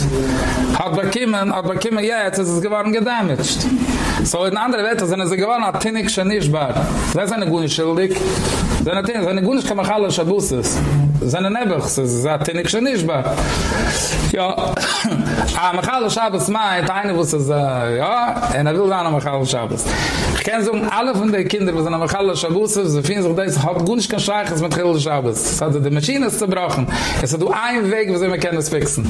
hat bekommen, hat bekommen, ja, jetzt ist es geworden gedamaged. So in andere Welt, sind sie geworden, hat Tinnik schon nicht bar. Das ist eine gute Schildig. Seine Tinnik, seine gute das ist ein Tinnik schon nicht bar. Ja, a Machal Shabbos meint, eine wusste es, ja, en er will dann a Machal Shabbos. Ich so alle von den Kindern, die sind a Machal Shabbos, sie finden sich das, hat gut nicht kein Schreiches mit Chil Shabbos. Das hat die Maschine zerbrochen. Es hat nur ein Weg, wo sie mir es fixen.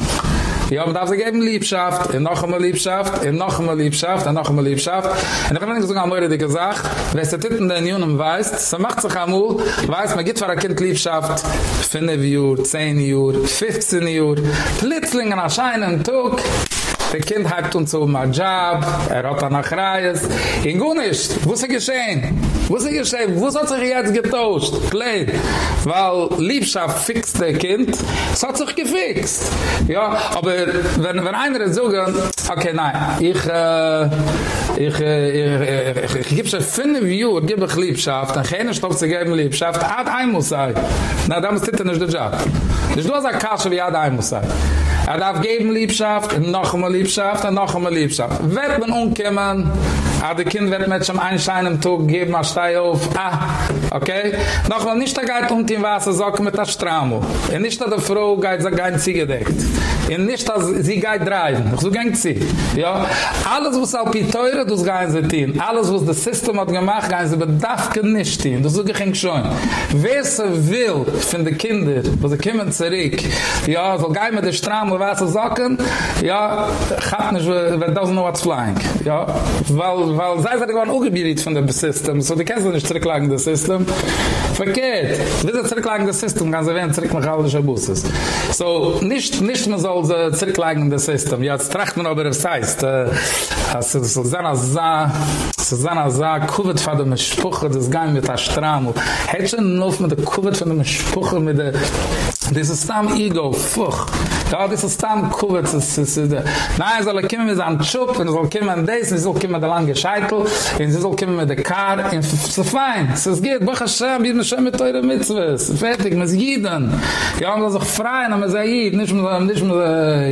Ja, aber darf sie geben Liebschaft, und noch einmal Liebschaft, und noch einmal Liebschaft, und noch einmal Liebschaft. Und ich habe gesagt, am die gesagt, wer es der Titten den Jungen weiß, so macht sich amul, weiß, man gibt für ein Kind Liebschaft, 5 Uhr, 10 Uhr, 15 Uhr, plötzlich an einem Tag, Der Kind hat uns so mal Job, er hat dann nach Reis. In Gunisch, wo ist er geschehen? Wo ist er geschehen? Wo hat sich jetzt getauscht? Klein. Weil Liebschaft fixt der Kind, es hat sich gefixt. Ja, aber wenn, wenn einer so gehen, okay, nein, ich, äh, ich, äh, ich, ich, ich gebe schon fünf Uhr, gebe ich Liebschaft, dann keine Stoff zu geben Liebschaft, hat ein muss sein. Na, da muss nicht der Job. Das ist nur so ein Kasche, wie hat ein muss. Er darf geben Liebschaft, noch einmal Liebschaft, und noch einmal Liebschaft. Wird man umkommen, Ah, der Kind wird mit zum einscheinen Tag geben, a stei auf. Ah, okay? Noch mal nicht der Geid und im Wasser sagen mit der Stramo. Und nicht der Frau geht so gein sie Und nicht dass sie geht driven. So geht sie. Ja? Alles was auf die teure das sie tun. Alles was das System hat gemacht, gehen sie bedarf nicht tun. Das so ging schon. Wer so will von den Kinder, was sie kommen zurück. Ja, so gehen mit der Stramo Wasser sagen. Ja, gaat nicht, wer doesn't know what's flying. Ja, weil weil sei sind geworden ungebiet von dem System, so die kannst nicht zurücklagen das System. Verkehrt. Wir zurücklagen das System, ganz erwähnt, zurück Schabusses. So, nicht, nicht soll sie zurücklagen das System. Ja, jetzt tracht man aber, was heißt, äh, es ist so sehr, es ist sehr, sehr, kuvet von dem Spuche, das Gang mit der Stram. Hätte schon nur mit der kuvet von dem Spuche, mit der, das ist tam Ego, fuch. Ja, das ist tam kuvet, das ist, nein, es soll kommen mit seinem Schub, und es soll kommen mit das, und es soll kommen mit der lange Scheitel, und es soll kommen mit der Kar, und es ist fein, es ist geht, Baruch Hashem, wir schon mit teure Mitzvahs, fertig, mit Jiden. Ja, man soll sich freien, aber sei Jid, nicht mehr, nicht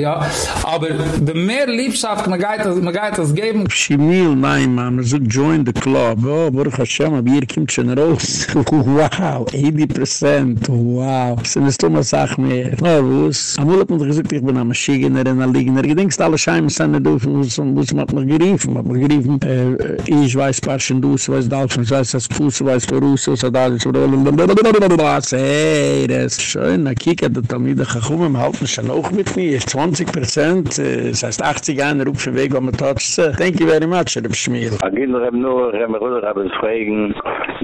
ja. Aber der mehr Liebschaft, man das, man geht das geben. Shimil, nein, man, man soll join the club. Oh, Hashem, aber hier kommt schon raus. Wow, 80%, wow. Ist eine stumme Sache mehr. Oh, wo ist? Amul hat man gesagt, ich bin am Schigener, in der Ligener. Ich denke, alle Scheimen sind nicht auf, wo es man hat mich geriefen. Man hat geriefen, ich weiß, Parschen, du, weiß, Dalfen, ich weiß, das Fuß, weiß, Verus, was hat alles, Hey, das ist schön. Na, kiek, der Talmide Chachumim halten schon auch mit mir. 20 Prozent, das heißt 80 Jahre auf dem Weg, wo man tatscht. Thank you very much, Reb Schmiel. Agin Reb Nur, Reb Ruder, Reb es fragen,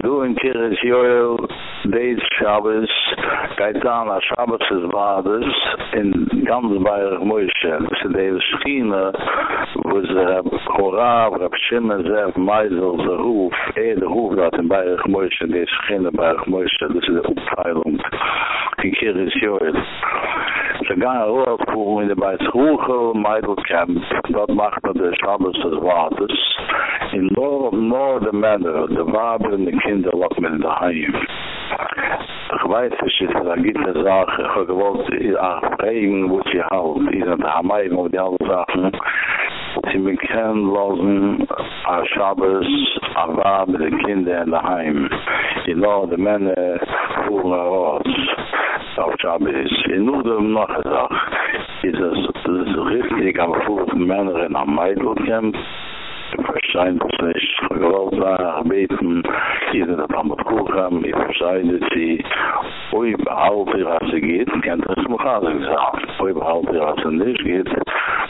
du in Kiris Joel, Deis Shabbos, Gaitan a Shabbos is Bades, in ganz Bayer Moishe, das ist die Schiene, wo es Reb Horav, Reb Shimon, Zef, Meisel, der Ruf, eh, der Ruf, dat in Bayer Moishe, die Schiene Bayer Moishe, das ist die Upfeilung, in Kiris Joel. Ze gaan aufgehoben in der Beizruchel, Meidelkamps. Dort macht man den er Schabbos des Wartes. In nur, nur die Männer, die Waben und die Kinder lassen wir in der Heim. Ich weiß, es ist eine gute Sache. Ich habe gewollt, ich habe gewollt, ich habe gewollt, ich habe gewollt, ich habe gewollt, ich Sie mich kennenlassen, a Shabbos, a mit den Kindern in der Heim. Die Leute, die Männer, fuhren raus. Auf Shabbos. In Nudem noch eine Sache. Ist es, richtig, aber fuhren Männer in einem Meidl-Camp. Verstehen das nicht. war, beten, sind ein mit Kuchen, ich verzeihde sie, oi behalte ihr, als sie geht, kennt noch gerade gesagt, oi behalte ihr, als sie nicht geht,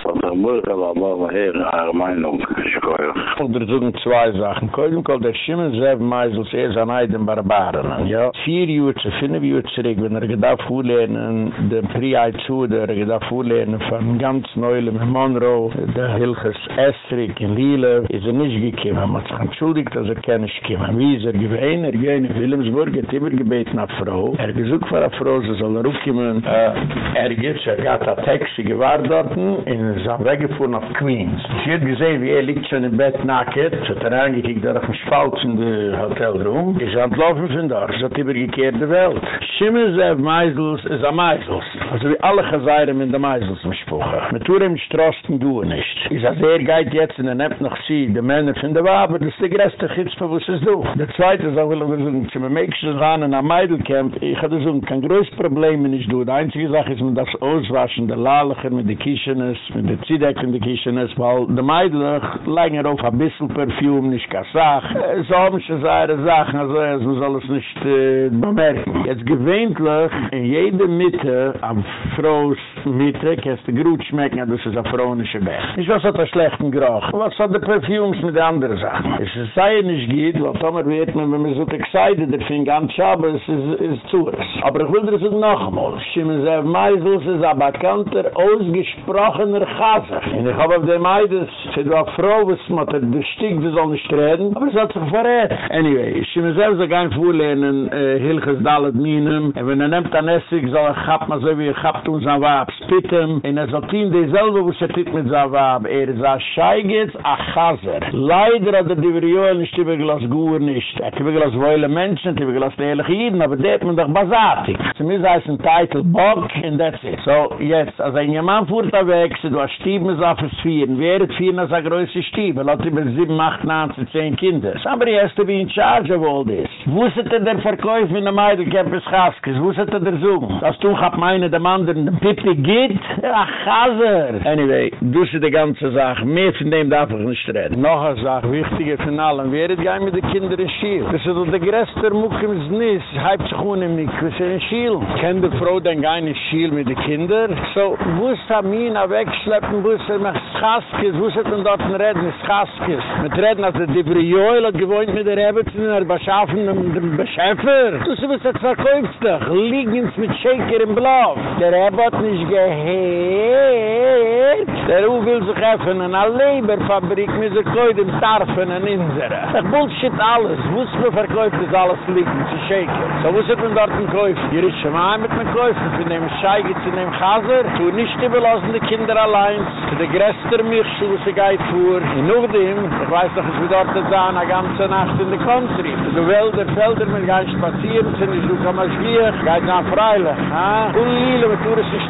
was er morgen war, war her, ihre Meinung, ich gehe. Untersuchen zwei Sachen. Koidem kol der Schimmel Zev Meisels, er ist Barbaren. Ja, vier Uhr zu fünf Uhr zurück, wenn er gedacht vorlehnen, den Priai zu, der er gedacht vorlehnen von ganz Neulem Monroe, der Hilches Estrik in Lille, ist er nicht gekommen. Er hat entschuldigt, dass er keine gekommen. Wie ist er gewesen? Er ging in Wilhelmsburg, hat immer gebeten nach Frau. Er gesucht für eine Frau, sie soll er aufkommen. Äh, er geht, er hat ein Taxi gewahrt dort, und ist er weggefuhren auf Queens. Sie hat gesehen, wie er liegt schon im Bett nackt, hat er angekickt durch ein Spalt in der Hotelroom, ist er entlaufen von dort, ist er übergekehrt der Welt. Schimmel Zev Meisels ist ein Meisels. Also wie alle Geseirem in der Meisels im Spruch. Mit Turem Strosten du nicht. Ist er sehr geit jetzt in der Nepp noch sie, die Männer von der Waber, das ist die größte Chitzpe, wo sie es du. Der zweite auch, will ich sagen, zu mir Mäkchen ran in einem Meidelcamp, ich hatte so ein kein größtes Problem, wenn ich du. Die einzige Sache ist, man das Auswaschen, der Lalacher mit der Kischenes, mit der Zideck in der Kischenes, weil der Meidler länger auf ein bisschen Parfum, nicht gar Sach. Es haben schon seine Sachen, also es muss alles nicht äh, bemerken. Jetzt gewöhnlich, in jeder Mitte, am Frohs Mitte, kannst du gut schmecken, dass es ein frohnische Bett. Ich weiß, was hat schlechten Geruch. Was hat der Parfums mit anderen Sachen? Es ist sei nicht geht, weil Tomer wird man, wenn man so excited, der fing an Schabes, ist, ist zu es. Aber ich will dir das noch einmal. Schimmen sehr Meisels ist ein bekannter, ausgesprochener Chaser. Und ich habe auf dem Eides, sie war froh, was man hat, Stieg, wir sollen nicht reden, aber es hat sich verrät. Anyway, Schimmen sehr, so gein vorlehnen, äh, Hilches Dalet Minen, und wenn er nimmt an Essig, soll er chappen, so wie er chappt uns an Wab, spitten, und er sagt ihm dieselbe, wo sie tit mit seinem Wab, er ein Scheigitz, ein Chaser. Leider hat er die Verioel nicht übergelassen, gut nicht. Er hat übergelassen, wohle Menschen, hat übergelassen, ehrliche Jiden, aber der hat man doch mir sei es ein Titel, Bock, and that's it. So, jetzt, als ein Mann fuhrt er weg, du hast Stieben, so fürs Vieren, wer hat Vieren als ein größer Stieben? Lass über 7, 8, 9, 10 Kinder. To be in charge of all this. Wusstet er der Verkäuf in der Meidelkamp des Chaskes? Wusstet er der Zoom? Das tun hab meine dem anderen, dem Pippi geht? Ach, Chaser! Anyway, du sie die ganze Sache. Mehr von dem darf ich nicht reden. Noch eine Sache, wichtiger von allem. Wer hat gehen mit den Kindern in Schiel? Das ist doch der größte Muck im Nis. Halb sich ohne mich. Was ist in Schiel? Kennt die Frau denn gehen in Schiel mit den Kindern? So, wo ist Amina wegschleppen? Wo ist er mit Chaskes? Wo ist er denn dort reden? Mit Chaskes? Mit reden, als er die Brioel hat gewohnt mit der Ebbetson, er beschaffen mit dem Beschäfer. Du sie, was er verkäuft doch? Liegens mit Shaker im Blau. Der Ebbe hat nicht geheert. Der Ruf will sich öffnen, eine Leberfabrik, mit der starfen in Insere. Ich bullshit alles. Wus man ist alles liegen, zu shaken. So wus hat man dort gekauft? Hier ist schon mal mit man gekauft, zu Scheige, zu Chaser. Nicht die belassene Kinder allein, zu der größter Milchschule, wo sie geht vor. In Nogdem, ich weiß noch, ich dort eine ganze Nacht in der Country. So Wälder, Felder, man kann spazieren, sind ich so kann man schwierig, geht nach Freilich, ha? Unliele, wir tun es nicht.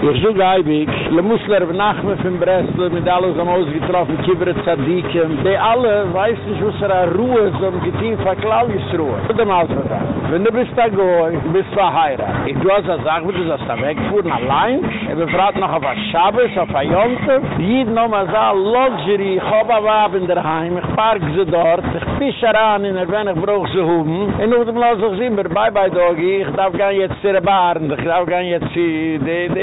Zielot. Ich suche Eibig, le Musler, Nachme von Breslau, mit alles am ausgetroffen, Kibere Tzadikem. Die alle, weiß nicht, was er an Ruhe, so ein Geteam verklauges Ruhe. Und dem Alter da. Wenn du bist da gehoi, du bist verheiratet. Ich du hast das gesagt, du sollst da wegfuhren, allein. Ich befragt noch auf ein Schabes, auf ein Jonte. Jeden noch mal so, Luxury, ich hab ein Wab in der Heim, ich park sie dort, ich fisch heran, in der Wenn ich brauch sie hoben. Und nur dem lass ich sehen, bye bye Doggy, ich darf gar jetzt ihre Baren, ich darf gar jetzt die,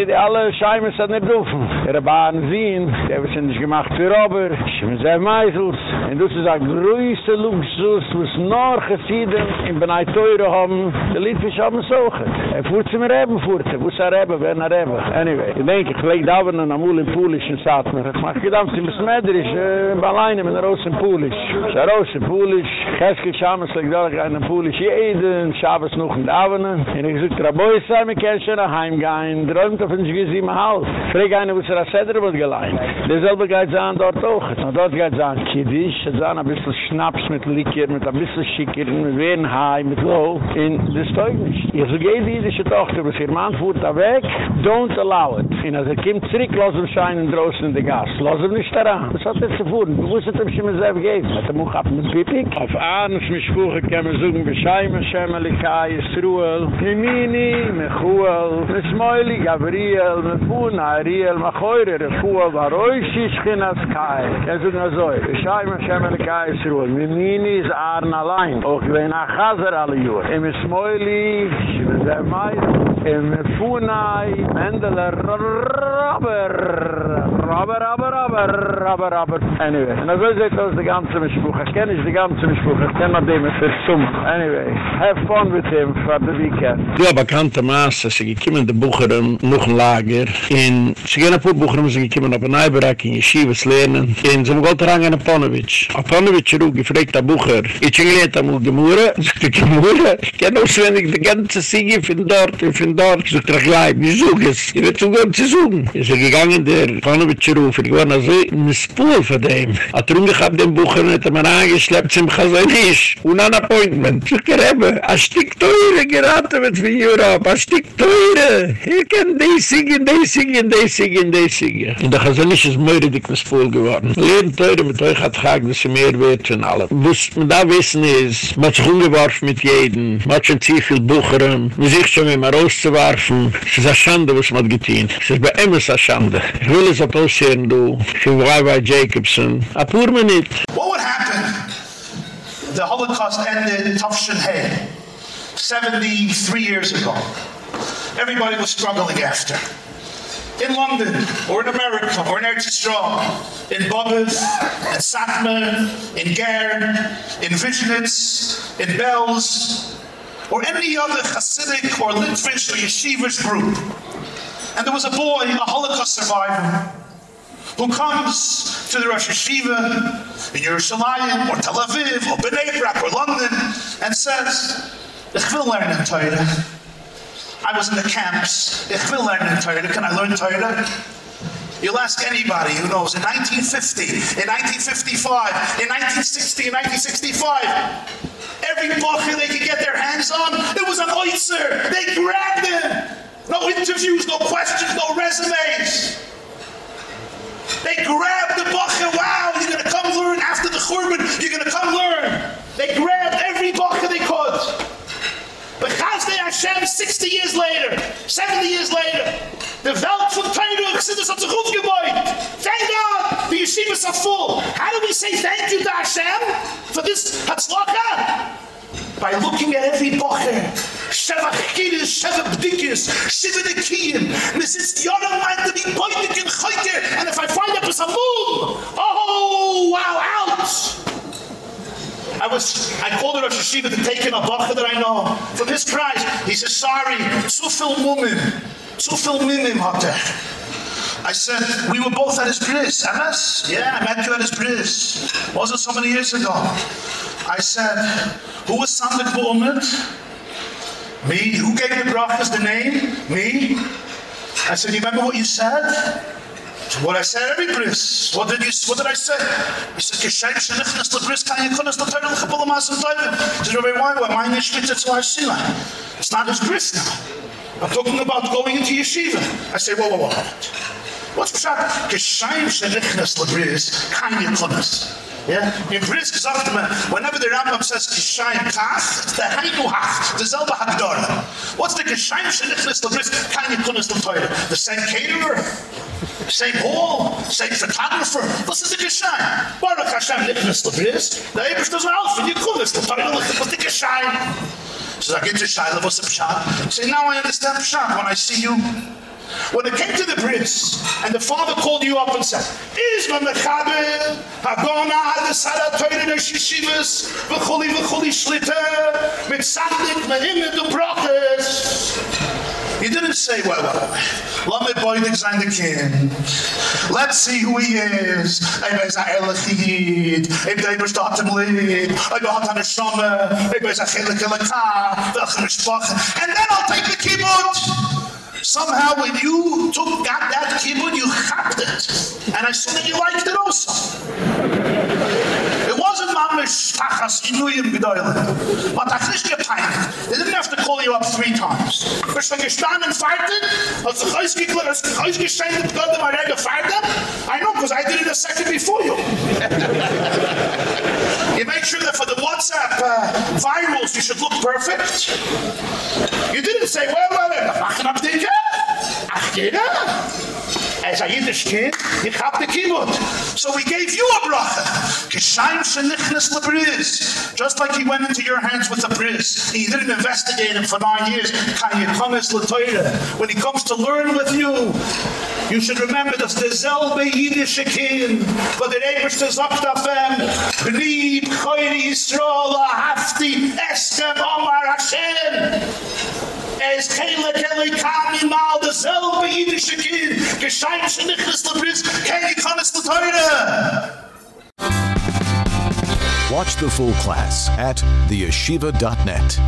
die, alle Scheimen sind nicht dürfen. Ihre Baren sehen, die haben sie nicht gemacht für Robber, bin sehr meisels. Und das ist ein größter Luxus, was noch gesieden, in Benai Teure haben, die Litwisch haben es auch. Er fuhrt sie mir eben, fuhrt sie, wo ist er eben, wer er eben. Anyway, ich denke, ich lege da wenn am Ul in Pulisch in Satmer. Ich mach gedacht, sie müssen medrisch, äh, alleine mit einer Ross in Pulisch. Ich Ross in Pulisch, Cheskel Schames, leg da in Pulisch, jeden Schabes noch in Davenen. Und ich such, Raboi sei, mir kenn schon nach Heim gehen, träumt auf ein Schgiss im Haus. Frag eine, wo es er a Seder wird geleint. Derselbe geht es an dort auch. Und dort geht es an Kiddisch, es an ein bisschen Schnaps mit Likir, mit ein bisschen Schicker, mit Wehenhai, mit Loh. Und das teugt nicht. Ich so gehe die jüdische Tochter, was ihr Mann fuhrt da weg, don't allow it. Und als er kommt zurück, lass ihm scheinen draußen in der Gas. Lass ihm nicht daran. Was hat er zu fuhren? Du wusstet ihm schon mal selbst geben. Hat er muss ab mit Pipi? Kiek. Auf Ahnens Mischbuche kann man suchen, Bescheim Hashem Alikai Yisruel, Mimini, Mechuel, Mesmoili Ariel Refun, Ariel Machoire, Refua Baroishi, Schinas Kai. Er sagt mir so, ich schei mir Schemmel Kai ist ruhig. Mit Mini ist Arn allein. Auch wenn achazer alle Jür. Im Ismoili, ich bin sehr meist. Im Mefuna, Mendele, Robber, Robber, Robber, Robber, Robber, Robber. Anyway, und so sieht das die ganze Mischbuche. Ich kenne nicht die ganze Mischbuche, ich kenne noch dem für Summe. Anyway, have fun with him for the weekend. Du, aber kannte Maße, sie gekiemen de Bucherem noch ein Lager. In, sie gehen ein paar Bucherem, sie gekiemen auf ein Eiberak in Yeshivas lernen. In, sie haben Gott an Aponovic. Aponovic er auch gefragt der Bucher. Ich gelehrt am Gemurre. Sie sagt, Gemurre? Ich kenne auswendig die ganze Siege von dort und dort. Ich sag, ich leib, ich suche es. Ich werde zugehören zu suchen. Ich sag, gegangen der Aponovic ruf. Ich war noch so ein Spur von dem. Hat er umgehabt den Bucher und hat er mir angeschleppt zum Chazanisch. Und an Appointment. Ich sag, Rebbe, ein Stück teure geraten wird von Europa. Ein Stück teure. Hier kann die singen, die singen, die singen, die singen. Und der Chazanisch ist mir richtig mit Spur geworden. Leben teure mit euch hat gehakt, dass sie mehr wird von allem. Was man da wissen ist, man hat sich umgeworfen mit jedem. Man hat schon zu viel Bucheren. Man sich schon immer Es ist eine Schande, was man getan. Es ist bei ihm eine Schande. Ich will es du. Für Y.Y. Jacobson. What would happen? The Holocaust ended Tufshin Hay 73 years ago. Everybody was struggling after. In London, or in America, or in Eretz in Bobbeth, in Satmar, in Ger, in Vishnitz, in Belz, or any other Hasidic or Litvish or Yeshivish group. And there was a boy, a Holocaust survivor, who comes to the Rosh Yeshiva in Yerushalayim or Tel Aviv or Bnei Brak or London and says, Ich will learn in Torah. I was in the camps. Ich will learn in Torah. Can I learn Torah? You'll ask anybody who knows. In 1950, in 1955, in 1960, in 1965, every book they could get their hands on, it was an oitzer. They grabbed him. No interviews, no questions, no resumes. They grabbed the bacher. Wow, you're going to come learn after the churban. You're going to come learn. They grabbed every bacher they could. But Chazdei Hashem, 60 years later, 70 years later, the Welt von Teinu Chassidus hat sich aufgebaut. Thank God, the yeshivas are full. How do we say thank you to Hashem for this Hatzlaka? By looking at every bocher. Sheva Chkiris, Sheva Bdikis, Shiva Nekiyim. This is the other mind to be pointing in Choyke. And if I find up a Samum, oh, wow, out. I was, I called the Rosh Yeshiva to take in a bacher that I know. From his cries, he says, sorry, zu viel mumim, zu viel mimim hat er. I said, we were both at his bris, Emes? Yeah, I met you at his bris. Wasn't so many years ago. I said, who was Sandik Bullman? Me. Who gave the brachas the name? Me. I said, you remember what you said? What I said every bris. What did you what did I say? He said, "Geshem shenichnas le bris kan yekunas le tayr le chapul mas and tayr." Just Rabbi why why my nishmit to our sila. It's not his bris now. I'm talking about going into yeshiva. I say, whoa, whoa, whoa. What's pshat? Geshem shenichnas le bris kan yekunas. Yeah, in Bris gesagt man, whenever the Rambam says Kishaim Kach, it's the Hainu Hach, the Zelba Hagdara. What's the Kishaim Shenichlis the Bris, Kaini Kunis the Torah? The same caterer, same hall, same photographer. What's the Kishaim? Baruch Hashem Nichlis the Bris, the Abish does Alpha, you Kunis the Torah, what's the Kishaim? So I get to Shaila, what's the Pshat? Say, now I understand Pshat when I see you. When it came to the prince, and the father called you up and said, Is my mechaber, hagona ad sara toirin o shishivas, v'chuli v'chuli shlita, mit sandik mehim du brachas. He didn't say, well, well, let me boy the the king. Let's see who he is. Maybe he's a elachid. Maybe they were starting lead. Maybe he's a neshama. Maybe he's a chelik elakah. Welche mishpach. And then I'll take the kibbutz. Somehow when you took got that kibbutz, you chapped it. And I saw that you liked it also. It wasn't mamish tachas inuyim gedoyle. But I nicht gepeinigt. They didn't have to call you up three times. Bist du gestanden fighting? Hast du ausgeklärt, hast du ausgeschenkt, Gott der Maria gefightet? I know, because I did it a second before you. you make sure that for the WhatsApp uh, virals, you should look perfect. You didn't say, well, well, well, mach an Abdika. Ach, jeder. As a Yiddish kid, you hab the keyboard. So we gave you a bracha. Geshaim shenichnes lebriz. Just like he went into your hands with a briz. He didn't investigate him for nine years. Kayekones letoire. When he comes to learn with you, you should remember that the selbe Yiddish kind, but the Eberste sagt auf ihm, Blieb Choyri Yisrael hafti Eskem Omar Hashem. Kele kami mal kind. Nicht ist der kann es heute. Watch the full class at theyeshiva.net.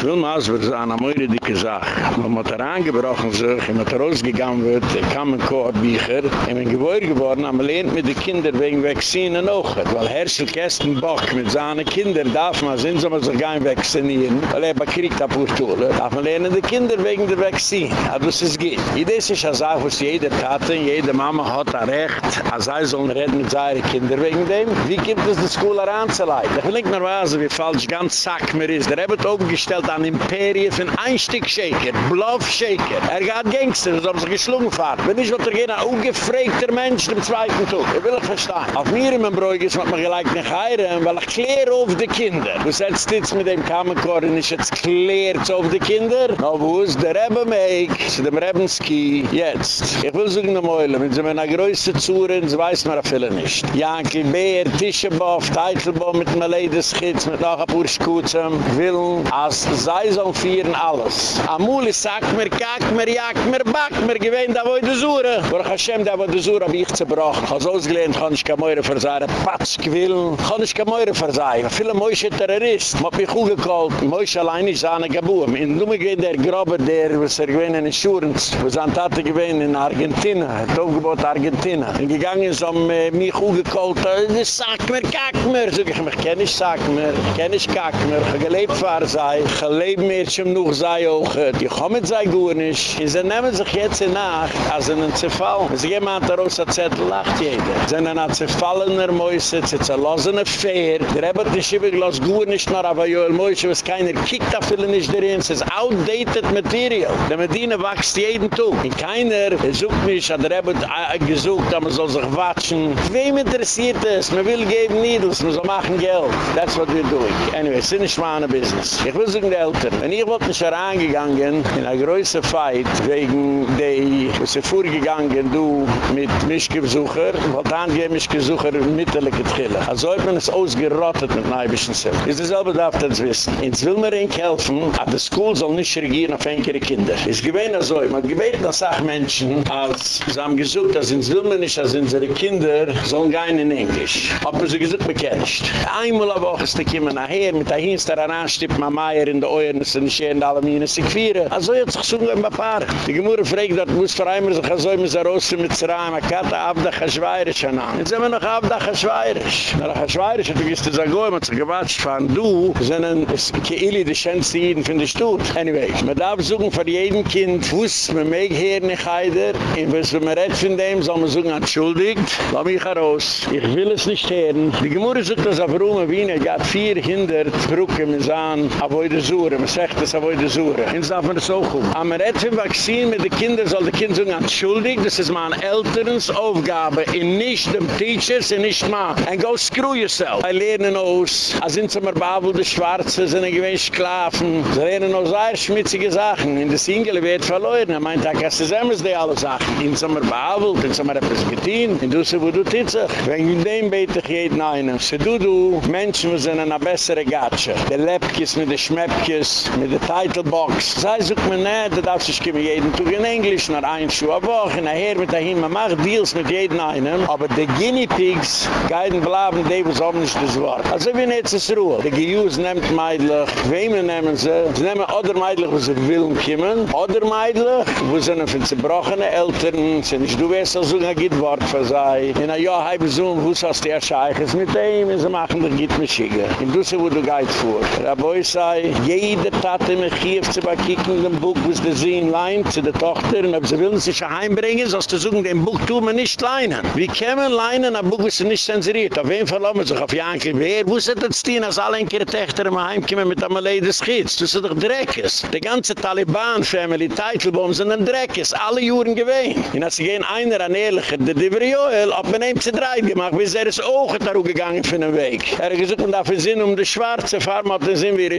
Will mal auswärts an neue dicke Sache. Wenn man da reingebrochen sich, wenn man da rausgegangen wird, dann kam ein Korbücher, und wenn gewohr geworden, aber man lernt mit den Kindern wegen Vaccinen auch. Weil Herschel Kästenbock mit seinen Kindern darf man sind, so man sich gar nicht vaccinieren, weil er bekriegt ab Urtule. Darf man lernen die Kinder wegen der Vaccine. Ja, das ist geht. Jeder ist eine Sache, was jeder Tate, jede Mama hat ein Recht, als sie sollen reden mit seinen Kindern wegen dem. Wie gibt es die Schule heranzuleiten? Ich will nicht mehr wissen, wie falsch ganz Sack mir ist. Der hat aufgestellt an Imperie von Einstieg-Shaker, Bluff-Shaker. Er geht Gangster, so haben sie geschlungen fahren. Wenn ich wollte gehen, ein ungefrägter Mensch dem zweiten Tag. Ich will es verstehen. Auf mir in meinem Bräuch ist, was man gleich nicht heiren, weil ich kläre auf die Kinder. Du setzt jetzt mit dem Kammerkorn, ist jetzt klärt auf die Kinder. Na wo ist der Rebbe-Make, zu dem Rebbenski, jetzt. Ich will sagen, noch mal, wenn sie mir eine größte Zuhren, sie weiß mir viele nicht. Janke, Beer, Tischeboff, Teitelbaum mit einem Leidenschitz, mit noch ein paar Schuzen, Willen, als sei so vieren alles. Amuli sagt mir, kack mir, jack mir, back mir, gewähnt da wo ich die Sura. Baruch Hashem, da wo die Sura hab ich zerbrochen. Ich hab's ausgelehnt, kann ich kein Meure verzeihen. Patsch gewillen, kann ich kein Meure verzeihen. Viele Mäusche Terrorist. Man hat mich auch gekallt. Mäusche allein ist eine Gabuam. In Lume gewähnt der Grabber, der was er gewähnt in Insurance. Was an Tate gewähnt in Argentina. Hat aufgebaut Argentina. Und gegangen ist äh, mich gekallt. Äh, sag mir, kack mir. Sog ich mich, kenn ich sag mir. Kenn ich kack mir. Gelebt war sei. Leben mir schon noch sei auch. Die kommen sei gut nicht. Sie nehmen sich jetzt in Nacht als einen Zerfall. Sie gehen mal da raus, als Zettel lacht jeder. Sie sind ein zerfallener Mäuse, sie zerlassen ein Pferd. Der Rebbe hat nicht übergelassen, gut nicht nur, aber Joel Mäuse, was keiner kickt, da viele nicht drin. Es ist outdated Material. Der Medina wächst jeden Tag. Und keiner sucht mich, hat der Rebbe gesucht, aber man soll sich watschen. Wem interessiert es? Man will geben Needles, man soll machen Geld. That's what we're doing. Anyway, ist nicht meine Business. Ich will sagen, Eltern. Wenn ich wollte mich herangegangen in einer größeren Fight wegen der, was ist vorgegangen, du mit Mischgebesucher, wollte dann gehen Mischgebesucher mittellige Trille. Also hat man es ausgerottet mit Neibischen Sil. Ist dasselbe darf das wissen. Ins will mir ihnen helfen, aber die School soll nicht regieren auf enkere Kinder. Es gewähnt also, man gebeten als Sachmenschen, als sie haben gesucht, dass ins will mir nicht, dass unsere Kinder sollen gehen in Englisch. Ob man sie gesucht bekennst. Einmal eine Woche ist die Kinder nachher, mit der Hinster anstippen, am Meier in der Euren, es sind schön, alle Minen sich vieren. Also hat sich so ein paar. Die Gemüse fragt, dass muss für einmal sich so ein Rost mit Zerayim, ich hatte Abdach Aschweirisch an. Jetzt sind wir noch Abdach Aschweirisch. Nach Aschweirisch hat er gesagt, dass er go, man hat sich gewatscht von du, sind ein Keili, die schönste Jeden von der Stutt. Anyway, man darf suchen für jeden Kind, wuss man mich hier nicht heider, und was man redt von dem, soll man suchen, entschuldigt, lass mich heraus, ich will es nicht hören. Die Gemüse sucht das auf Ruhm, Wiener, gab vier Hinder, Brücke, mit Saan, aber heute Sure, man sagt das Sure. Ins darf man das auch um. Aber man redt von Vaccine mit den Kindern, soll die Kinder sagen, entschuldigt, das ist meine Elterns Aufgabe, und nicht dem Teachers, und nicht mal. And go screw yourself. I lernen aus, als in zum Babel des Schwarze, gewinn Sklaven. Sie lernen aus sehr schmutzige Sachen. In der Single wird verloren. Er meint, kann sich immer die alle Sachen. In zum Babel, in zum etwas getan. In du sie, wo du titzig. Wenn in dem bete ich jeden einen. Se du, du, Menschen, wir sind eine bessere Gatsche. Der Lepkes mit der Schmeppkes, mit der Titlebox. Sei sucht mir nicht, da darfst du kommen jeden Tag in Englisch, nach ein Schuh a Woche, nachher mit dahin, man macht Deals mit jeden einen. Aber die Guinea Pigs, geiden bleiben, die was haben nicht das Wort. Also wie nicht das Ruhe. Die Gejus nehmt meidlich, wem nehmen sie? Sie nehmen oder meidlich, wo sie willen kommen. Oder meidlich, wo sie noch von zerbrochenen Eltern, sie nicht du weißt, also ein Gittwort für sei. Ein Jahr habe ich so, wo hast du ja Scheiches mit dem, und sie machen dich Gitt mit Schiege. Und du sie, wo du gehit vor. Rabeu sei, jede Tate mich hier zu bekicken dem Buch, wo es der Sehen leint zu der Tochter, und ob sie will sich heimbringen, sonst zu suchen, den Buch tun wir nicht leinen. Wie man leinen, ein Buch, wo nicht zensuriert? Auf jeden Fall lassen wir sich auf Janke, wer wusste das stehen, als alle ein Kere Töchter im Heim kommen mit einem Leid des Schietz? Das ist doch Dreckes. Die ganze Taliban-Family, Teitelbaum, sind ein Dreckes, alle Juren gewesen. Und als sie gehen einer an Ehrlicher, der Diverioel, ob man ihm zu drei gemacht, bis er ist auch da gegangen für den Weg. Er hat gesagt, man darf Sinn um die schwarze Farbe, hat den Sinn, wie er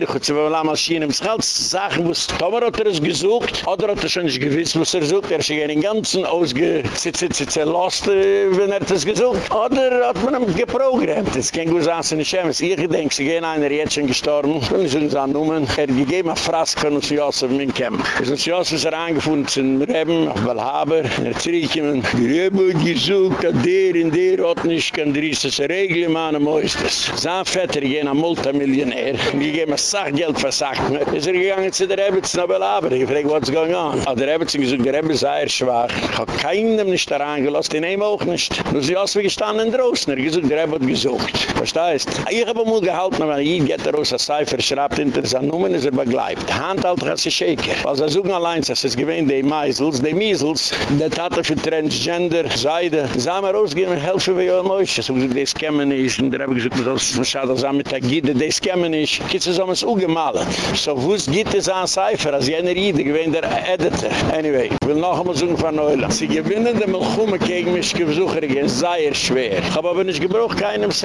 mir gut zum la maschine im schalt sagen was kommer hat er es gesucht oder hat er schon nicht gewiss was er sucht. Er schien in ganzen ausge zit zit zit lost wenn er das gesucht. Oder hat man ihm geprogrammt. Es ging was an seine schemes ihr gedenk sie gehen einer jetzt schon gestorben. Wenn sie er uns an nomen er gegeben a frasken und sie aus dem camp ist uns ja so angefunden sind wir haben weil haber er zriechen wir gesucht der in der hat nicht kann drisse regel man muss das sein vetter er gehen ein multimillionär. Er gegeben Sachgeld versagt mir. Ist er gegangen zu der Rebe, zu Valhaber, ich frage, what's going on? Aber der Rebe gesagt, der Rebe sei er schwach, ich habe keinem nicht daran gelassen, den ihm auch nicht. Nur sie aus wie gestanden draußen, er gesagt, der Rebe hat gesucht. Verstehst? Ich habe mal gehalten, wenn ich geht raus, ein Cipher schreibt hinter seinen Nummern, ist er begleibt. Hand halt, hat sich schäker. Was er suchen allein, das ist gewähnt, die Meisels, die Miesels, der Tate für Transgender, Seide. Rausgehen und helfen wir Mäusche. So gesagt, das kämen nicht. Und habe ich gesagt, das ist schade, das haben mit der Gide, das kämen nicht. Kitz ist uns ungemalt. So wo es gibt es an Cipher, als jener Ide, gewähnt der Editor. Anyway, ich will noch einmal suchen von Neuland. Sie gewinnen den Milchumme gegen mich Besucher, gehen sehr schwer. Ich habe aber nicht gebraucht, keinem. Was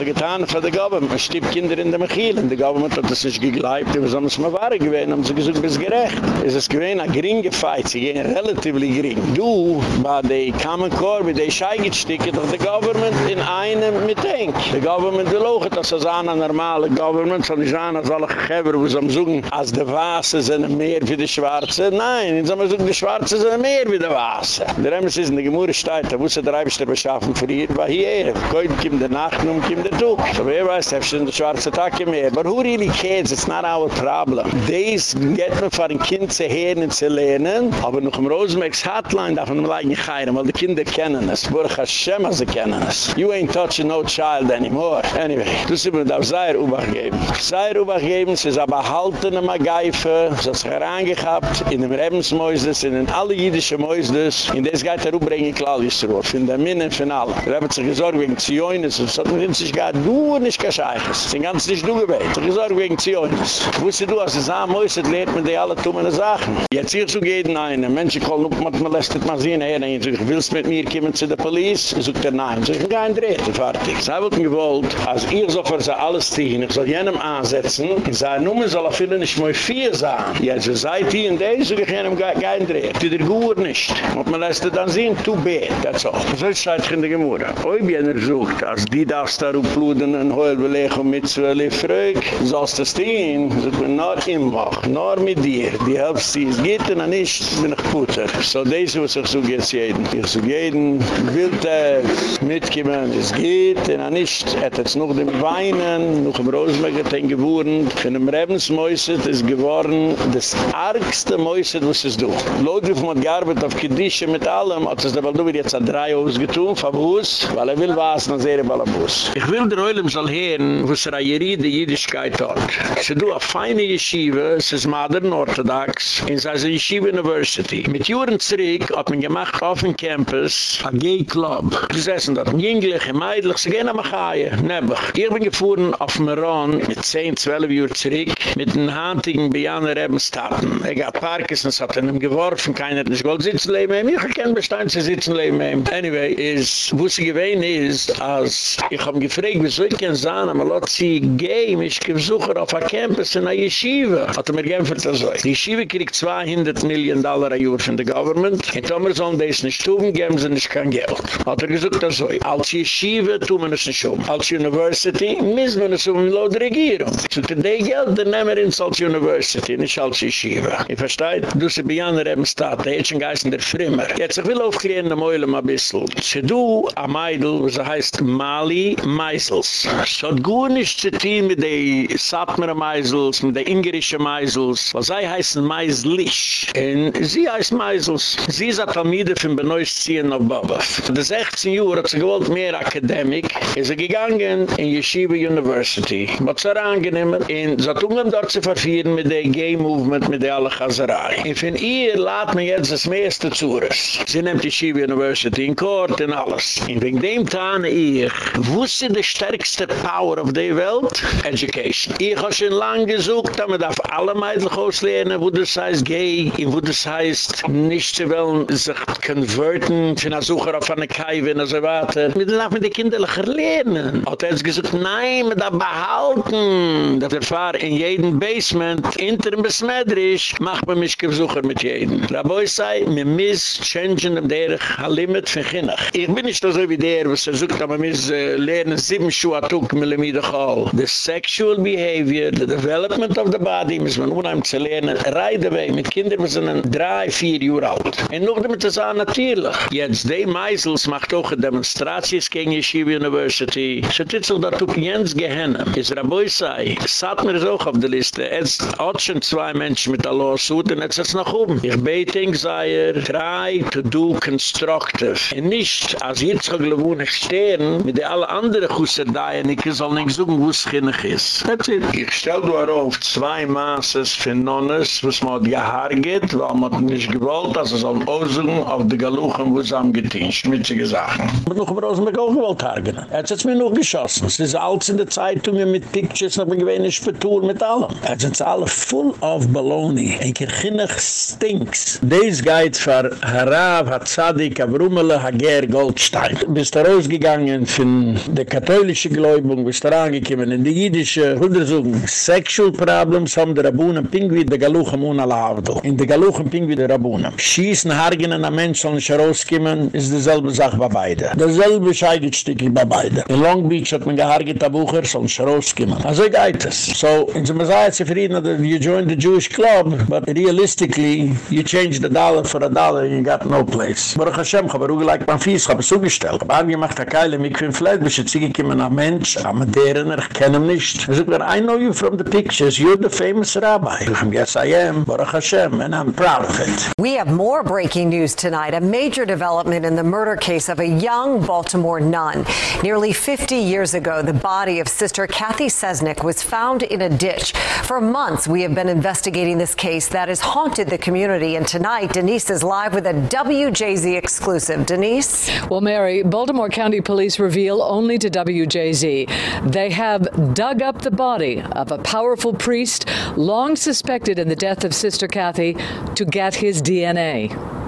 ich getan für die Government. Man stiebt Kinder in der Mechielen. Die Government hat das nicht gegleibt. Wir sollen es mal wahr gewesen, haben sie gesagt, bis gerecht. Es ist gewesen, ein geringe Fight. Sie gehen relativ gering. Du, bei der Common Core, bei der Scheigetsticke, doch die Government in einem mitdenk. Die Government will auch, dass es eine normale Government, soll nicht sein, als alle Gegeber, wo sie am suchen, als die Wasse sind mehr wie die Schwarze. Nein, sie haben gesagt, die Schwarze sind mehr wie die Wasse. Der Emes ist in der Gemurrestein, da wusste der Eibischter beschaffen für hier, war hier. Heute kommt der Nacht, nun kommt der Tug. So wer weiß, da ist der schwarze Tag mehr. But who really cares? It's not our problem. Dies geht mir für ein Kind zu hören und zu lernen, aber noch im Rosenbergs Hotline darf man mal nicht heiren, weil die Kinder kennen es. Baruch Hashem, sie kennen es. You ain't touching no child anymore. Anyway, du sie mir da Seier Ubach geben. Seier Ubach geben, sie ist aber haltene Magaife, sie hat sich herangehabt, in dem Rebensmäusdes, in den alle jüdischen Mäusdes, in des geht er ubringen, Klallisruf, in der Minne von allen. Er hat sich gesorgt wegen Zioines, es hat mir sich gar du nicht gescheiches. Sie ganz nicht du gewählt. Ich gesorgt wegen Zioines. Wusste du, als es am Mäuset lehrt man die alle tummene Sachen. Jetzt hier zu gehen, ein Mensch, ich kann nicht molestet mal sehen, er hat gesagt, willst mit mir kommen zu der Police? Er sagt er, nein. Ich kann nicht reden, fertig. Sie wollten gewollt, als ihr so für sie alles ziehen, ich soll jenem ansetzen, und sie nun soll er viele nicht mehr vier sein. Jetzt, ihr seid hier in der, so ich jenem gar nicht reden. Die der Gür nicht. Und man lässt dann sehen, too bad, that's all. So ist es in der Gemurra. Oi, wie einer sucht, als die darfst da rupluden und heul belegen mit zwölf Fröck, sollst du stehen, sind wir nur im Wach, nur mit dir. Die helft sie, es geht und nicht, bin ich Puter. So, das was ich suche jetzt jeden. Ich suche jeden, will der mitkommen, es geht und nicht. Er hat jetzt noch dem Weinen, noch im Rosenberg hat ihn gewohren, von dem Rebensmäuset ist geworden, das argste Mäuset, was es du. Lodruf hat gearbeitet auf Kedische mit allem, hat es der Balduber jetzt an drei Haus getun, Fabus, weil er will was, na sehr Balabus. Ich will der Oilem soll hören, wo es Rayeri die Jüdischkeit hat. Sie du a feine Yeshiva, es ist Modern Orthodox, in Sasa Yeshiva University. Mit Juren zurück hat man gemacht auf dem Campus a Gay Club. Gesessen dort, jünglich, meidlich, sie gehen am Achaie, nebbach. Ich bin gefahren auf Meron mit 10, 12 Uhr zurück mit den handigen Bianer Ebenstaten. Er gab Parkinsons, hat ihm geworfen, keiner hat nicht gewollt sitzen leben, ich kann bestein zu sitzen leben. Anyway, is, wo sie gewähnt ist, als ich hab gefragt, wieso ich kann sagen, aber lot sie gay, mich gesuche auf der Campus in der Yeshiva. Hat er mir geämpft das so. Die Yeshiva kriegt 200 Millionen Dollar a Jahr von der Government. In Tomer sollen das nicht tun, geben sie nicht kein Geld. Hat er gesagt das so. Als Yeshiva tun wir es nicht um. Als University müssen wir es um laut Regierung. Day Geld, dann nehmen wir ins als University, nicht als Yeshiva. Ich verstehe, du sie Bianer haben Staat, der Hätschen geißen der Frimmer. Jetzt, ich will aufklären, der Meule mal ein bisschen. Sie du, a Meidl, was er heißt Mali Meisels. So hat nicht zu tun mit den Satmer Meisels, mit den Ingerische Meisels, was sie heißen Meislisch. Und sie heißt Meisels. Sie ist eine Talmide von Benoist Ziehen auf Babaf. Die 16 Jahre hat sie gewollt mehr Akademik, ist sie gegangen in Yeshiva University. Was sie angenehmen, in Zatungam dort zu verfieren mit der Gay-Movement, mit der alle Chazerei. Und von ihr lädt man jetzt das meiste Zures. Sie nimmt die Shiva University in Court und alles. Und wegen dem Tane ich, wusste die stärkste Power of the Welt? Education. Ich habe schon lange gesucht, dass man darf alle Meidlich auslernen, wo das heißt Gay, wo das heißt, nicht zu wollen sich konverten, von einer Suche auf eine Kaiwe und so weiter. Wir darf mit den Kindern lernen. Hat er jetzt gesagt, nein, man darf behalten. Das erfahr in jedem Basement, hinter dem Besmeidrisch, macht man mich Besucher mit jedem. Raboi sei, mir miss changen dem derich a limit von Kinnach. Ich bin nicht so wie der, was er sucht, aber miss äh, lernen sieben Schuhe atuk millimide chal. The sexual behavior, the development of the body, miss man unheim zu lernen, right away, mit Kindern, wir sind drei, vier Jahre alt. Und noch damit ist auch natürlich. Jetzt, die Meisels macht auch Demonstrations gegen Yeshiva University. So titzel da tuk jens gehennen. Is Raboi sei, Satmer ist auch auf der Liste. Jetzt hat schon zwei Menschen mit der Lawsuit und jetzt ist es noch oben. Ich bete in Gseir, try to do constructive. Und nicht, als jetzt gewohnt stehen, mit der alle anderen Kusser da, ich soll nicht suchen, wo es kinnig ist. That's it. Ich stell du auf zwei Maßes für Nonnes, was man gehaar geht, weil man nicht gewollt, dass es auf Ozen, auf die Galuchen, wo es am getein, schmutzige Sachen. Aber noch über Rosenberg auch gewollt hargen. Er hat es mir noch geschossen. Es ist alles in der Zeitungen mit Pictures, noch ein gewähnes Betur mit allem. Er es alle full of baloney. Ein kirchinnig stinks. Dies geht für Harav, Hatzadik, Avrumele, Hager, Goldstein. Bist da rausgegangen von der katholische Gläubung, bist da rangekommen in die jüdische Hundersuchung. Sexual problems haben der Rabunen Pingui der Galuchem unalavdo. In der Galuchem Pingui der Rabunen. Schießen, hargen an Mensch sollen nicht rauskommen, ist dieselbe Sache bei beiden. Dasselbe scheidet stücklich bei beiden. In Long Beach hat man gehargit der Bucher, sollen nicht rauskommen. Also geht So, in the Messiah zufrieden, that you join the Jewish club, but realistically, you change the dollar for a dollar and you got no place. Baruch Hashem, ich habe auch gleich beim Fies, ich habe es zugestellt. Ich habe angemacht, ich habe mich für ein Fleisch, bis komme nach Mensch, aber deren, ich kenne ihn nicht. Ich sage, I know you from the pictures, you're the famous rabbi. Yes I am, Baruch Hashem, and I'm proud of it. We have more breaking news tonight, a major development in the murder case of a young Baltimore nun. Nearly 50 years ago, the body of Sister Kathy Cesnik was found in a ditch. For months, we have been investigating this case that has haunted the community, and tonight, Denise is live with a WJZ exclusive. Denise? Well, Mary, Baltimore County Police reveal only to WJZ they have dug up the body of a powerful priest long suspected in the death of Sister Kathy to get his DNA.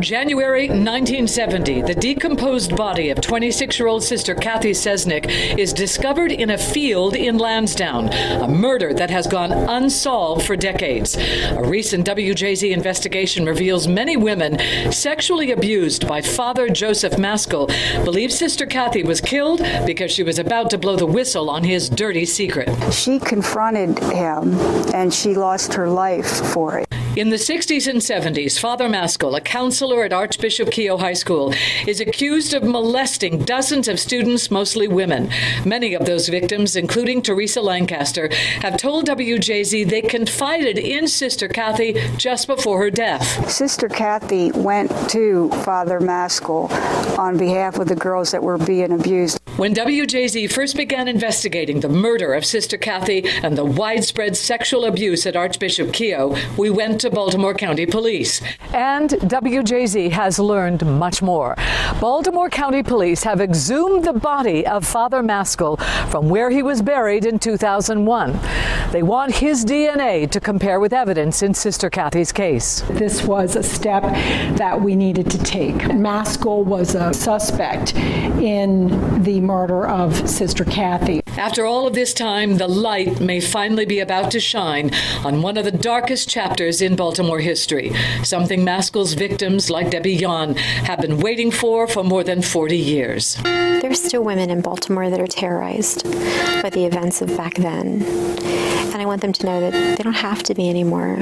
January 1970, the decomposed body of 26-year-old sister Kathy Cesnik is discovered in a field in Lansdowne, a murder that has gone unsolved for decades. A recent WJZ investigation reveals many women sexually abused by Father Joseph Maskell believe sister Kathy was killed because she was about to blow the whistle on his dirty secret. She confronted him and she lost her life for it. In the 60s and 70s, Father Maskell, a counselor at Archbishop Keough High School, is accused of molesting dozens of students, mostly women. Many of those victims, including Teresa Lancaster, have told WJZ they confided in Sister Kathy just before her death. Sister Kathy went to Father Maskell on behalf of the girls that were being abused. When WJZ first began investigating the murder of Sister Kathy and the widespread sexual abuse at Archbishop Keough, we went to Baltimore County Police. And WJZ has learned much more. Baltimore County Police have exhumed the body of Father Maskell from where he was buried in 2001. They want his DNA to compare with evidence in Sister Kathy's case. This was a step that we needed to take. Maskell was a suspect in the murder of Sister Kathy. After all of this time, the light may finally be about to shine on one of the darkest chapters in Baltimore history, something Maskell's victims like Debbie Yon have been waiting for for more than 40 years. There's still women in Baltimore that are terrorized by the events of back then. And I want them to know that they don't have to be anymore.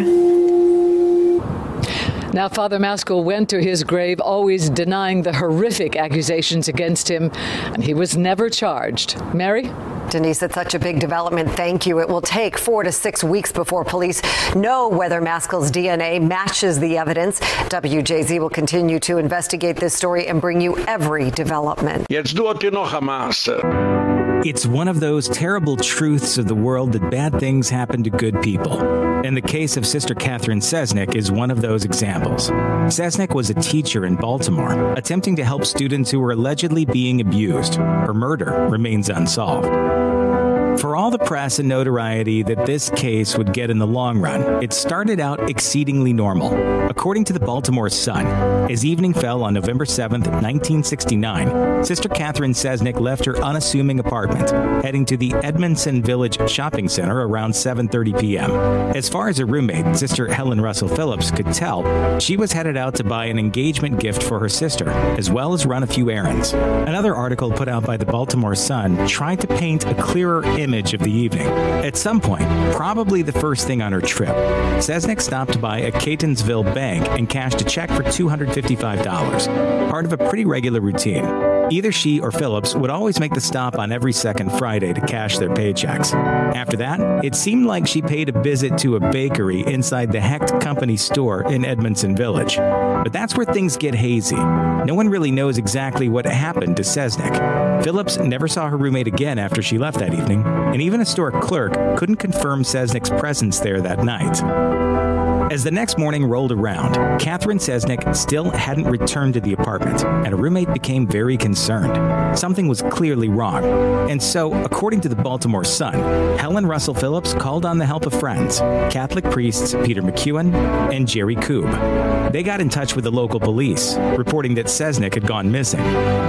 Now, Father Maskell went to his grave always denying the horrific accusations against him, and he was never charged. Mary? Denise, it's such a big development. Thank you. It will take 4 to 6 weeks before police know whether Maskell's DNA matches the evidence. WJZ will continue to investigate this story and bring you every development. Jetzt hat noch a Masse. It's one of those terrible truths of the world that bad things happen to good people. And the case of Sister Catherine Cesnik is one of those examples. Cesnik was a teacher in Baltimore, attempting to help students who were allegedly being abused. Her murder remains unsolved. For all the press and notoriety that this case would get in the long run, it started out exceedingly normal. According to the Baltimore Sun, as evening fell on November 7th, 1969, Sister Catherine Cesnik left her unassuming apartment, heading to the Edmondson Village Shopping Center around 7:30 p.m. As far as her roommate, Sister Helen Russell Phillips could tell, she was headed out to buy an engagement gift for her sister, as well as run a few errands. Another article put out by the Baltimore Sun tried to paint a clearer image of the evening. At some point, probably the first thing on her trip, Cesnik stopped by a Catonsville bank and cashed a check for $255, part of a pretty regular routine. Either she or Phillips would always make the stop on every second Friday to cash their paychecks. After that, it seemed like she paid a visit to a bakery inside the Hecht Company store in Edmondson Village. But that's where things get hazy. No one really knows exactly what happened to Cesnik. Phillips never saw her roommate again after she left that evening, and even a store clerk couldn't confirm Cesnik's presence there that night. As the next morning rolled around, Catherine Cesnik still hadn't returned to the apartment, and her roommate became very concerned. Something was clearly wrong. And so, according to the Baltimore Sun, Helen Russell Phillips called on the help of friends, Catholic priests Peter McKeon and Jerry Koob. They got in touch with the local police, reporting that Cesnik had gone missing.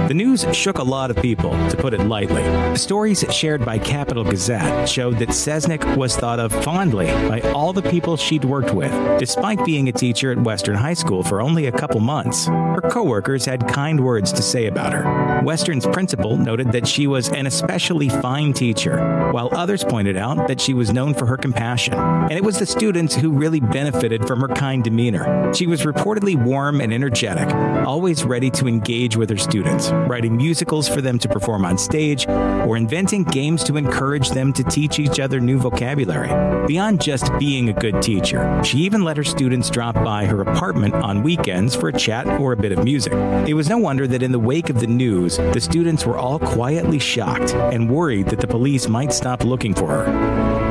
The news shook a lot of people, to put it lightly. Stories shared by Capital Gazette showed that Cesnik was thought of fondly by all the people she'd worked with Despite being a teacher at Western High School for only a couple months, her coworkers had kind words to say about her. Western's principal noted that she was an especially fine teacher, while others pointed out that she was known for her compassion. And it was the students who really benefited from her kind demeanor. She was reportedly warm and energetic, always ready to engage with her students, writing musicals for them to perform on stage or inventing games to encourage them to teach each other new vocabulary. Beyond just being a good teacher, she even let her students drop by her apartment on weekends for a chat or a bit of music. It was no wonder that in the wake of the news, the students were all quietly shocked and worried that the police might stop looking for her.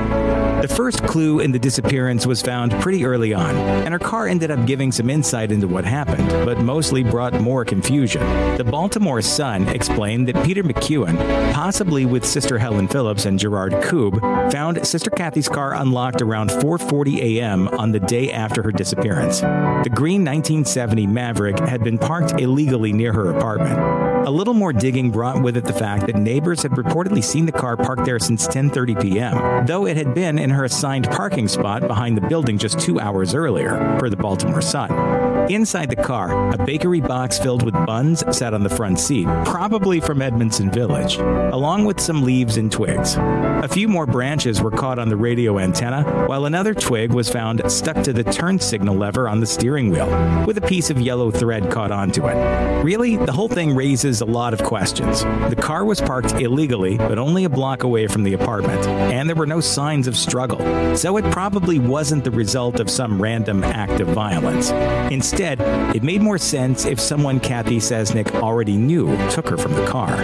The first clue in the disappearance was found pretty early on, and her car ended up giving some insight into what happened, but mostly brought more confusion. The Baltimore Sun explained that Peter McKeon, possibly with Sister Helen Phillips and Gerard Koob, found Sister Kathy's car unlocked around 4:40 a.m. on the day after her disappearance. The green 1970 Maverick had been parked illegally near her apartment. A little more digging brought with it the fact that neighbors had reportedly seen the car parked there since 10:30 p.m., though it had been in her assigned parking spot behind the building just 2 hours earlier, per the Baltimore Sun. Inside the car, a bakery box filled with buns sat on the front seat, probably from Edmondson Village, along with some leaves and twigs. A few more branches were caught on the radio antenna, while another twig was found stuck to the turn signal lever on the steering wheel, with a piece of yellow thread caught onto it. Really, the whole thing raises a lot of questions. The car was parked illegally, but only a block away from the apartment, and there were no signs of struggle. So it probably wasn't the result of some random act of violence. Instead, it made more sense if someone Kathy Cesnik already knew took her from the car.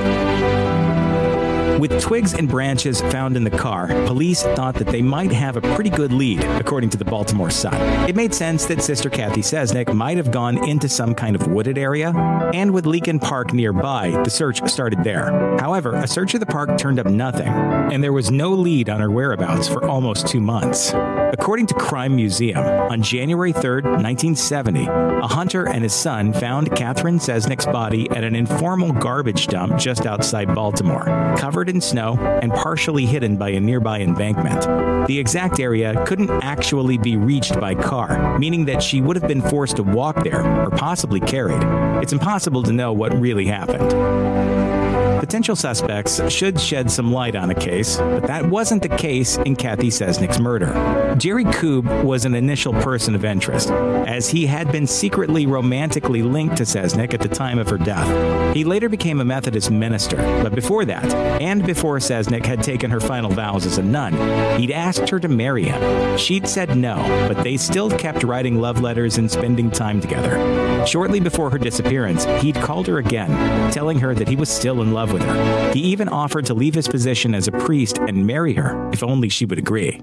With twigs and branches found in the car, police thought that they might have a pretty good lead, according to the Baltimore Sun. It made sense that Sister Kathy Cesnik might have gone into some kind of wooded area, and with Leakin Park nearby, the search started there. However, a search of the park turned up nothing, and there was no lead on her whereabouts for almost 2 months. According to Crime Museum, on January 3rd, 1970, a hunter and his son found Catherine Cesnik's body at an informal garbage dump just outside Baltimore, covered in snow and partially hidden by a nearby embankment. The exact area couldn't actually be reached by car, meaning that she would have been forced to walk there or possibly carried. It's impossible to know what really happened. Potential suspects should shed some light on a case, but that wasn't the case in Kathy Cesnik's murder. Jerry Koob was an initial person of interest, as he had been secretly romantically linked to Cesnik at the time of her death. He later became a Methodist minister, but before that, and before Cesnik had taken her final vows as a nun, he'd asked her to marry him. She'd said no, but they still kept writing love letters and spending time together. Shortly before her disappearance, he'd called her again, telling her that he was still in love with her. He even offered to leave his position as a priest and marry her if only she would agree.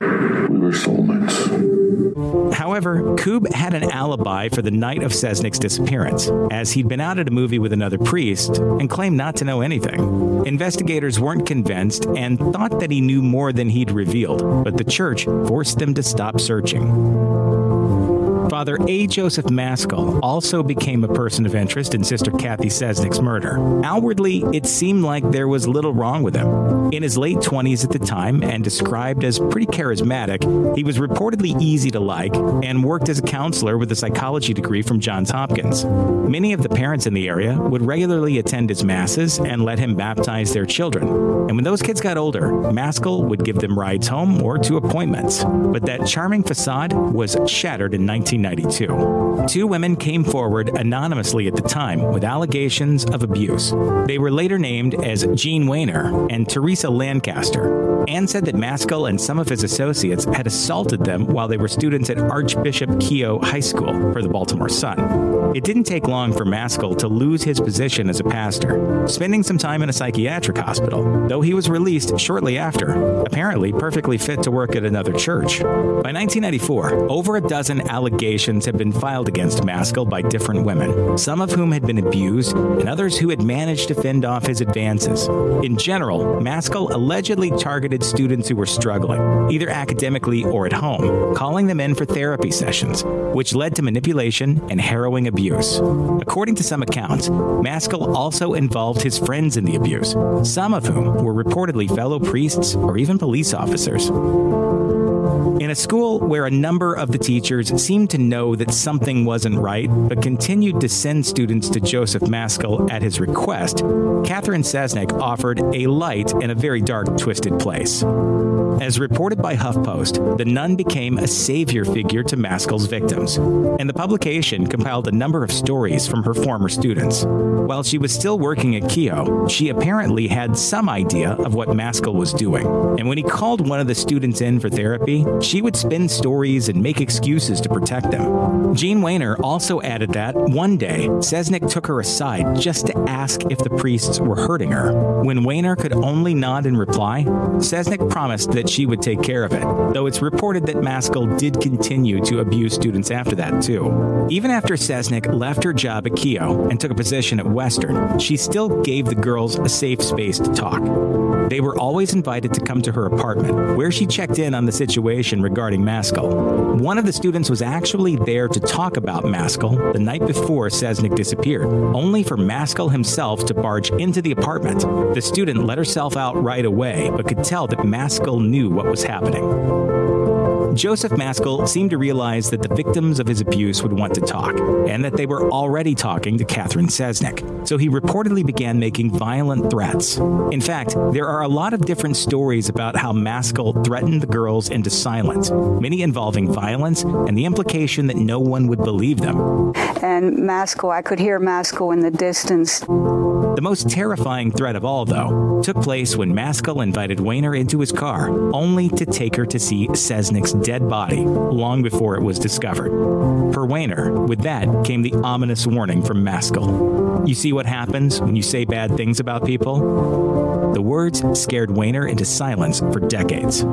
We were soulmates. However, Koob had an alibi for the night of Cesnik's disappearance, as he'd been out at a movie with another priest and claimed not to know anything. Investigators weren't convinced and thought that he knew more than he'd revealed, but the church forced them to stop searching. Father A. Joseph Maskell also became a person of interest in Sister Kathy Cesnik's murder. Outwardly, it seemed like there was little wrong with him. In his late 20s at the time and described as pretty charismatic, he was reportedly easy to like and worked as a counselor with a psychology degree from Johns Hopkins. Many of the parents in the area would regularly attend his masses and let him baptize their children. And when those kids got older, Maskell would give them rides home or to appointments. But that charming facade was shattered in 19 1992. Two women came forward anonymously at the time with allegations of abuse. They were later named as Jean Wehner and Teresa Lancaster and said that Maskell and some of his associates had assaulted them while they were students at Archbishop Keough High School for the Baltimore Sun. It didn't take long for Maskell to lose his position as a pastor, spending some time in a psychiatric hospital, though he was released shortly after, apparently perfectly fit to work at another church. By 1994, over a dozen allegations had been filed against Maskell by different women, some of whom had been abused and others who had managed to fend off his advances. In general, Maskell allegedly targeted students who were struggling, either academically or at home, calling them in for therapy sessions, which led to manipulation and harrowing abuse. According to some accounts, Maskell also involved his friends in the abuse, some of whom were reportedly fellow priests or even police officers. In a school where a number of the teachers seemed to know that something wasn't right but continued to send students to Joseph Maskell at his request, Catherine Cesnik offered a light in a very dark twisted place. As reported by HuffPost, the nun became a savior figure to Maskell's victims, and the publication compiled a number of stories from her former students. While she was still working at Keough, she apparently had some idea of what Maskell was doing. And when he called one of the students in for therapy, she would spin stories and make excuses to protect them. Jean Wehner also added that one day Cesnik took her aside just to ask if the priests were hurting her. When Wehner could only nod in reply, Cesnik promised that she would take care of it. Though it's reported that Maskell did continue to abuse students after that too. Even after Cesnik left her job at Keough and took a position at Western, she still gave the girls a safe space to talk. They were always invited to come to her apartment, where she checked in on the situation regarding Maskell. One of the students was actually there to talk about Maskell the night before Cesnik disappeared, only for Maskell himself to barge into the apartment. The student let herself out right away, but could tell that Maskell knew what was happening. Joseph Maskell seemed to realize that the victims of his abuse would want to talk and that they were already talking to Catherine Cesnik. So he reportedly began making violent threats. In fact, there are a lot of different stories about how Maskell threatened the girls into silence, many involving violence and the implication that no one would believe them. And Maskell, I could hear Maskell in the distance. The most terrifying threat of all though took place when Maskell invited Wehner into his car only to take her to see Cesnik's dead body long before it was discovered. Per Wehner, with that came the ominous warning from Maskell. You see what happens when you say bad things about people? The words scared Wehner into silence for decades.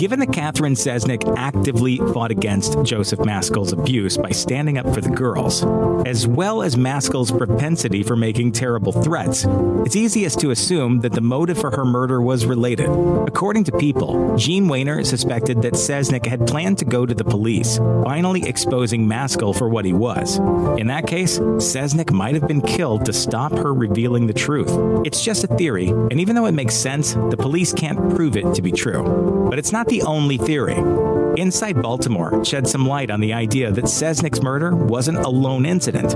Given that Catherine Cesnik actively fought against Joseph Maskell's abuse by standing up for the girls, as well as Maskell's propensity for making terrible threats, it's easiest to assume that the motive for her murder was related. According to People, Jean Wehner suspected that Cesnik had planned to go to the police, finally exposing Maskell for what he was. In that case, Cesnik might have been killed to stop her revealing the truth. It's just a theory, and even though it makes sense, the police can't prove it to be true. But it's not the only theory. Inside Baltimore shed some light on the idea that Cesnik's murder wasn't a lone incident.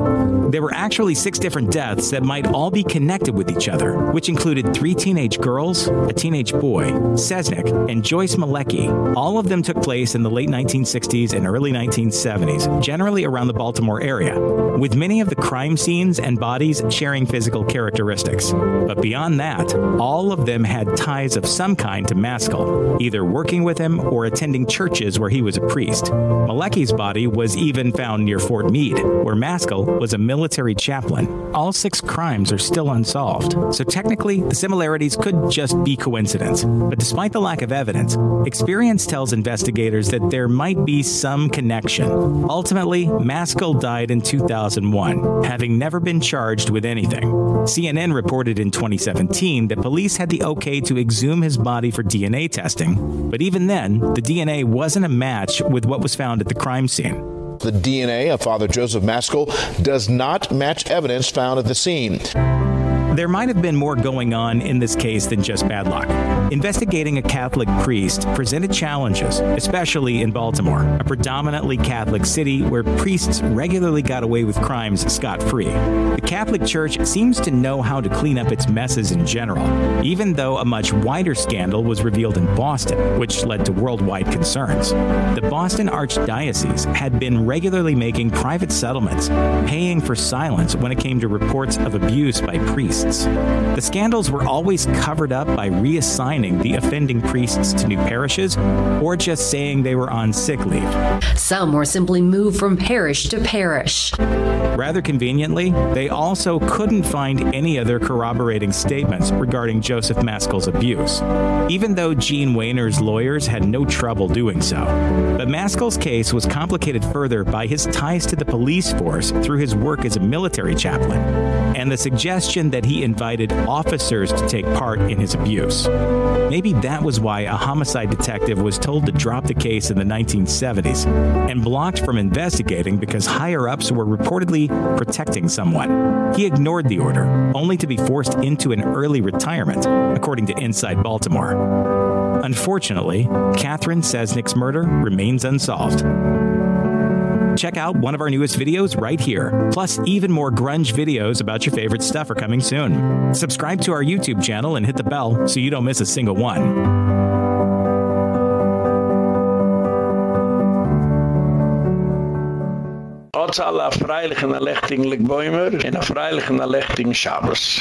There were actually six different deaths that might all be connected with each other, which included three teenage girls, a teenage boy, Cesnik, and Joyce Malecki. All of them took place in the late 1960s and early 1970s, generally around the Baltimore area, with many of the crime scenes and bodies sharing physical characteristics. But beyond that, all of them had ties of some kind to Maskell, either working with him or attending churches where he was a priest. Malecki's body was even found near Fort Meade, where Maskell was a military chaplain. All six crimes are still unsolved. So technically, the similarities could just be coincidence. But despite the lack of evidence, experience tells investigators that there might be some connection. Ultimately, Maskell died in 2001, having never been charged with anything. CNN reported in 2017 that police had the okay to exhume his body for DNA testing, but even then, the DNA wasn't a match with what was found at the crime scene. The DNA of Father Joseph Maskell does not match evidence found at the scene. There might have been more going on in this case than just bad luck. Investigating a Catholic priest presented challenges, especially in Baltimore, a predominantly Catholic city where priests regularly got away with crimes scot-free. The Catholic Church seems to know how to clean up its messes in general, even though a much wider scandal was revealed in Boston, which led to worldwide concerns. The Boston Archdiocese had been regularly making private settlements, paying for silence when it came to reports of abuse by priests. The scandals were always covered up by reassigning the offending priests to new parishes or just saying they were on sick leave. Some were simply moved from parish to parish. Rather conveniently, they also couldn't find any other corroborating statements regarding Joseph Maskell's abuse, even though Jean Wehner's lawyers had no trouble doing so. But Maskell's case was complicated further by his ties to the police force through his work as a military chaplain and the suggestion that he invited officers to take part in his abuse. Maybe that was why a homicide detective was told to drop the case in the 1970s and blocked from investigating because higher ups were reportedly protecting someone. He ignored the order, only to be forced into an early retirement, according to Inside Baltimore. Unfortunately, Catherine Cesnik's murder remains unsolved. Check out one of our newest videos right here. Plus, even more grunge videos about your favorite stuff are coming soon. Subscribe to our YouTube channel and hit the bell so you don't miss a single one. Aller freilichen Erlechting Bäumer in a freilichen Erlechting Schabes.